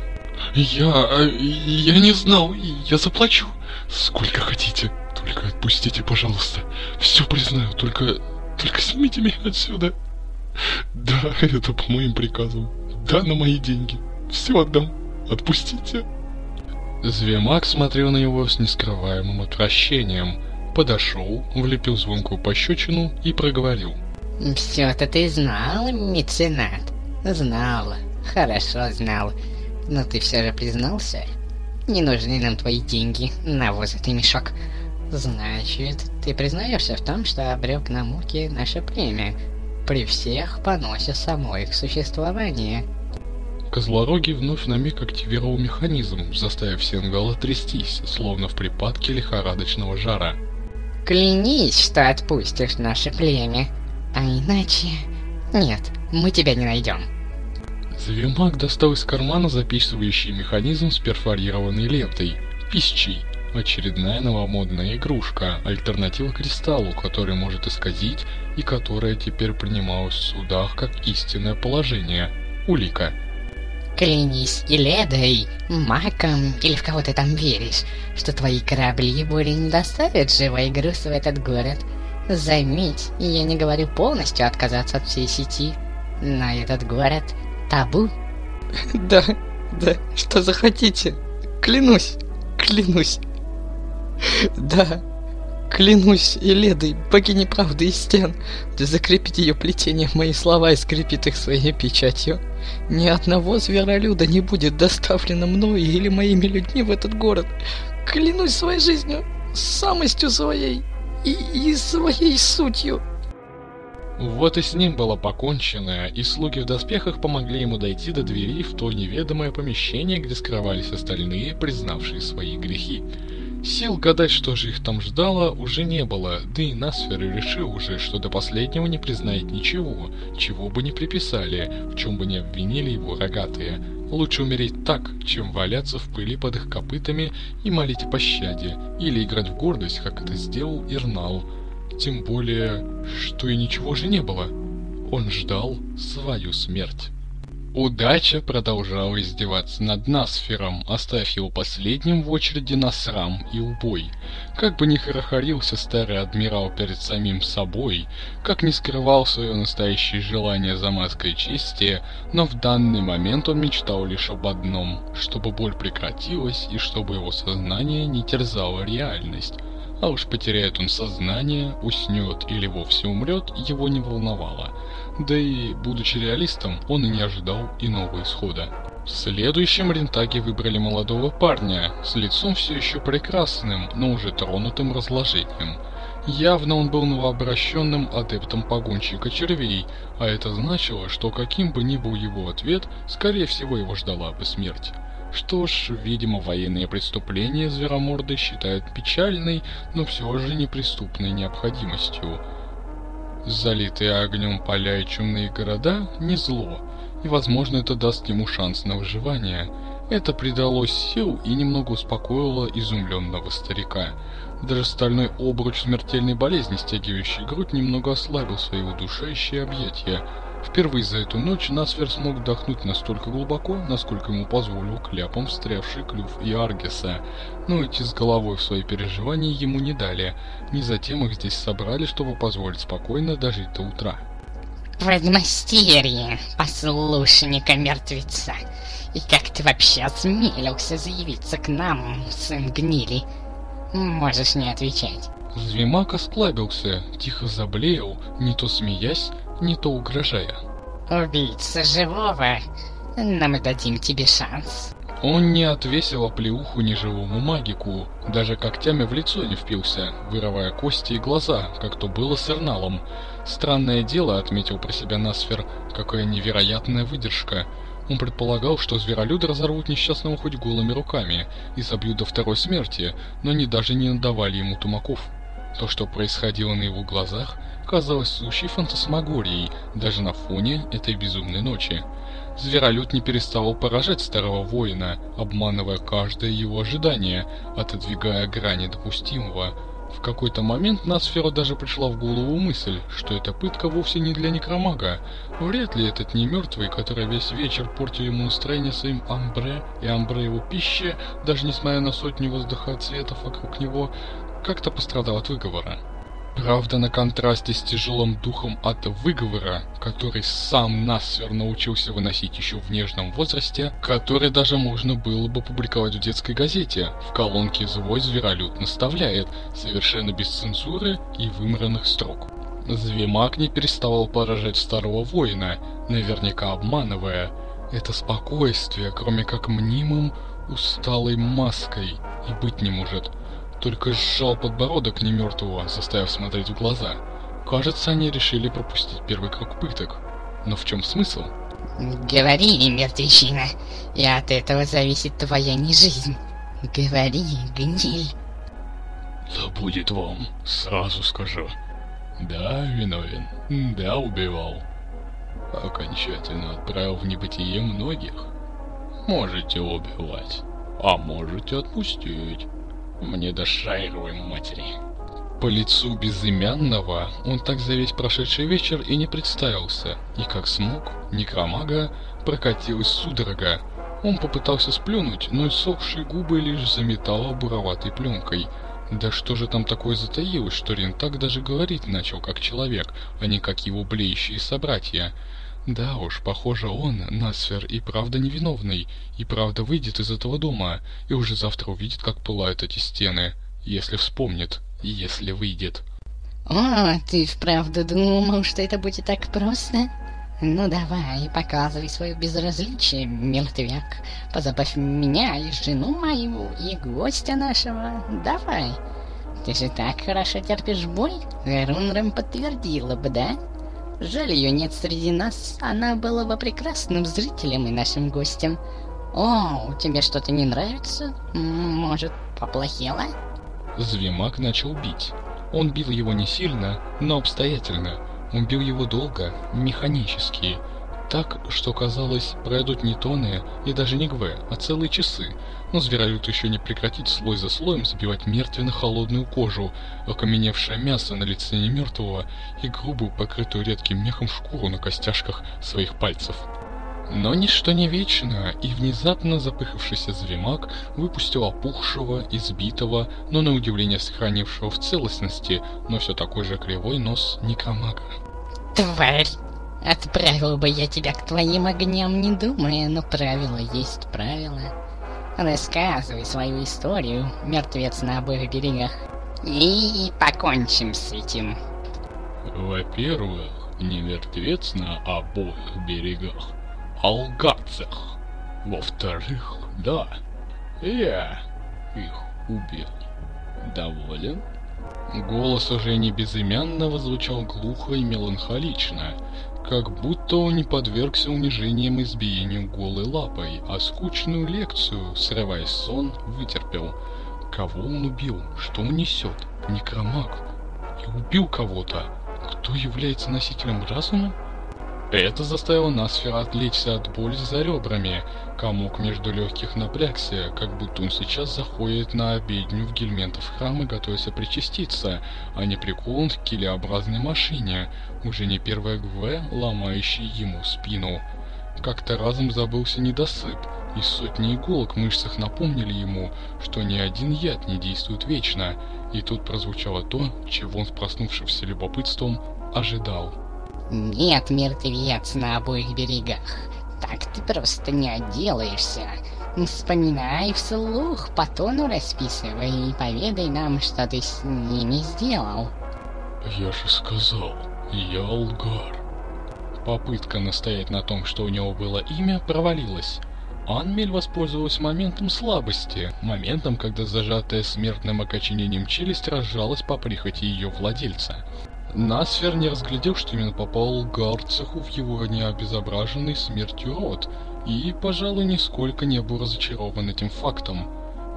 Я... я не знал, я заплачу. Сколько хотите. Только отпустите, пожалуйста. Все признаю, только... только снимите меня отсюда. <laughs> Да, это по моим приказам. Да, на мои деньги. Все отдам. Отпустите.
Звемак смотрел на него с нескрываемым отвращением. Подошел, влепил звонкую пощечину и проговорил.
Все-то ты знал, меценат. Знал. Хорошо знал. Но ты все же признался? Не нужны нам твои деньги, навоз и мешок. Значит, ты признаешься в том, что обрек на муки наше племя, при всех поносе само их существование.
Козлорогий вновь на миг активировал механизм, заставив Сенгала трястись, словно в припадке лихорадочного жара.
Клянись, что отпустишь наше племя, а иначе... Нет, мы тебя не найдем.
Звемак достал из кармана записывающий механизм с перфорированной лентой, пищей, Очередная новомодная игрушка, альтернатива кристаллу, который может исказить и которая теперь принималась в судах как истинное положение. Улика.
Клянись и ледой, маком или в кого ты там веришь, что твои корабли более не доставят живой груз в этот город. Заметь, я не говорю полностью отказаться от всей сети, но этот город табу. <laughs>
Да, да, что захотите. Клянусь, клянусь. Да, клянусь Эледой, богини правды и стен, да закрепить ее плетение мои слова и скрепит их своей печатью. Ни одного зверолюда не будет доставлено мною или моими людьми в этот город. Клянусь своей жизнью, самостью своей и, и своей сутью.
Вот и с ним было покончено, и слуги в доспехах помогли ему дойти до двери в то неведомое помещение, где скрывались остальные, признавшие свои грехи. Сил гадать, что же их там ждало, уже не было, да и Насфер решил уже, что до последнего не признает ничего, чего бы не приписали, в чем бы не обвинили его рогатые. Лучше умереть так, чем валяться в пыли под их копытами и молить о пощаде, или играть в гордость, как это сделал Ирнал. Тем более, что и ничего же не было. Он ждал свою смерть. Удача продолжала издеваться над Насфером, оставив его последним в очереди на срам и убой. Как бы ни хорохорился старый адмирал перед самим собой, как не скрывал свое настоящее желание за маской чести, но в данный момент он мечтал лишь об одном, чтобы боль прекратилась и чтобы его сознание не терзало реальность. А уж потеряет он сознание, уснет или вовсе умрет, его не волновало. Да и, будучи реалистом, он и не ожидал иного исхода. Следующим рентаги выбрали молодого парня, с лицом все еще прекрасным, но уже тронутым разложением. Явно он был новообращенным адептом погонщика червей, а это значило, что каким бы ни был его ответ, скорее всего его ждала бы смерть. Что ж, видимо, военные преступления звероморды считают печальной, но все же неприступной необходимостью. Залитые огнем поля и чумные города – не зло, и, возможно, это даст ему шанс на выживание. Это придало сил и немного успокоило изумленного старика. Даже стальной обруч смертельной болезни, стягивающий грудь, немного ослабил свои удушающие объятия – Впервые за эту ночь Насфер смог вдохнуть настолько глубоко, насколько ему позволил кляпом встрявший клюв и Аргеса, но идти с головой в свои переживания ему не дали, не затем их здесь собрали, чтобы позволить спокойно дожить до утра.
Предмастерье, послушника мертвеца, и как ты вообще осмелился заявиться к нам, сын гнили? Можешь не отвечать.
Звемак осклабился, тихо заблеял, не то смеясь, не то угрожая.
Убийца живого, нам дадим тебе шанс.
Он не отвесил оплеуху неживому магику, даже когтями в лицо не впился, вырывая кости и глаза, как то было с Эрналом. Странное дело, отметил про себя Насфер, какая невероятная выдержка. Он предполагал, что зверолюды разорвут несчастного хоть голыми руками и забьют до второй смерти, но они даже не надавали ему тумаков. То, что происходило на его глазах, казалось сущей фантасмагорией даже на фоне этой безумной ночи. Зверолюд не переставал поражать старого воина, обманывая каждое его ожидание, отодвигая грани допустимого. В какой-то момент Насфера даже пришла в голову мысль, что эта пытка вовсе не для некромага. Вряд ли этот не мертвый, который весь вечер портил ему настроение своим амбре и амбре его пище, даже несмотря на сотни воздуха цветов вокруг него, как-то пострадал от выговора. Правда, на контрасте с тяжелым духом от выговора, который сам Насфер научился выносить еще в нежном возрасте, который даже можно было бы публиковать в детской газете, в колонке «Злой зверолюд» наставляет, совершенно без цензуры и вымранных строк. Звемак не переставал поражать старого воина, наверняка обманывая. Это спокойствие, кроме как мнимым, усталой маской, и быть не может. Только сжал подбородок немертвого, заставив смотреть в глаза. Кажется, они решили пропустить первый круг пыток. Но в чем смысл?
Говори, мертвечина, и от этого зависит твоя не жизнь. Говори, гниль.
Да будет вам, сразу скажу. Да, виновен. Да, убивал. Окончательно отправил в небытие многих. Можете убивать, а можете отпустить. Мне до шайровой матери.
По лицу безымянного он так за весь прошедший вечер и не представился, и как смог, некромага прокатилась судорога. Он попытался сплюнуть, но иссохшие губы лишь заметало буроватой пленкой – да что же там такое затаилось, что Рин так даже говорить начал как человек, а не как его блеющие собратья? Да уж, похоже он, Насфер, и правда невиновный, и правда выйдет из этого дома, и уже завтра увидит, как пылают эти стены, если вспомнит, если выйдет.
О, ты вправду думал, что это будет так просто? Ну давай, показывай свое безразличие, мертвяк. Позабавь меня и жену мою, и гостя нашего. Давай. Ты же так хорошо терпишь боль? Рунрам подтвердила бы, да? Жаль, ее нет среди нас. Она была бы прекрасным зрителем и нашим гостем. О, тебе что-то не нравится? Может, поплохело?
Звемак начал бить. Он бил его не сильно, но обстоятельно. Он бил его долго, механически, так, что казалось, пройдут не тоны и даже не гве, а целые часы, но зверолюд еще не прекратит слой за слоем забивать мертвенно-холодную кожу, окаменевшее мясо на лице немертвого и грубую, покрытую редким мехом шкуру на костяшках своих пальцев. Но ничто не вечно, и внезапно запыхавшийся звемак выпустил опухшего, избитого, но на удивление сохранившего в целостности, но все такой же кривой нос некромага.
Тварь! Отправил бы я тебя к твоим огням, не думая, но правило есть правило. Рассказывай свою историю, мертвец на обоих берегах. И покончим с этим.
Во-первых, не мертвец на обоих берегах, Алгацах. Во-вторых, да, я их убил. Доволен?
Голос уже не безымянного звучал глухо и меланхолично, как будто он не подвергся унижениям и избиению голой лапой, а скучную лекцию, срывая сон, вытерпел. Кого он убил? Что он несет? Некромаг. И убил кого-то. Кто является носителем разума? Это заставило Насфера отвлечься от боли за ребрами. Комок между легких напрягся, как будто он сейчас заходит на обедню в Гельментов храм и готовится причаститься, а не прикован к килеобразной машине, уже не первая ГВ, ломающей ему спину. Как-то разом забылся недосып, и сотни иголок в мышцах напомнили ему, что ни один яд не действует вечно, и тут прозвучало то, чего он с любопытством ожидал.
Нет, мертвец на обоих берегах. Так ты просто не отделаешься. Вспоминай вслух, по тону расписывай и поведай нам, что ты с ними сделал.
Я же сказал, я Алгар.
Попытка настоять на том, что у него было имя, провалилась. Анмель воспользовалась моментом слабости, моментом, когда зажатая смертным окоченением челюсть разжалась по прихоти ее владельца. Насфер не разглядел, что именно попал Гарцеху в его необезображенный смертью рот, и, пожалуй, нисколько не был разочарован этим фактом.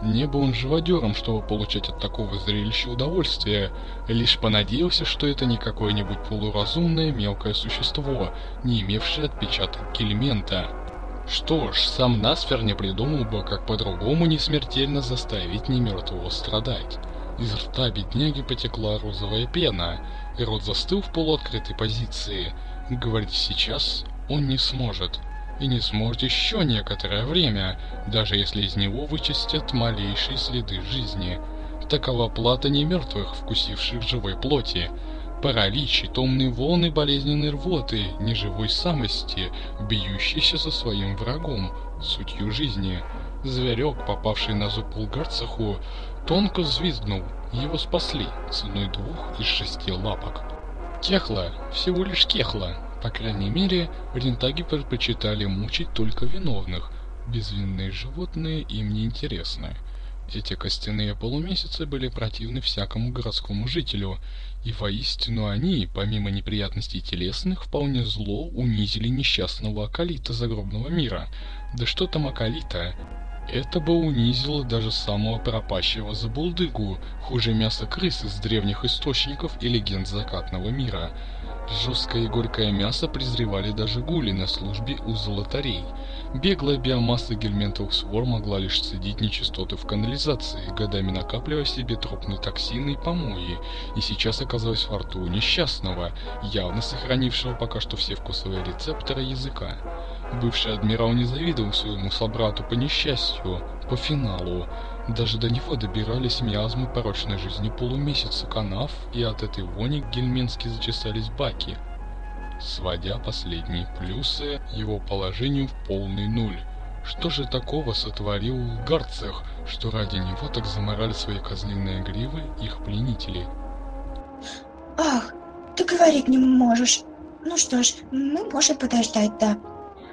Не был он живодером, чтобы получать от такого зрелища удовольствие, лишь понадеялся, что это не какое-нибудь полуразумное мелкое существо, не имевшее отпечаток кельмента. Что ж, сам Насфер не придумал бы, как по-другому не смертельно заставить немертвого страдать. Из рта бедняги потекла розовая пена, рот застыл в полуоткрытой позиции. Говорить сейчас он не сможет. И не сможет еще некоторое время, даже если из него вычистят малейшие следы жизни. Такова плата не мертвых, вкусивших живой плоти. Паралич и томные волны болезненной рвоты, неживой самости, бьющейся со своим врагом, сутью жизни. Зверек, попавший на зуб Булгарцаху, тонко взвизгнул, его спасли ценой двух из шести лапок. Кехла, всего лишь кехла, по крайней мере, рентаги предпочитали мучить только виновных, безвинные животные им не интересны. Эти костяные полумесяцы были противны всякому городскому жителю, и воистину они, помимо неприятностей телесных, вполне зло унизили несчастного Акалита загробного мира. Да что там Акалита? Это бы унизило даже самого пропащего забулдыгу, хуже мяса крыс из древних источников и легенд закатного мира. Жесткое и горькое мясо презревали даже гули на службе у золотарей. Беглая биомасса гельментовых свор могла лишь цедить нечистоты в канализации, годами накапливая себе тропные токсины и помои, и сейчас оказалась во рту несчастного, явно сохранившего пока что все вкусовые рецепторы языка. Бывший адмирал не завидовал своему собрату по несчастью, по финалу, даже до него добирались миазмы порочной жизни полумесяца канав, и от этой вони гельменски зачесались баки, сводя последние плюсы его положению в полный нуль. Что же такого сотворил Гарцех, что ради него так заморали свои козлиные гривы их пленители?
Ах, ты говорить не можешь. Ну что ж, мы можем подождать, да.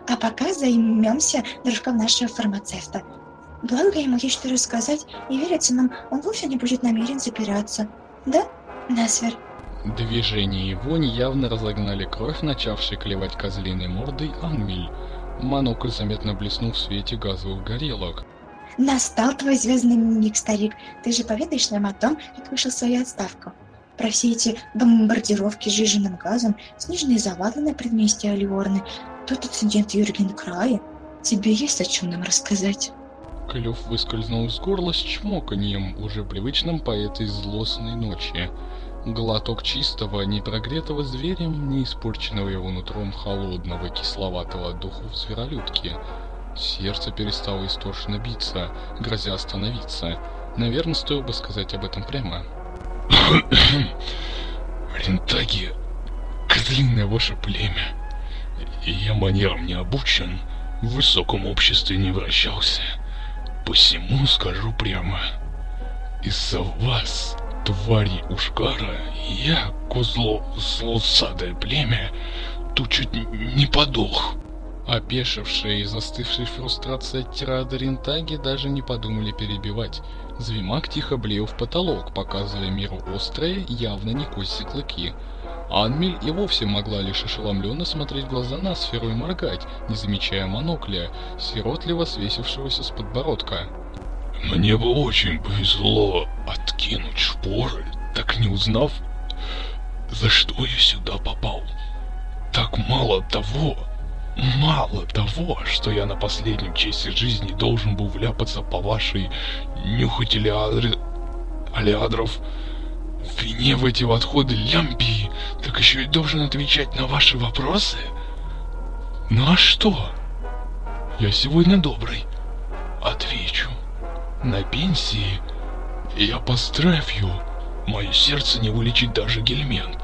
А пока займемся дружком нашего фармацевта. Благо ему есть что рассказать, и верится нам, он вовсе не будет намерен запираться. Да, Насвер?
Движения и вонь явно разогнали кровь, начавшей клевать козлиной мордой Анмель. Монокль заметно блеснул в свете газовых горелок.
Настал твой звездный миг, старик. Ты же поведаешь нам о том, как вышел свою отставку. Про все эти бомбардировки сжиженным газом, снежные завалы на предместье Алиорны, тот инцидент Юрген Края. Тебе есть о чем нам рассказать?
Клюв выскользнул из горла с чмоканьем, уже привычным по этой злостной ночи. Глоток чистого, не прогретого зверем, не испорченного его нутром холодного, кисловатого духов зверолюдки. Сердце перестало истошно биться, грозя остановиться. Наверное, стоило бы сказать об этом прямо. <coughs>
Рентаги, козлиное ваше племя. Я манерам не обучен, в высоком обществе не вращался. Посему скажу прямо. Из-за вас, твари Ушкара, я, козло злосадое племя, тут чуть не подох.
Опешившие и застывшие фрустрации от тирады Рентаги даже не подумали перебивать. Звимак тихо блеял в потолок, показывая миру острые, явно не кости клыки. Анмель и вовсе могла лишь ошеломленно смотреть глаза на сферу и моргать, не замечая монокля, сиротливо свесившегося с подбородка.
Мне бы очень повезло откинуть шпоры, так не узнав, за что я сюда попал. Так мало того, мало того, что я на последнем часе жизни должен был вляпаться по вашей нюхателе адре... алиадров, вине в эти отходы лямпии, так еще и должен отвечать на ваши вопросы? Ну а что? Я сегодня добрый. Отвечу. На пенсии я пострафью. Мое сердце не вылечит даже гельмент.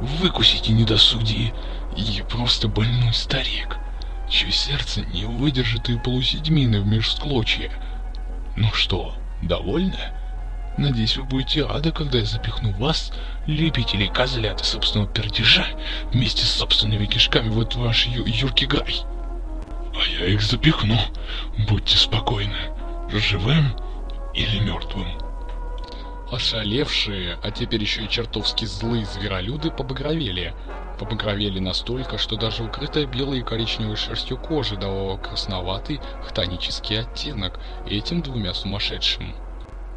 Выкусите недосудие. Я просто больной старик, чье сердце не выдержит и полуседьмины в межсклочья. Ну что, довольны? Надеюсь, вы будете рады, когда я запихну вас, любителей козлят и собственного пердежа, вместе с собственными кишками в этот ваш ю юркий гай. А я их запихну, будьте спокойны, живым или мертвым.
Ошалевшие, а теперь еще и чертовски злые зверолюды побагровели. Побагровели настолько, что даже укрытая белой и коричневой шерстью кожи давала красноватый хтонический оттенок этим двумя сумасшедшим.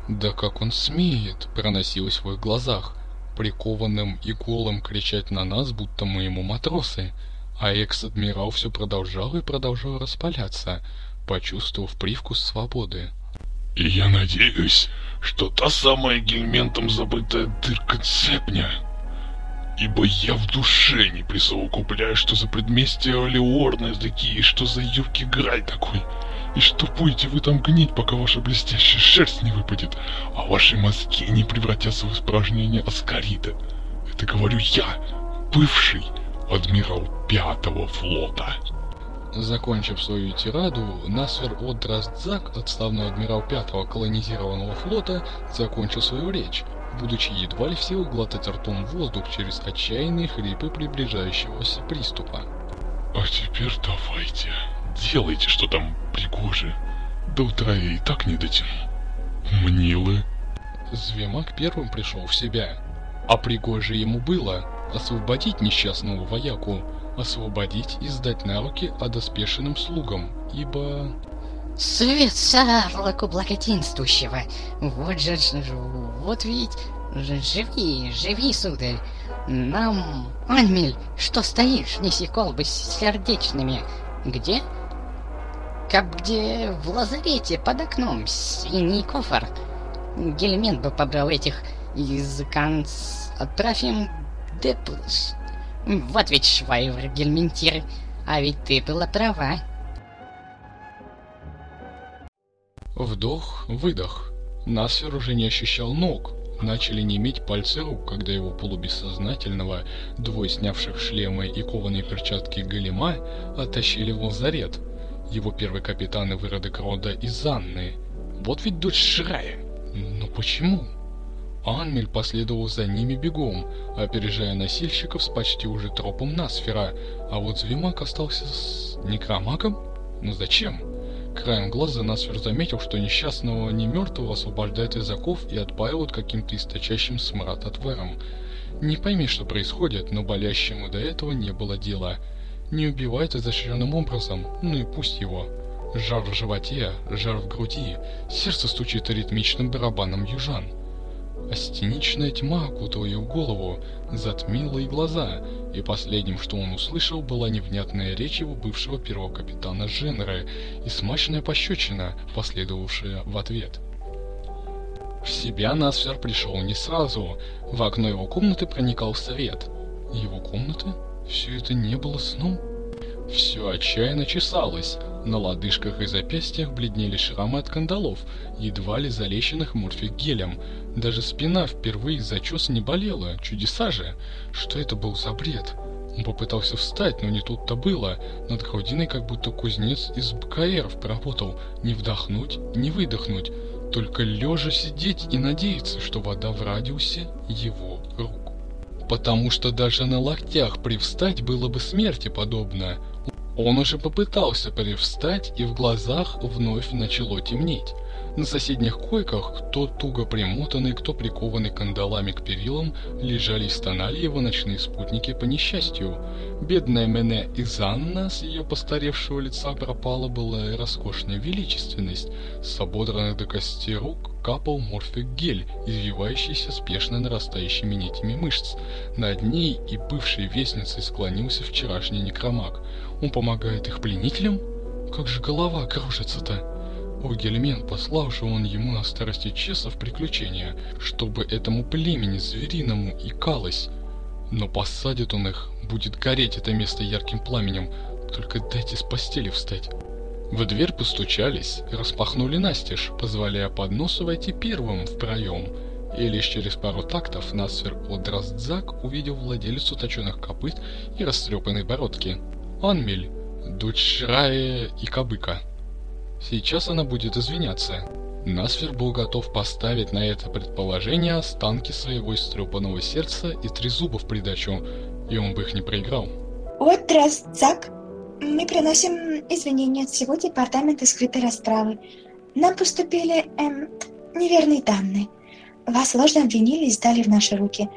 Да как он смеет, проносилось в их глазах, прикованным и голым кричать на нас, будто мы ему матросы. А экс-адмирал все продолжал и продолжал распаляться, почувствовав привкус свободы.
И я надеюсь, что та самая гельментом забытая дырка цепня. Ибо я в душе не присовокупляю, что за предместье Алиорны такие, что за юбки Граль такой. И что будете вы там гнить, пока ваша блестящая шерсть не выпадет, а ваши мозги не превратятся в испражнение аскарита? Это говорю я, бывший адмирал Пятого флота.
Закончив свою тираду, Насер Одраздзак, отставной адмирал Пятого колонизированного флота, закончил свою речь, будучи едва ли в силах глотать ртом воздух через отчаянные хрипы приближающегося приступа.
А теперь давайте, делайте, что там пригоже. До утра я и так не дотяну. Мнилы.
Звемак первым пришел в себя. А пригоже ему было освободить несчастного вояку, освободить и сдать на руки одоспешенным слугам, ибо...
Свет Сарлоку благоденствующего! Вот же, вот ведь... Живи, живи, сударь! Нам... Анмель, что стоишь, неси колбы с сердечными? Где? Как где в лазарете под окном синий кофр. Гельмент бы побрал этих из конц... Отправим Деплс. Вот ведь Швайвер Гельментир, а ведь ты была права.
Вдох, выдох. Насфер уже не ощущал ног. Начали неметь пальцы рук, когда его полубессознательного, двое снявших шлемы и кованые перчатки Галима, оттащили в лазарет. Его первый капитан и выродок рода из Анны. Вот ведь дочь Шрая. Но почему? Анмель последовал за ними бегом, опережая носильщиков с почти уже тропом Насфера, а вот Звимак остался с некромагом? Ну зачем? Краем глаза Насфер заметил, что несчастного не мертвого освобождают из оков и отпаивают каким-то источащим смрад отваром. Не пойми, что происходит, но болящему до этого не было дела. Не убивает изощренным образом, ну и пусть его. Жар в животе, жар в груди, сердце стучит ритмичным барабаном южан. Астеничная тьма окутала его голову, затмила и глаза, и последним, что он услышал, была невнятная речь его бывшего первого капитана Женера и смачная пощечина, последовавшая в ответ. В себя Насфер пришел не сразу. В окно его комнаты проникал свет. Его комнаты? Все это не было сном? Все отчаянно чесалось. На лодыжках и запястьях бледнели шрамы от кандалов, едва ли залеченных морфик гелем. Даже спина впервые из-за чеса не болела. Чудеса же! Что это был за бред? Он попытался встать, но не тут-то было. Над грудиной как будто кузнец из БКРов поработал. Не вдохнуть, не выдохнуть. Только лежа сидеть и надеяться, что вода в радиусе его рук. Потому что даже на локтях привстать было бы смерти подобно. Он уже попытался привстать, и в глазах вновь начало темнеть. На соседних койках, кто туго примотанный, кто прикованный кандалами к перилам, лежали и стонали его ночные спутники по несчастью. Бедная Мене Изанна с ее постаревшего лица пропала была и роскошная величественность. С ободранных до кости рук капал морфик гель, извивающийся спешно нарастающими нитями мышц. Над ней и бывшей вестницей склонился вчерашний некромаг. Он помогает их пленителям? Как же голова кружится-то? О, Гельмен, послал же он ему на старости часов приключения, чтобы этому племени звериному икалось. Но посадит он их, будет гореть это место ярким пламенем, только дайте с постели встать. В дверь постучались, распахнули настежь, позволяя подносу войти первым в проем. И лишь через пару тактов Насфер Одраздзак увидел владелицу точеных копыт и растрепанной бородки. Анмель, дочь Рая и Кабыка. Сейчас она будет извиняться. Насфер был готов поставить на это предположение останки своего истрепанного сердца и три зуба в придачу, и он бы их не проиграл.
Вот раз, Зак, мы приносим извинения от всего департамента скрытой расправы. Нам поступили, эм, неверные данные. Вас ложно обвинили и сдали в наши руки.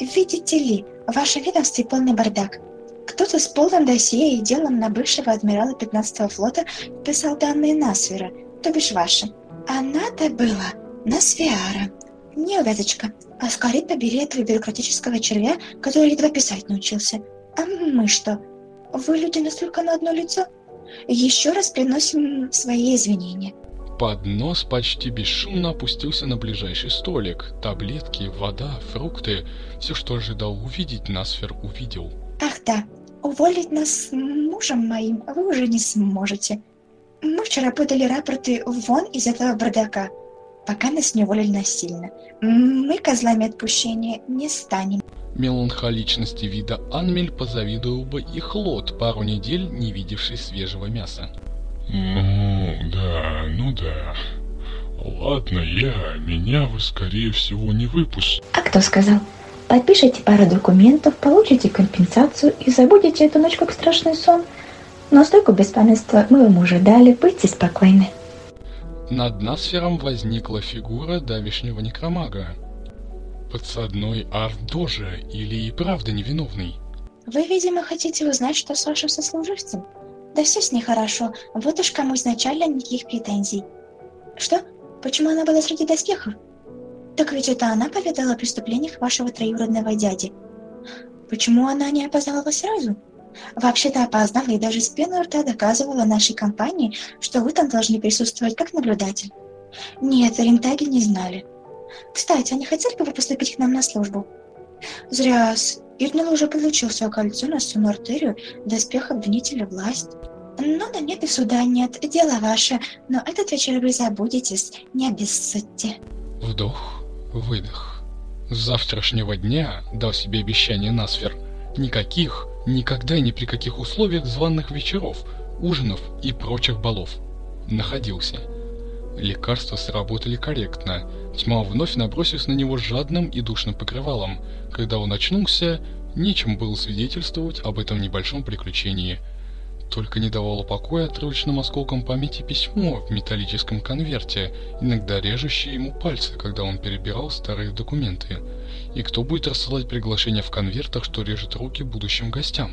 Видите ли, в вашем ведомстве полный бардак. Кто-то с полным досье и делом на бывшего адмирала 15-го флота писал данные Насвера, то бишь ваши. А надо было на Свиара. Не увязочка, а скорее побери этого бюрократического червя, который едва писать научился. А мы что? Вы люди настолько на одно лицо? Еще раз приносим свои извинения.
Поднос почти бесшумно опустился на ближайший столик. Таблетки, вода, фрукты. Все, что ожидал увидеть, Насфер увидел.
Ах да, уволить нас с мужем моим вы уже не сможете. Мы вчера подали рапорты вон из этого бардака, пока нас не уволили насильно. Мы козлами отпущения не станем.
Меланхоличности вида Анмель позавидовал бы и Хлод, пару недель не видевший свежего мяса.
Ну, да, ну да. Ладно, я, меня вы скорее всего не выпустите.
А кто сказал? Подпишите пару документов, получите компенсацию и забудете эту ночь как страшный сон. Но стойку беспамятства мы вам уже дали, будьте спокойны.
Над Насфером возникла фигура давишнего некромага. Подсадной Ардожа или и правда невиновный?
Вы, видимо, хотите узнать, что с вашим сослуживцем? Да все с ней хорошо, вот уж кому изначально никаких претензий. Что? Почему она была среди доспехов? Так ведь это она поведала о преступлениях вашего троюродного дяди. Почему она не опознала вас сразу? Вообще-то опознала и даже с пеной рта доказывала нашей компании, что вы там должны присутствовать как наблюдатель. Нет, Рентаги не знали. Кстати, они хотели бы вы поступить к нам на службу? Зря. Ирнил уже получил свое кольцо на сонную артерию, доспех обвинителя власть. Ну да нет и суда нет, дело ваше, но этот вечер вы забудетесь, не обессудьте.
Вдох, выдох. С завтрашнего дня дал себе обещание Насфер. Никаких, никогда и ни при каких условиях званых вечеров, ужинов и прочих балов. Находился. Лекарства сработали корректно. Тьма вновь набросилась на него жадным и душным покрывалом. Когда он очнулся, нечем было свидетельствовать об этом небольшом приключении – только не давало покоя отрывочным осколком памяти письмо в металлическом конверте, иногда режущее ему пальцы, когда он перебирал старые документы. И кто будет рассылать приглашения в конвертах, что режет руки будущим гостям?